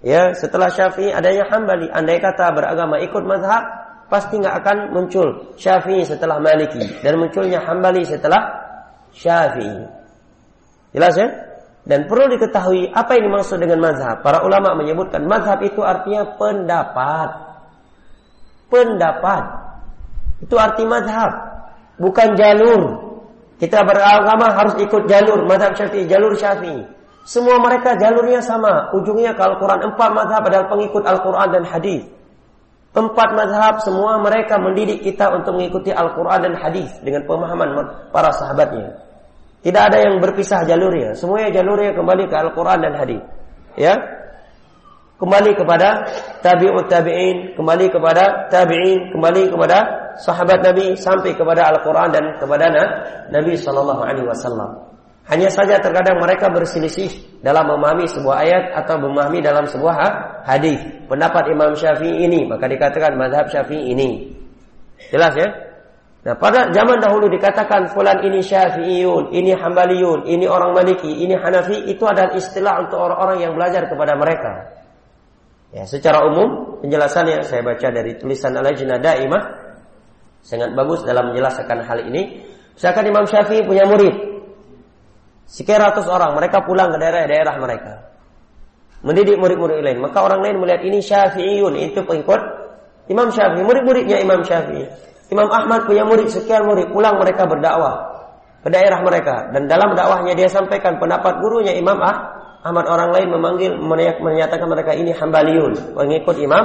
Ya, setelah Syafi'i adanya Hambali. Andai kata beragama ikut mazhab, pasti nggak akan muncul Syafi'i setelah Maliki dan munculnya Hambali setelah Syafi'i. Jelas ya? Dan perlu diketahui apa yang dimaksud dengan mazhab. Para ulama menyebutkan mazhab itu artinya pendapat. Pendapat. Itu arti mazhab. Bukan jalur. Kita beragama harus ikut jalur madhab syafi'i, jalur syafi'i. Semua mereka jalurnya sama. Ujungnya ke Al-Quran. Empat madhab adalah pengikut Al-Quran dan hadis. Empat madhab semua mereka mendidik kita untuk mengikuti Al-Quran dan hadis dengan pemahaman para sahabatnya. Tidak ada yang berpisah jalurnya. Semuanya jalurnya kembali ke Al-Quran dan hadis. Ya, kembali kepada tabi'ut tabi'in, kembali kepada tabi'in, kembali kepada sahabat Nabi sampai kepada Al-Qur'an dan kepada Nabi sallallahu alaihi wasallam. Hanya saja terkadang mereka berselisih dalam memahami sebuah ayat atau memahami dalam sebuah hadis. Pendapat Imam Syafi'i ini, maka dikatakan mazhab Syafi'i ini. Jelas ya? Nah, pada zaman dahulu dikatakan fulan ini Syafi'iyun, ini Hambaliyun, ini orang Maliki, ini Hanafi, itu adalah istilah untuk orang-orang yang belajar kepada mereka. Ya, secara umum penjelasannya saya baca dari tulisan Al-Lajnah Daimah sangat bagus dalam menjelaskan hal ini. Misalkan Imam Syafi'i punya murid sekian ratus orang, mereka pulang ke daerah-daerah mereka. Mendidik murid-murid lain, maka orang lain melihat ini Syafi'iyun, itu pengikut Imam Syafi'i, murid-muridnya Imam Syafi'i. Imam Ahmad punya murid sekian murid, pulang mereka berdakwah ke daerah mereka dan dalam dakwahnya dia sampaikan pendapat gurunya Imam ah, Ahmad orang lain memanggil menyatakan mereka ini Hambaliun, pengikut Imam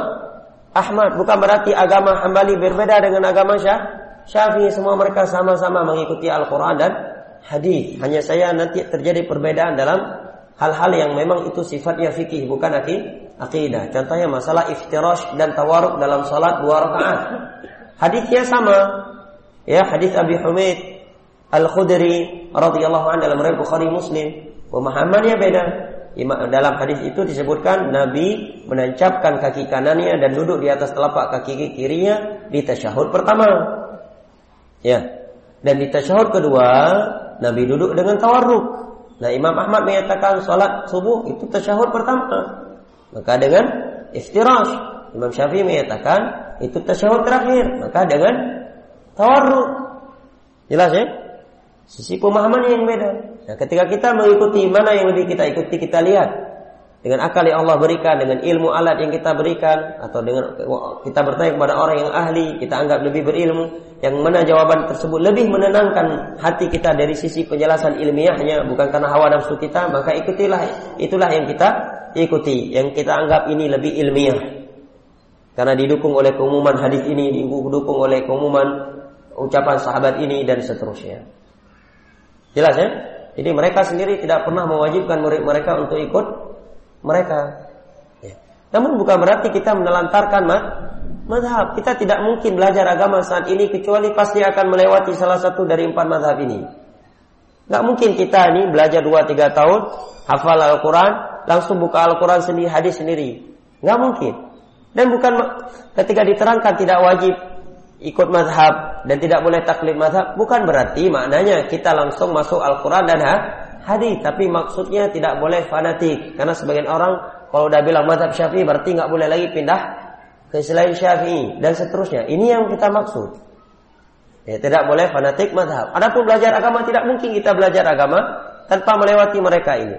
Ahmad. Bukan berarti agama Hambali berbeda dengan agama Syah, Syafi'i semua mereka sama-sama mengikuti Al-Qur'an dan hadis. Hanya saya nanti terjadi perbedaan dalam hal-hal yang memang itu sifatnya fikih bukan akidah. Contohnya masalah iftirash dan tawaruk dalam salat dua rakaat. Hadisnya sama. Ya, hadis Abi Humaid Al-Khudri radhiyallahu anhu dalam riwayat Bukhari Muslim. Pemahamannya beda. Dalam hadis itu disebutkan Nabi menancapkan kaki kanannya dan duduk di atas telapak kaki kirinya di tasyahud pertama. Ya. Dan di tasyahud kedua Nabi duduk dengan tawarruk. Nah, Imam Ahmad menyatakan salat subuh itu tasyahud pertama. Maka dengan iftirash Imam Syafi'i menyatakan itu tasyahud terakhir. Maka dengan tawarruk. Jelas ya? Sisi pemahaman yang beda. Nah, ketika kita mengikuti mana yang lebih kita ikuti, kita lihat dengan akal yang Allah berikan, dengan ilmu alat yang kita berikan, atau dengan kita bertanya kepada orang yang ahli, kita anggap lebih berilmu, yang mana jawaban tersebut lebih menenangkan hati kita dari sisi penjelasan ilmiahnya, bukan karena hawa nafsu kita, maka ikutilah itulah yang kita ikuti, yang kita anggap ini lebih ilmiah. Karena didukung oleh keumuman hadis ini, didukung oleh keumuman ucapan sahabat ini dan seterusnya. Jelas ya? Jadi mereka sendiri tidak pernah mewajibkan murid mereka untuk ikut mereka. Ya. Namun bukan berarti kita menelantarkan mah madhab. Kita tidak mungkin belajar agama saat ini kecuali pasti akan melewati salah satu dari empat madhab ini. Gak mungkin kita ini belajar 2-3 tahun, hafal Al-Quran, langsung buka Al-Quran sendiri, hadis sendiri. Gak mungkin. Dan bukan ketika diterangkan tidak wajib ikut mazhab dan tidak boleh taklid mazhab, bukan berarti maknanya kita langsung masuk Al-Quran dan hadis. Tapi maksudnya tidak boleh fanatik. Karena sebagian orang kalau udah bilang mazhab syafi'i berarti nggak boleh lagi pindah ke selain syafi'i dan seterusnya. Ini yang kita maksud. Ya, tidak boleh fanatik mazhab. Adapun belajar agama tidak mungkin kita belajar agama tanpa melewati mereka ini.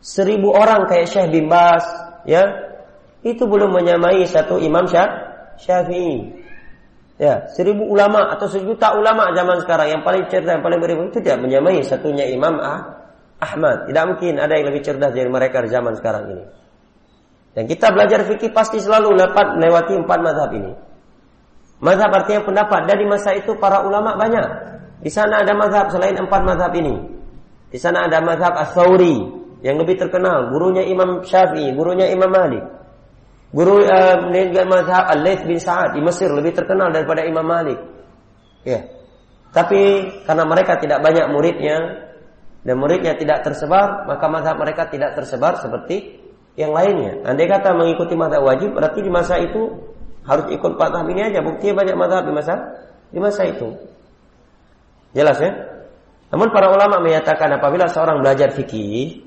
Seribu orang kayak Syekh Bimbas, ya itu belum menyamai satu imam syafi'i. Ya, seribu ulama atau sejuta ulama zaman sekarang yang paling cerdas, yang paling berilmu itu tidak menyamai satunya Imam ah, Ahmad. Tidak mungkin ada yang lebih cerdas dari mereka di zaman sekarang ini. Dan kita belajar fikih pasti selalu dapat melewati empat mazhab ini. Mazhab artinya pendapat. Dan di masa itu para ulama banyak. Di sana ada mazhab selain empat mazhab ini. Di sana ada mazhab As-Sawri yang lebih terkenal. Gurunya Imam Syafi'i, gurunya Imam Malik. Guru uh, meninggal mazhab Al-Laits bin Sa'ad di Mesir lebih terkenal daripada Imam Malik. Ya. Tapi karena mereka tidak banyak muridnya dan muridnya tidak tersebar, maka mazhab mereka tidak tersebar seperti yang lainnya. Andai kata mengikuti mazhab wajib, berarti di masa itu harus ikut mazhab ini aja. Buktinya banyak mazhab di masa di masa itu. Jelas ya? Namun para ulama menyatakan apabila seorang belajar fikih,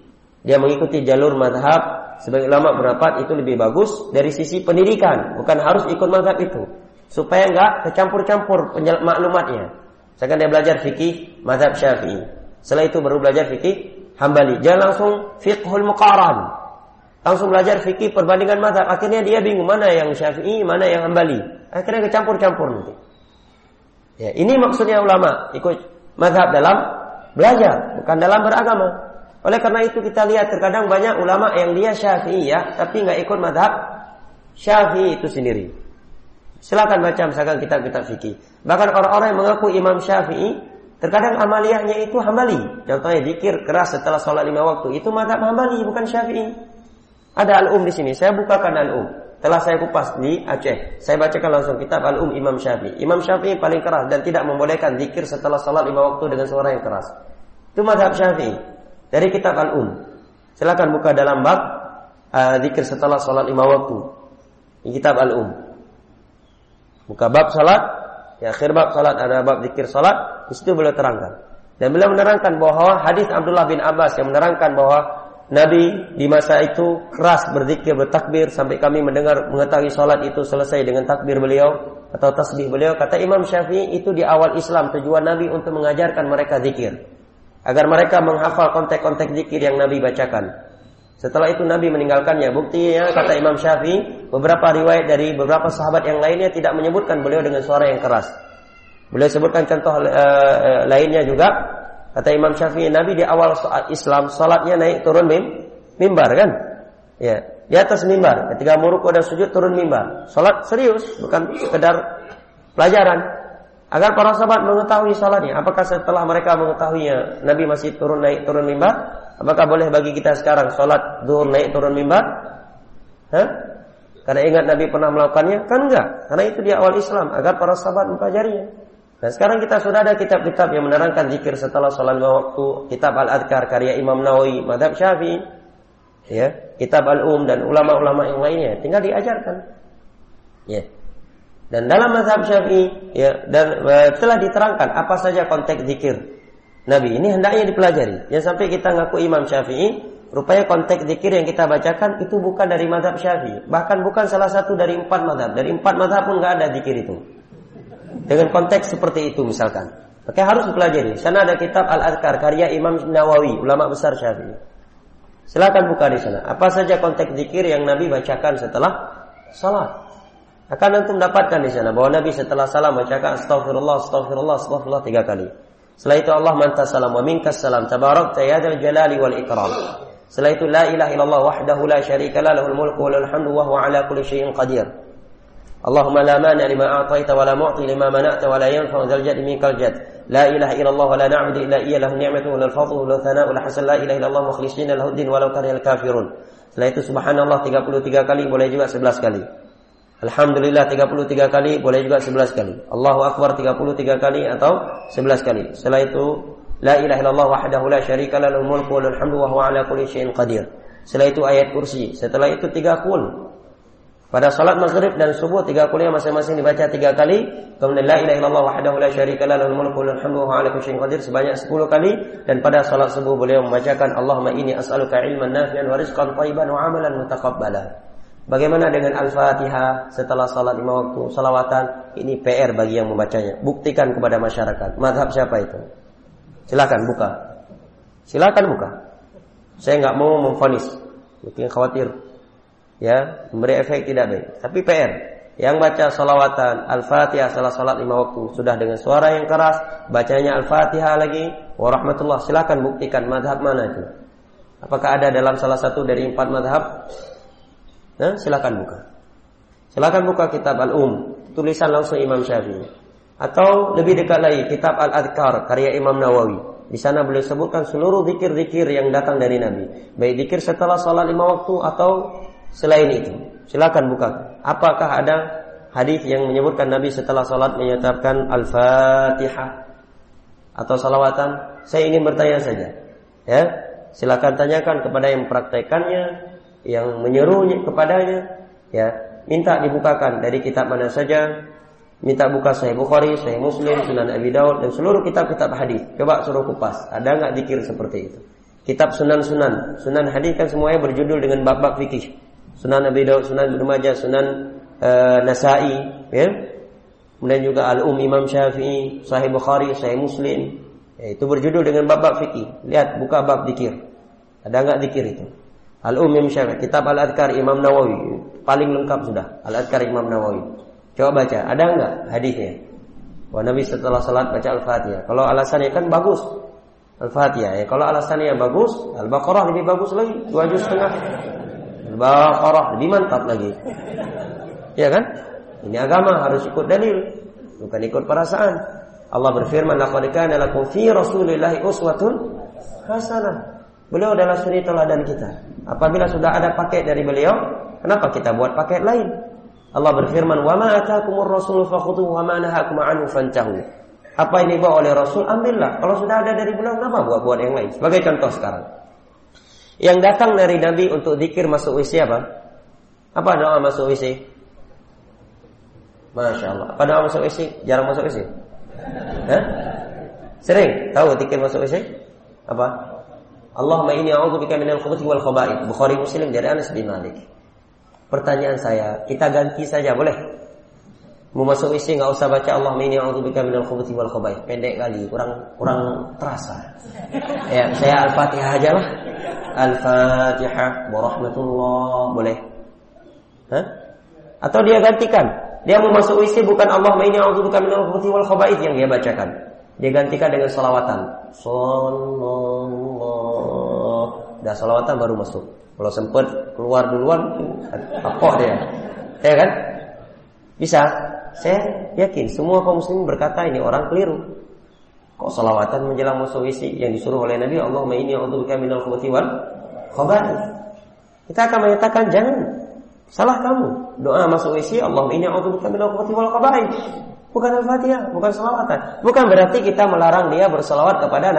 dia mengikuti jalur mazhab sebagai ulama berpendapat itu lebih bagus dari sisi pendidikan, bukan harus ikut mazhab itu. Supaya enggak kecampur-campur maklumatnya. Misalkan dia belajar fikih mazhab Syafi'i. Setelah itu baru belajar fikih Hambali. Jangan langsung fiqhul muqaran. Langsung belajar fikih perbandingan mazhab. Akhirnya dia bingung mana yang Syafi'i, mana yang Hambali. Akhirnya kecampur-campur nanti. Ya, ini maksudnya ulama ikut mazhab dalam belajar, bukan dalam beragama. Oleh karena itu kita lihat terkadang banyak ulama yang dia syafi'i ya, tapi nggak ikut madhab syafi'i itu sendiri. Silakan baca misalkan kitab-kitab fikih. Bahkan orang-orang yang mengaku imam syafi'i, terkadang amaliyahnya itu hambali. Contohnya dikir keras setelah sholat lima waktu. Itu madhab hambali, bukan syafi'i. Ada al-um di sini. Saya bukakan al-um. Telah saya kupas di Aceh. Saya bacakan langsung kitab al-um Imam Syafi'i. Imam Syafi'i paling keras dan tidak membolehkan dikir setelah sholat lima waktu dengan suara yang keras. Itu madhab Syafi'i dari kitab Al-Um. Silakan buka dalam bab uh, zikir setelah sholat lima waktu. Di kitab Al-Um. Buka bab sholat Ya, akhir bab salat ada bab zikir salat, di situ beliau terangkan. Dan beliau menerangkan bahwa hadis Abdullah bin Abbas yang menerangkan bahwa Nabi di masa itu keras berzikir bertakbir sampai kami mendengar mengetahui salat itu selesai dengan takbir beliau atau tasbih beliau kata Imam Syafi'i itu di awal Islam tujuan Nabi untuk mengajarkan mereka zikir agar mereka menghafal konteks-konteks zikir yang Nabi bacakan. Setelah itu Nabi meninggalkannya. Buktinya kata Imam Syafi'i, beberapa riwayat dari beberapa sahabat yang lainnya tidak menyebutkan beliau dengan suara yang keras. Beliau sebutkan contoh uh, lainnya juga. Kata Imam Syafi'i, Nabi di awal Islam salatnya naik turun mim, mimbar kan? Ya, di atas mimbar. Ketika muruku dan sujud turun mimbar. Salat serius, bukan sekedar pelajaran. Agar para sahabat mengetahui salatnya. Apakah setelah mereka mengetahuinya Nabi masih turun naik turun mimbar? Apakah boleh bagi kita sekarang sholat duhur naik turun mimbar? Hah? Karena ingat Nabi pernah melakukannya? Kan enggak. Karena itu di awal Islam agar para sahabat mempelajarinya. Nah sekarang kita sudah ada kitab-kitab yang menerangkan zikir setelah sholat waktu. Kitab Al-Adkar karya Imam Nawawi, Madhab Syafi'i. Ya, kitab Al-Um dan ulama-ulama yang lainnya. Tinggal diajarkan. Ya. Dan dalam mazhab Syafi'i ya dan uh, telah diterangkan apa saja konteks zikir Nabi. Ini hendaknya dipelajari. Yang sampai kita ngaku Imam Syafi'i, rupanya konteks zikir yang kita bacakan itu bukan dari mazhab Syafi'i, bahkan bukan salah satu dari empat mazhab. Dari empat mazhab pun nggak ada zikir itu. Dengan konteks seperti itu misalkan. Oke harus dipelajari. Sana ada kitab Al-Adkar karya Imam Nawawi, ulama besar Syafi'i. Silakan buka di sana. Apa saja konteks zikir yang Nabi bacakan setelah salat. Akan antum dapatkan di sana bahwa Nabi setelah salam bacakan astagfirullah, astagfirullah, astagfirullah tiga kali. Setelah itu Allah mantas salam wa minkas salam tabarak ya jalali wal ikram. Setelah itu la ilaha illallah wahdahu la syarika la lahul mulku wa lahul hamdu wa huwa ala kulli syai'in qadir. Allahumma la mani lima a'taita wa la mu'ti lima mana'ta wa la yanfa'u dzal jaddi minkal jad. La ilaha illallah wa la na'budu illa iyya lahu ni'matu wa lahu fadlu wa thana'u la hasan la ilaha illallah mukhlishina lahu din walau karihal kafirun. Setelah itu subhanallah 33 kali boleh juga 11 kali. Alhamdulillah 33 kali, boleh juga 11 kali. Allahu Akbar 33 kali atau 11 kali. Setelah itu La ilaha illallah wahdahu la syarika lahu mulku wa hamdu wa huwa ala kulli syai'in qadir. Setelah itu ayat kursi. Setelah itu tiga kul. Pada salat maghrib dan subuh tiga kul yang masing-masing dibaca tiga kali. Kemudian la ilaha illallah wahdahu la syarika lahu mulku wa hamdu wa huwa ala kulli qadir sebanyak 10 kali dan pada salat subuh beliau membacakan Allahumma inni as'aluka ilman nafi'an wa rizqan thayyiban wa amalan mutaqabbalan. Bagaimana dengan Al-Fatihah setelah salat lima waktu, salawatan? Ini PR bagi yang membacanya. Buktikan kepada masyarakat. Madhab siapa itu? Silakan buka. Silakan buka. Saya nggak mau memfonis. Mungkin khawatir. Ya, memberi efek tidak baik. Tapi PR. Yang baca salawatan Al-Fatihah setelah salat lima waktu sudah dengan suara yang keras, bacanya Al-Fatihah lagi, warahmatullah. Silakan buktikan madhab mana itu. Apakah ada dalam salah satu dari empat madhab? Nah, silakan buka. Silakan buka kitab Al-Um, tulisan langsung Imam Syafi'i. Atau lebih dekat lagi kitab Al-Adkar karya Imam Nawawi. Di sana beliau sebutkan seluruh zikir-zikir yang datang dari Nabi. Baik zikir setelah sholat lima waktu atau selain itu. Silakan buka. Apakah ada hadis yang menyebutkan Nabi setelah sholat menyatakan Al-Fatihah atau salawatan? Saya ingin bertanya saja. Ya, silakan tanyakan kepada yang mempraktekannya yang menyerunya kepadanya ya minta dibukakan dari kitab mana saja minta buka Sahih Bukhari, Sahih Muslim, Sunan Abi Daud dan seluruh kitab-kitab hadis. Coba suruh kupas, ada nggak dikir seperti itu? Kitab Sunan-Sunan, Sunan hadis kan semuanya berjudul dengan bab-bab fikih. Sunan Abi Daud, Sunan Ibnu Majah, Sunan uh, Nasai, ya. Kemudian juga Al-Um Imam Syafi'i, Sahih Bukhari, Sahih Muslim. Ya, itu berjudul dengan bab-bab fikih. Lihat, buka bab dikir. Ada nggak dikir itu? Al-Ummi Syafi'i, kitab Al-Adkar Imam Nawawi, paling lengkap sudah. Al-Adkar Imam Nawawi. Coba baca, ada enggak hadisnya? Wah Nabi setelah salat baca Al-Fatihah. Kalau alasannya kan bagus. Al-Fatihah ya. Kalau alasannya bagus, Al-Baqarah lebih bagus lagi, dua juz setengah. Al-Baqarah lebih mantap lagi. Ya kan? Ini agama harus ikut dalil, bukan ikut perasaan. Allah berfirman, "Laqad kana lakum fi Rasulillahi uswatun hasanah." Beliau adalah suri teladan kita. Apabila sudah ada paket dari beliau, kenapa kita buat paket lain? Allah berfirman, "Wa ma atakumur rasul fakhudhuhu wa ma nahakum anhu fantahu." Apa ini bawa oleh Rasul, ambillah. Kalau sudah ada dari beliau, kenapa buat-buat yang lain? Sebagai contoh sekarang. Yang datang dari Nabi untuk zikir masuk WC apa? Apa doa masuk WC? Masya Allah. Pada masuk isi, jarang masuk isi. Hah? Sering? Tahu tikir masuk isi? Apa? Allahumma inni a'udzubika minal khubuthi wal khaba'ith. Bukhari Muslim dari Anas bin Malik. Pertanyaan saya, kita ganti saja boleh? Mau masuk isi nggak usah baca Allah inni a'udzubika minal khubuthi wal khaba'ith. Pendek kali, kurang kurang terasa. Ya, saya Al-Fatihah aja lah. Al-Fatihah warahmatullah boleh. Hah? Atau dia gantikan. Dia mau masuk WC bukan Allah ini a'udzubika minal khubuthi wal khaba'ith yang dia bacakan. Dia gantikan dengan salawatan. Sallallahu. Dah salawatan baru masuk. Kalau sempat keluar duluan, apa dia? Ya kan? Bisa. Saya yakin semua kaum muslim berkata ini orang keliru. Kok salawatan menjelang masuk WC yang disuruh oleh Nabi Allah ini khubuthi wal khaba'ith. Kita akan menyatakan jangan Salah kamu. Doa masuk WC, Allah ini a'udzubika minal khaba'ith. Bukan Al-Fatihah, bukan salawatan. Bukan berarti kita melarang dia bersalawat kepada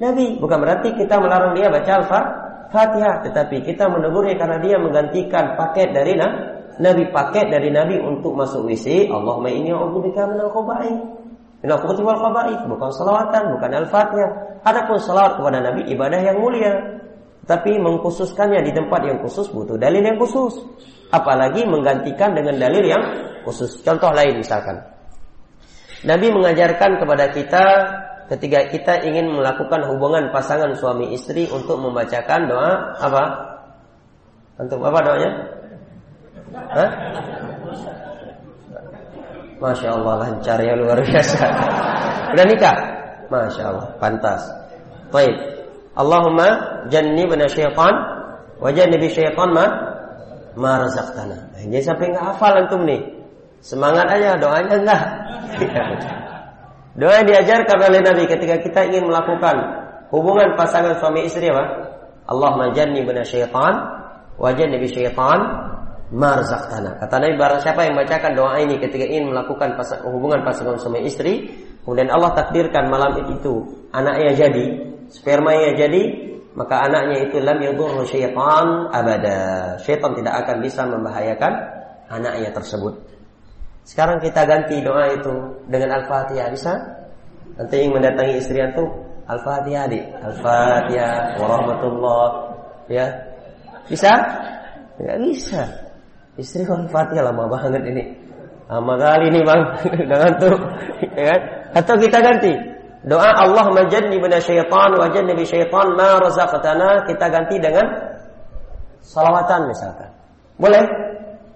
Nabi. Bukan berarti kita melarang dia baca Al-Fatihah, tetapi kita menegurnya karena dia menggantikan paket dari Nabi paket dari Nabi untuk masuk WC. Allahumma inni a'udzubika minal khaba'ith. Minal khubuthi wal khaba'ith, bukan salawatan, bukan Al-Fatihah. Adapun salawat kepada Nabi ibadah yang mulia. Tapi mengkhususkannya di tempat yang khusus butuh dalil yang khusus. Apalagi menggantikan dengan dalil yang khusus. Contoh lain misalkan. Nabi mengajarkan kepada kita ketika kita ingin melakukan hubungan pasangan suami istri untuk membacakan doa apa? Untuk apa doanya? Hah? Masya Allah lancar ya luar biasa. Udah nikah? Masya Allah, pantas. Baik. Allahumma jannibna syaitan wa jannibi syaitan ma ma ini sampai nggak hafal antum nih. Semangat aja doanya enggak. Doa yang diajarkan oleh Nabi ketika kita ingin melakukan hubungan pasangan suami istri apa? Allahumma jannibna syaitan wa jannibi syaitan ma razaqtana. Kata Nabi barang siapa yang membacakan doa ini ketika ingin melakukan hubungan pasangan suami istri, kemudian Allah takdirkan malam itu anaknya jadi, spermanya jadi, maka anaknya itu lam yadurru syaitan abada. Syaitan tidak akan bisa membahayakan anaknya tersebut. Sekarang kita ganti doa itu dengan Al-Fatihah bisa? Nanti ingin mendatangi istri itu Al-Fatihah di Al-Fatihah warahmatullah ya. Bisa? Tidak bisa. Istri kok Al-Fatihah lama banget ini. Lama kali ini bang, dengan tuh, ya kan? Atau kita ganti Doa Allah majanni bina syaitan wa jannabi syaitan ma razaqtana kita ganti dengan salawatan misalkan. Boleh?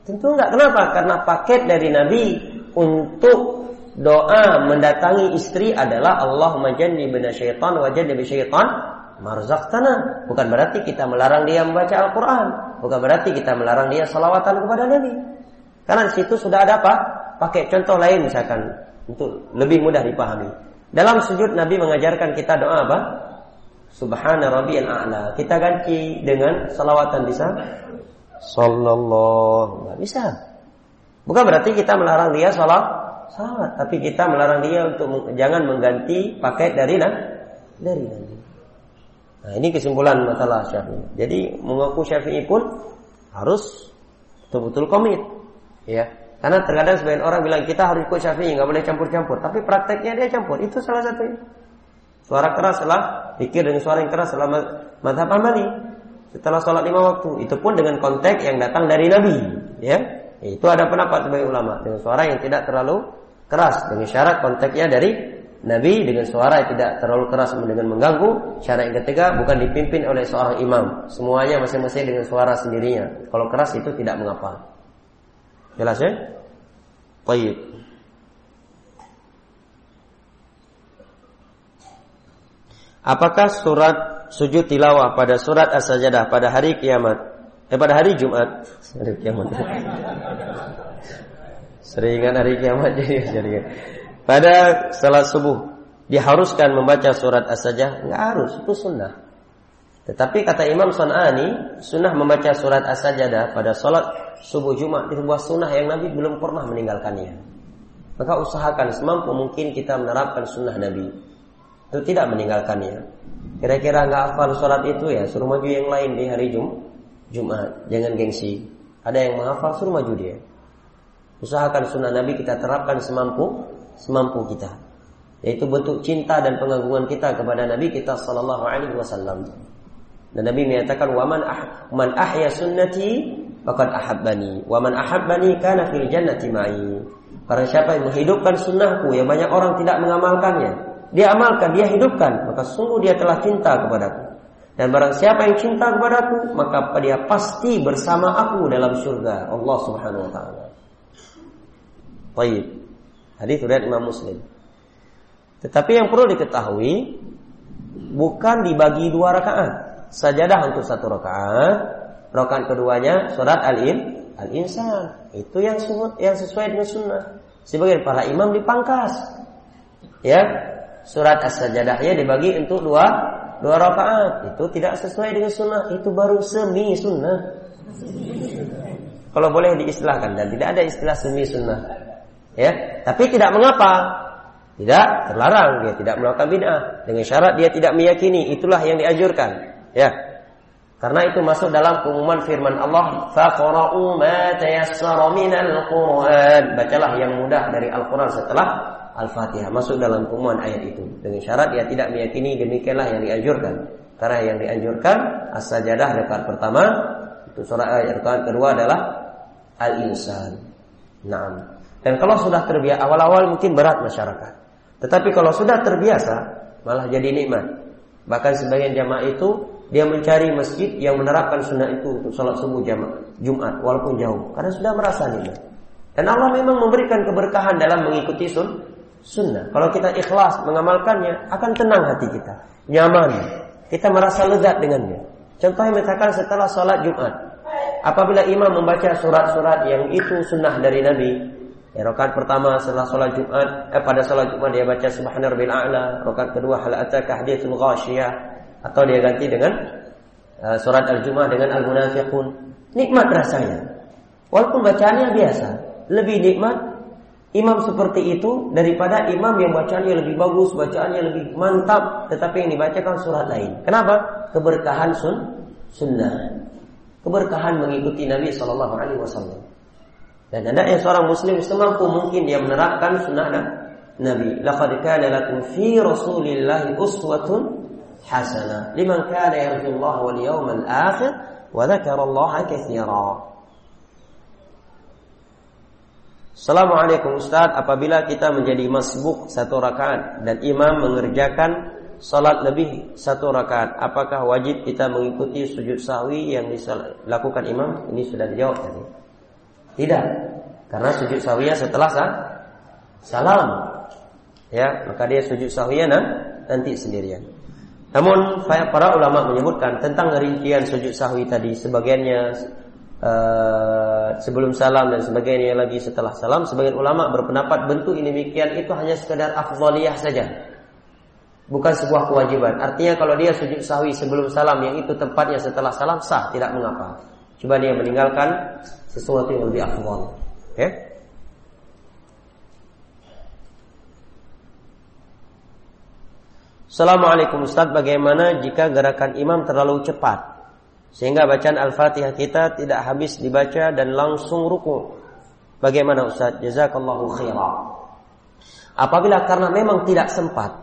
Tentu enggak. Kenapa? Karena paket dari Nabi untuk doa mendatangi istri adalah Allah majanni bina syaitan wa jannabi syaitan marzaqtana. Bukan berarti kita melarang dia membaca Al-Quran. Bukan berarti kita melarang dia salawatan kepada Nabi. Karena di situ sudah ada apa? Pakai contoh lain misalkan untuk lebih mudah dipahami. Dalam sujud Nabi mengajarkan kita doa apa? Subhana rabbiyal a'la. Kita ganti dengan salawatan bisa? Sallallahu. Nggak bisa. Bukan berarti kita melarang dia salat salat, tapi kita melarang dia untuk jangan mengganti pakai dari dari Nabi. Nah, ini kesimpulan masalah Syafi'i. Jadi mengaku Syafi'i pun harus betul-betul komit, ya. Karena terkadang sebagian orang bilang kita harus ikut syafi'i, nggak boleh campur-campur. Tapi prakteknya dia campur. Itu salah satunya. Suara keras setelah pikir dengan suara yang keras selama madhab Hambali. Setelah sholat lima waktu. Itu pun dengan konteks yang datang dari Nabi. Ya, Itu ada pendapat sebagai ulama. Dengan suara yang tidak terlalu keras. Dengan syarat konteksnya dari Nabi dengan suara yang tidak terlalu keras dengan mengganggu. Syarat yang ketiga bukan dipimpin oleh seorang imam. Semuanya masing-masing dengan suara sendirinya. Kalau keras itu tidak mengapa. Jelas ya? Baik. Apakah surat sujud tilawah pada surat As-Sajdah pada hari kiamat? Eh pada hari Jumat. Hari kiamat. Seringan hari kiamat jadi jadi. Pada salat subuh diharuskan membaca surat As-Sajdah? Enggak harus, itu sunnah. Tetapi kata Imam Sunani, sunnah membaca surat As-Sajdah pada salat subuh Jumat itu sebuah sunnah yang Nabi belum pernah meninggalkannya. Maka usahakan semampu mungkin kita menerapkan sunnah Nabi. Itu tidak meninggalkannya. Kira-kira nggak hafal sholat itu ya suruh maju yang lain di hari Jum Jumat. Jangan gengsi. Ada yang menghafal suruh maju dia. Usahakan sunnah Nabi kita terapkan semampu semampu kita. Yaitu bentuk cinta dan pengagungan kita kepada Nabi kita sallallahu alaihi wasallam. Dan Nabi menyatakan waman ah, man ahya sunnati faqad ahabbani wa man ahabbani kana fil jannati ma'i. Karena siapa yang menghidupkan sunnahku yang banyak orang tidak mengamalkannya, dia amalkan, dia hidupkan, maka sungguh dia telah cinta kepadaku. Dan barang siapa yang cinta kepadaku, maka dia pasti bersama aku dalam surga Allah Subhanahu wa taala. Baik. Hadis riwayat Imam Muslim. Tetapi yang perlu diketahui bukan dibagi dua rakaat. Sajadah untuk satu rakaat, rakaat keduanya surat al-in al-insan. Itu yang yang sesuai dengan sunnah. Sebagian para imam dipangkas. Ya, surat as-sajadahnya dibagi untuk dua dua rakaat. Itu tidak sesuai dengan sunnah. Itu baru semi sunnah. Kalau boleh diistilahkan dan tidak ada istilah semi sunnah. Ya, tapi tidak mengapa. Tidak terlarang dia tidak melakukan bid'ah dengan syarat dia tidak meyakini itulah yang dianjurkan. Ya. Karena itu masuk dalam pengumuman firman Allah, "Faqra'u ma tayassara minal Qur'an." Bacalah yang mudah dari Al-Qur'an setelah Al-Fatihah. Masuk dalam pengumuman ayat itu. Dengan syarat dia tidak meyakini demikianlah yang dianjurkan. Karena yang dianjurkan as-sajadah rakaat pertama, itu surah ayat rakaat kedua adalah al-insan. Naam. Dan kalau sudah terbiasa awal-awal mungkin berat masyarakat. Tetapi kalau sudah terbiasa malah jadi nikmat. Bahkan sebagian jamaah itu dia mencari masjid yang menerapkan sunnah itu untuk sholat subuh jamaah Jumat walaupun jauh karena sudah merasa nikmat. Dan Allah memang memberikan keberkahan dalam mengikuti sun, sunnah. Kalau kita ikhlas mengamalkannya akan tenang hati kita, nyaman. Kita merasa lezat dengannya. Contohnya misalkan setelah sholat Jumat, apabila imam membaca surat-surat yang itu sunnah dari Nabi, Ya, rakaat pertama setelah sholat Jumat, eh, pada sholat Jumat dia baca Subhana rabbil a'la. Rakaat kedua hal ataka hadithul ghasyiyah atau dia ganti dengan uh, surat Al-Jumu'ah dengan Al-Munafiqun. Nikmat rasanya. Walaupun bacaannya biasa, lebih nikmat imam seperti itu daripada imam yang bacaannya lebih bagus, bacaannya lebih mantap, tetapi yang dibacakan surat lain. Kenapa? Keberkahan sun sunnah. Keberkahan mengikuti Nabi Shallallahu alaihi wasallam. Dan hendaknya seorang muslim semampu mungkin dia menerapkan sunnah Nabi. Laqad kana lakum fi Rasulillah uswatun liman kana yarjullah wal yawmal akhir wa dzakara Allah katsira. Assalamualaikum Ustaz, apabila kita menjadi masbuk satu rakaat dan imam mengerjakan salat lebih satu rakaat, apakah wajib kita mengikuti sujud sahwi yang dilakukan imam? Ini sudah dijawab tadi. Tidak. Karena sujud sahwiyah setelah sah, salam. Ya, maka dia sujud sahwiyah nanti sendirian. Namun para ulama menyebutkan tentang rincian sujud sahwi tadi sebagiannya uh, sebelum salam dan sebagiannya lagi setelah salam. Sebagian ulama berpendapat bentuk ini demikian itu hanya sekedar afdhaliyah saja. Bukan sebuah kewajiban. Artinya kalau dia sujud sahwi sebelum salam yang itu tempatnya setelah salam sah, tidak mengapa. Coba dia meninggalkan sesuatu yang lebih afdal. Ya. Assalamualaikum Ustaz, bagaimana jika gerakan imam terlalu cepat sehingga bacaan Al-Fatihah kita tidak habis dibaca dan langsung ruku? Bagaimana Ustaz? Jazakallahu khairah. Apabila karena memang tidak sempat,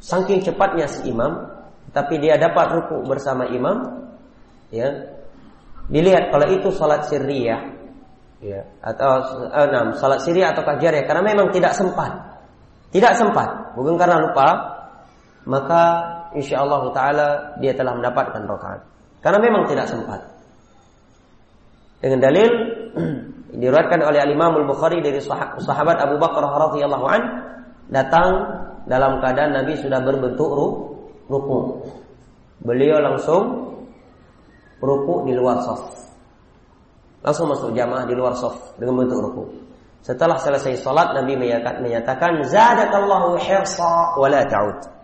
saking cepatnya si imam, tapi dia dapat ruku bersama imam, ya, Dilihat kalau itu salat sirriyah ya atau enam eh, salat sirriyah atau kajariyah karena memang tidak sempat. Tidak sempat, bukan karena lupa, maka insya Allah taala dia telah mendapatkan rakaat. Karena memang tidak sempat. Dengan dalil diriwayatkan oleh Al Imam Al Bukhari dari sahabat Abu Bakar radhiyallahu an datang dalam keadaan Nabi sudah berbentuk ruku. Beliau langsung ruku di luar sof. Langsung masuk jamaah di luar sof dengan bentuk ruku. Setelah selesai salat Nabi menyatakan zadakallahu hirsa wa la ta'ud.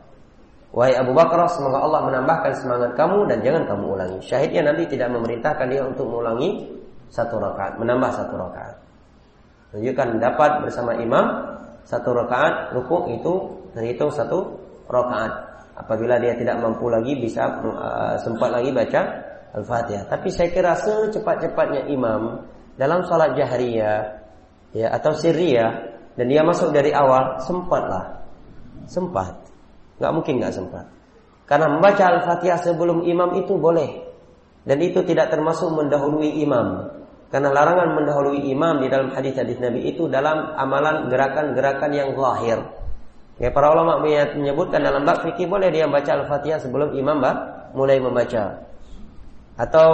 Wahai Abu Bakar, semoga Allah menambahkan semangat kamu dan jangan kamu ulangi. Syahidnya Nabi tidak memerintahkan dia untuk mengulangi satu rakaat, menambah satu rakaat. Menunjukkan dapat bersama imam satu rakaat ruku itu terhitung satu rakaat. Apabila dia tidak mampu lagi bisa uh, sempat lagi baca Al-Fatihah. Tapi saya kira secepat-cepatnya imam dalam sholat jahriyah ya atau Syria dan dia masuk dari awal sempatlah sempat nggak mungkin nggak sempat. Karena membaca al-fatihah sebelum imam itu boleh. Dan itu tidak termasuk mendahului imam. Karena larangan mendahului imam di dalam hadis-hadis Nabi itu dalam amalan gerakan-gerakan yang zahir. Ya para ulama menyebutkan dalam bab fikih boleh dia baca al-fatihah sebelum imam bah, mulai membaca. Atau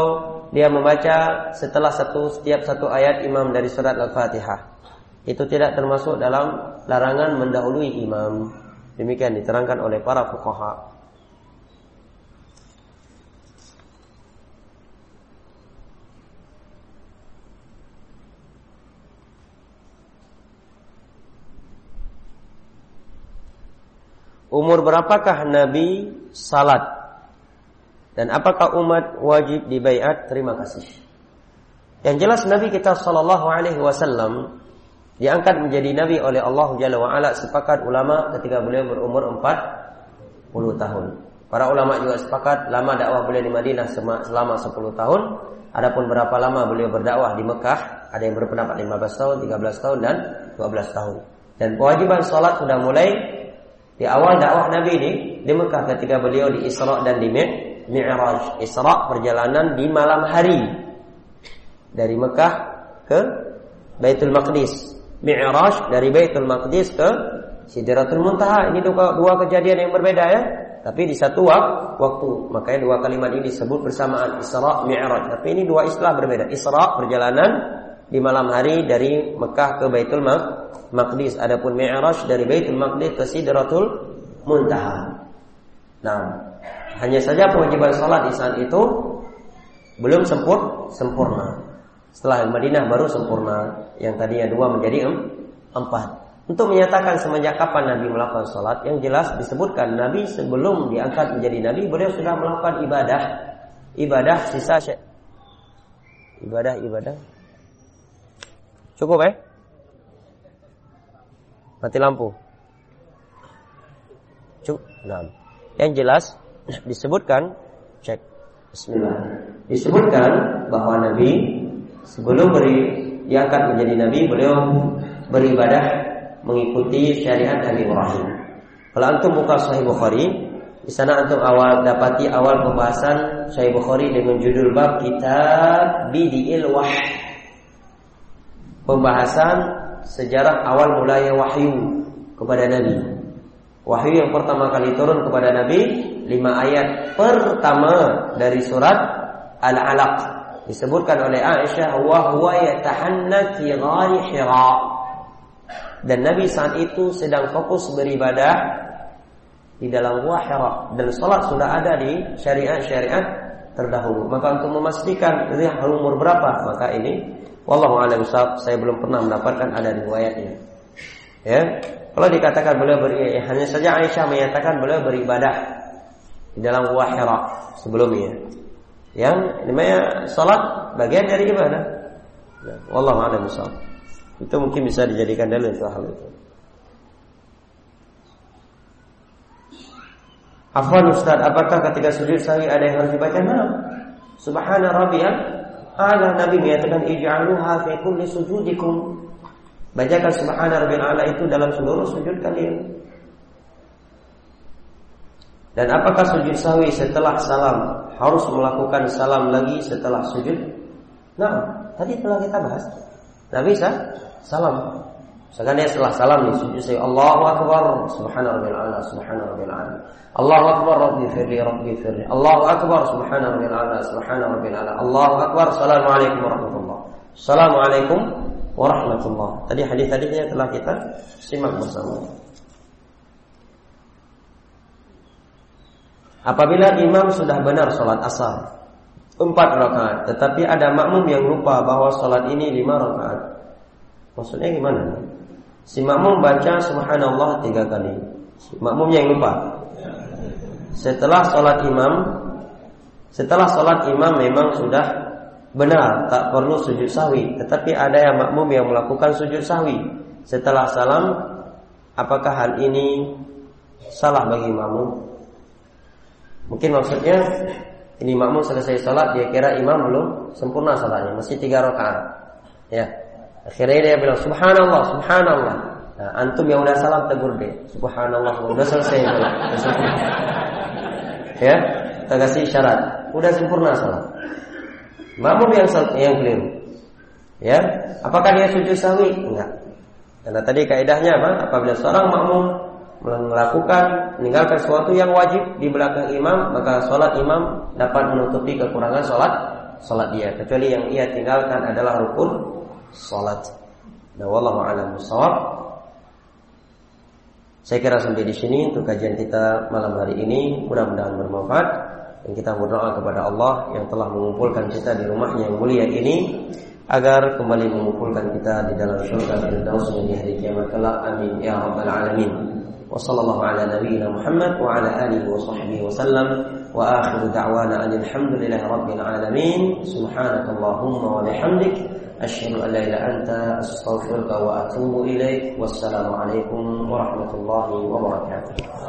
dia membaca setelah satu setiap satu ayat imam dari surat Al-Fatihah. Itu tidak termasuk dalam larangan mendahului imam. Demikian diterangkan oleh para fuqaha. Umur berapakah Nabi salat dan apakah umat wajib dibaiat? Terima kasih. Yang jelas Nabi kita Shallallahu Alaihi Wasallam diangkat menjadi Nabi oleh Allah Jalla wa'ala sepakat ulama ketika beliau berumur 40 tahun. Para ulama juga sepakat lama dakwah beliau di Madinah selama 10 tahun. Adapun berapa lama beliau berdakwah di Mekah, ada yang berpendapat 15 tahun, 13 tahun dan 12 tahun. Dan kewajiban salat sudah mulai di awal dakwah Nabi ini di Mekah ketika beliau di Isra dan di Mi'raj. Isra perjalanan di malam hari dari Mekah ke Baitul Maqdis. Mi'raj dari Baitul Maqdis ke Sidratul Muntaha. Ini dua, dua kejadian yang berbeda ya. Tapi di satu waktu. Makanya dua kalimat ini disebut bersamaan Isra Mi'raj. Tapi ini dua istilah berbeda. Isra perjalanan di malam hari dari Mekah ke Baitul Maqdis. Adapun Mi'raj dari Baitul Maqdis ke Sidratul Muntaha. Nah, hanya saja kewajiban sholat di saat itu belum sempur, sempurna. Setelah Madinah baru sempurna. Yang tadinya dua menjadi empat. Untuk menyatakan semenjak kapan Nabi melakukan sholat, yang jelas disebutkan Nabi sebelum diangkat menjadi Nabi, beliau sudah melakukan ibadah. Ibadah sisa ibadah ibadah. Cukup eh? Mati lampu. Cukup. Nah. Yang jelas disebutkan cek Bismillah disebutkan bahwa Nabi sebelum beri diangkat menjadi Nabi beliau beribadah mengikuti syariat Nabi Ibrahim. Kalau antum buka Sahih Bukhari, di sana antum awal dapati awal pembahasan Sahih Bukhari dengan judul bab Kitab Bidiil Wahy. Pembahasan sejarah awal mulai wahyu kepada Nabi. Wahyu yang pertama kali turun kepada Nabi lima ayat pertama dari surat Al-Alaq disebutkan oleh Aisyah wa huwa yatahanna fi ghari Hira. Dan Nabi saat itu sedang fokus beribadah di dalam gua Hira dan salat sudah ada di syariat-syariat terdahulu. Maka untuk memastikan ini umur berapa, maka ini wallahu a'lam saya belum pernah mendapatkan ada riwayatnya. Ya, kalau dikatakan beliau beribadah, hanya saja Aisyah menyatakan beliau beribadah di dalam gua Hira sebelumnya. Yang namanya salat bagian dari ibadah. Nah, wallahu a'lam Itu mungkin bisa dijadikan dalil hal itu. Afwan Ustaz, apakah ketika sujud sahwi ada yang harus dibaca? Nah, Subhana rabbiyal a'la Nabi menyatakan ij'aluha fi kulli sujudikum Bacakan subhana rabbil ala itu dalam seluruh sujud kalian. Dan apakah sujud sahwi setelah salam harus melakukan salam lagi setelah sujud? Nah, tadi telah kita bahas. Nah bisa salam. Sekarang setelah salam nih sujud saya Allahu akbar subhana rabbil ala subhana rabbil ala. Allahu akbar rabbi firli rabbi firli. Allahu akbar subhana rabbil ala subhana rabbil ala. Allahu akbar. Assalamualaikum warahmatullahi. Assalamualaikum warahmatullah. Tadi hadis-hadisnya telah kita simak bersama. Apabila imam sudah benar sholat asar empat rakaat, tetapi ada makmum yang lupa bahwa sholat ini lima rakaat, maksudnya gimana? Si makmum baca subhanallah tiga kali, si makmum yang lupa. Setelah sholat imam, setelah sholat imam memang sudah benar tak perlu sujud sahwi. Tetapi ada yang makmum yang melakukan sujud sahwi. Setelah salam apakah hal ini salah bagi makmum mungkin maksudnya ini makmum selesai salat dia kira imam belum sempurna salatnya masih tiga rakaat ya Akhirnya dia bilang subhanallah, subhanallah. Nah, antum yang udah salam tegur dia. Subhanallah, udah selesai. Udah selesai. ya, kita kasih syarat. Udah sempurna salat. Makmum yang yang keliru. Ya, apakah dia sujud sawi? Enggak. Karena tadi kaidahnya apa? Apabila seorang makmum melakukan meninggalkan sesuatu yang wajib di belakang imam, maka sholat imam dapat menutupi kekurangan sholat sholat dia. Kecuali yang ia tinggalkan adalah rukun sholat. Nah, wallahu Saya kira sampai di sini untuk kajian kita malam hari ini. Mudah-mudahan bermanfaat. Dan kita berdoa kepada Allah yang telah mengumpulkan kita di rumahnya yang mulia ini agar kembali mengumpulkan kita di dalam surga Firdaus di hari kiamat kelak. Amin ya rabbal alamin. وصلى الله على نبينا محمد وعلى آله وصحبه وسلم. وآخر دعوانا أن الحمد لله رب العالمين. سبحانك اللهم وبحمدك أشهد أن لا إله أنت أستغفرك وأتوب إليك. والسلام عليكم ورحمة الله وبركاته.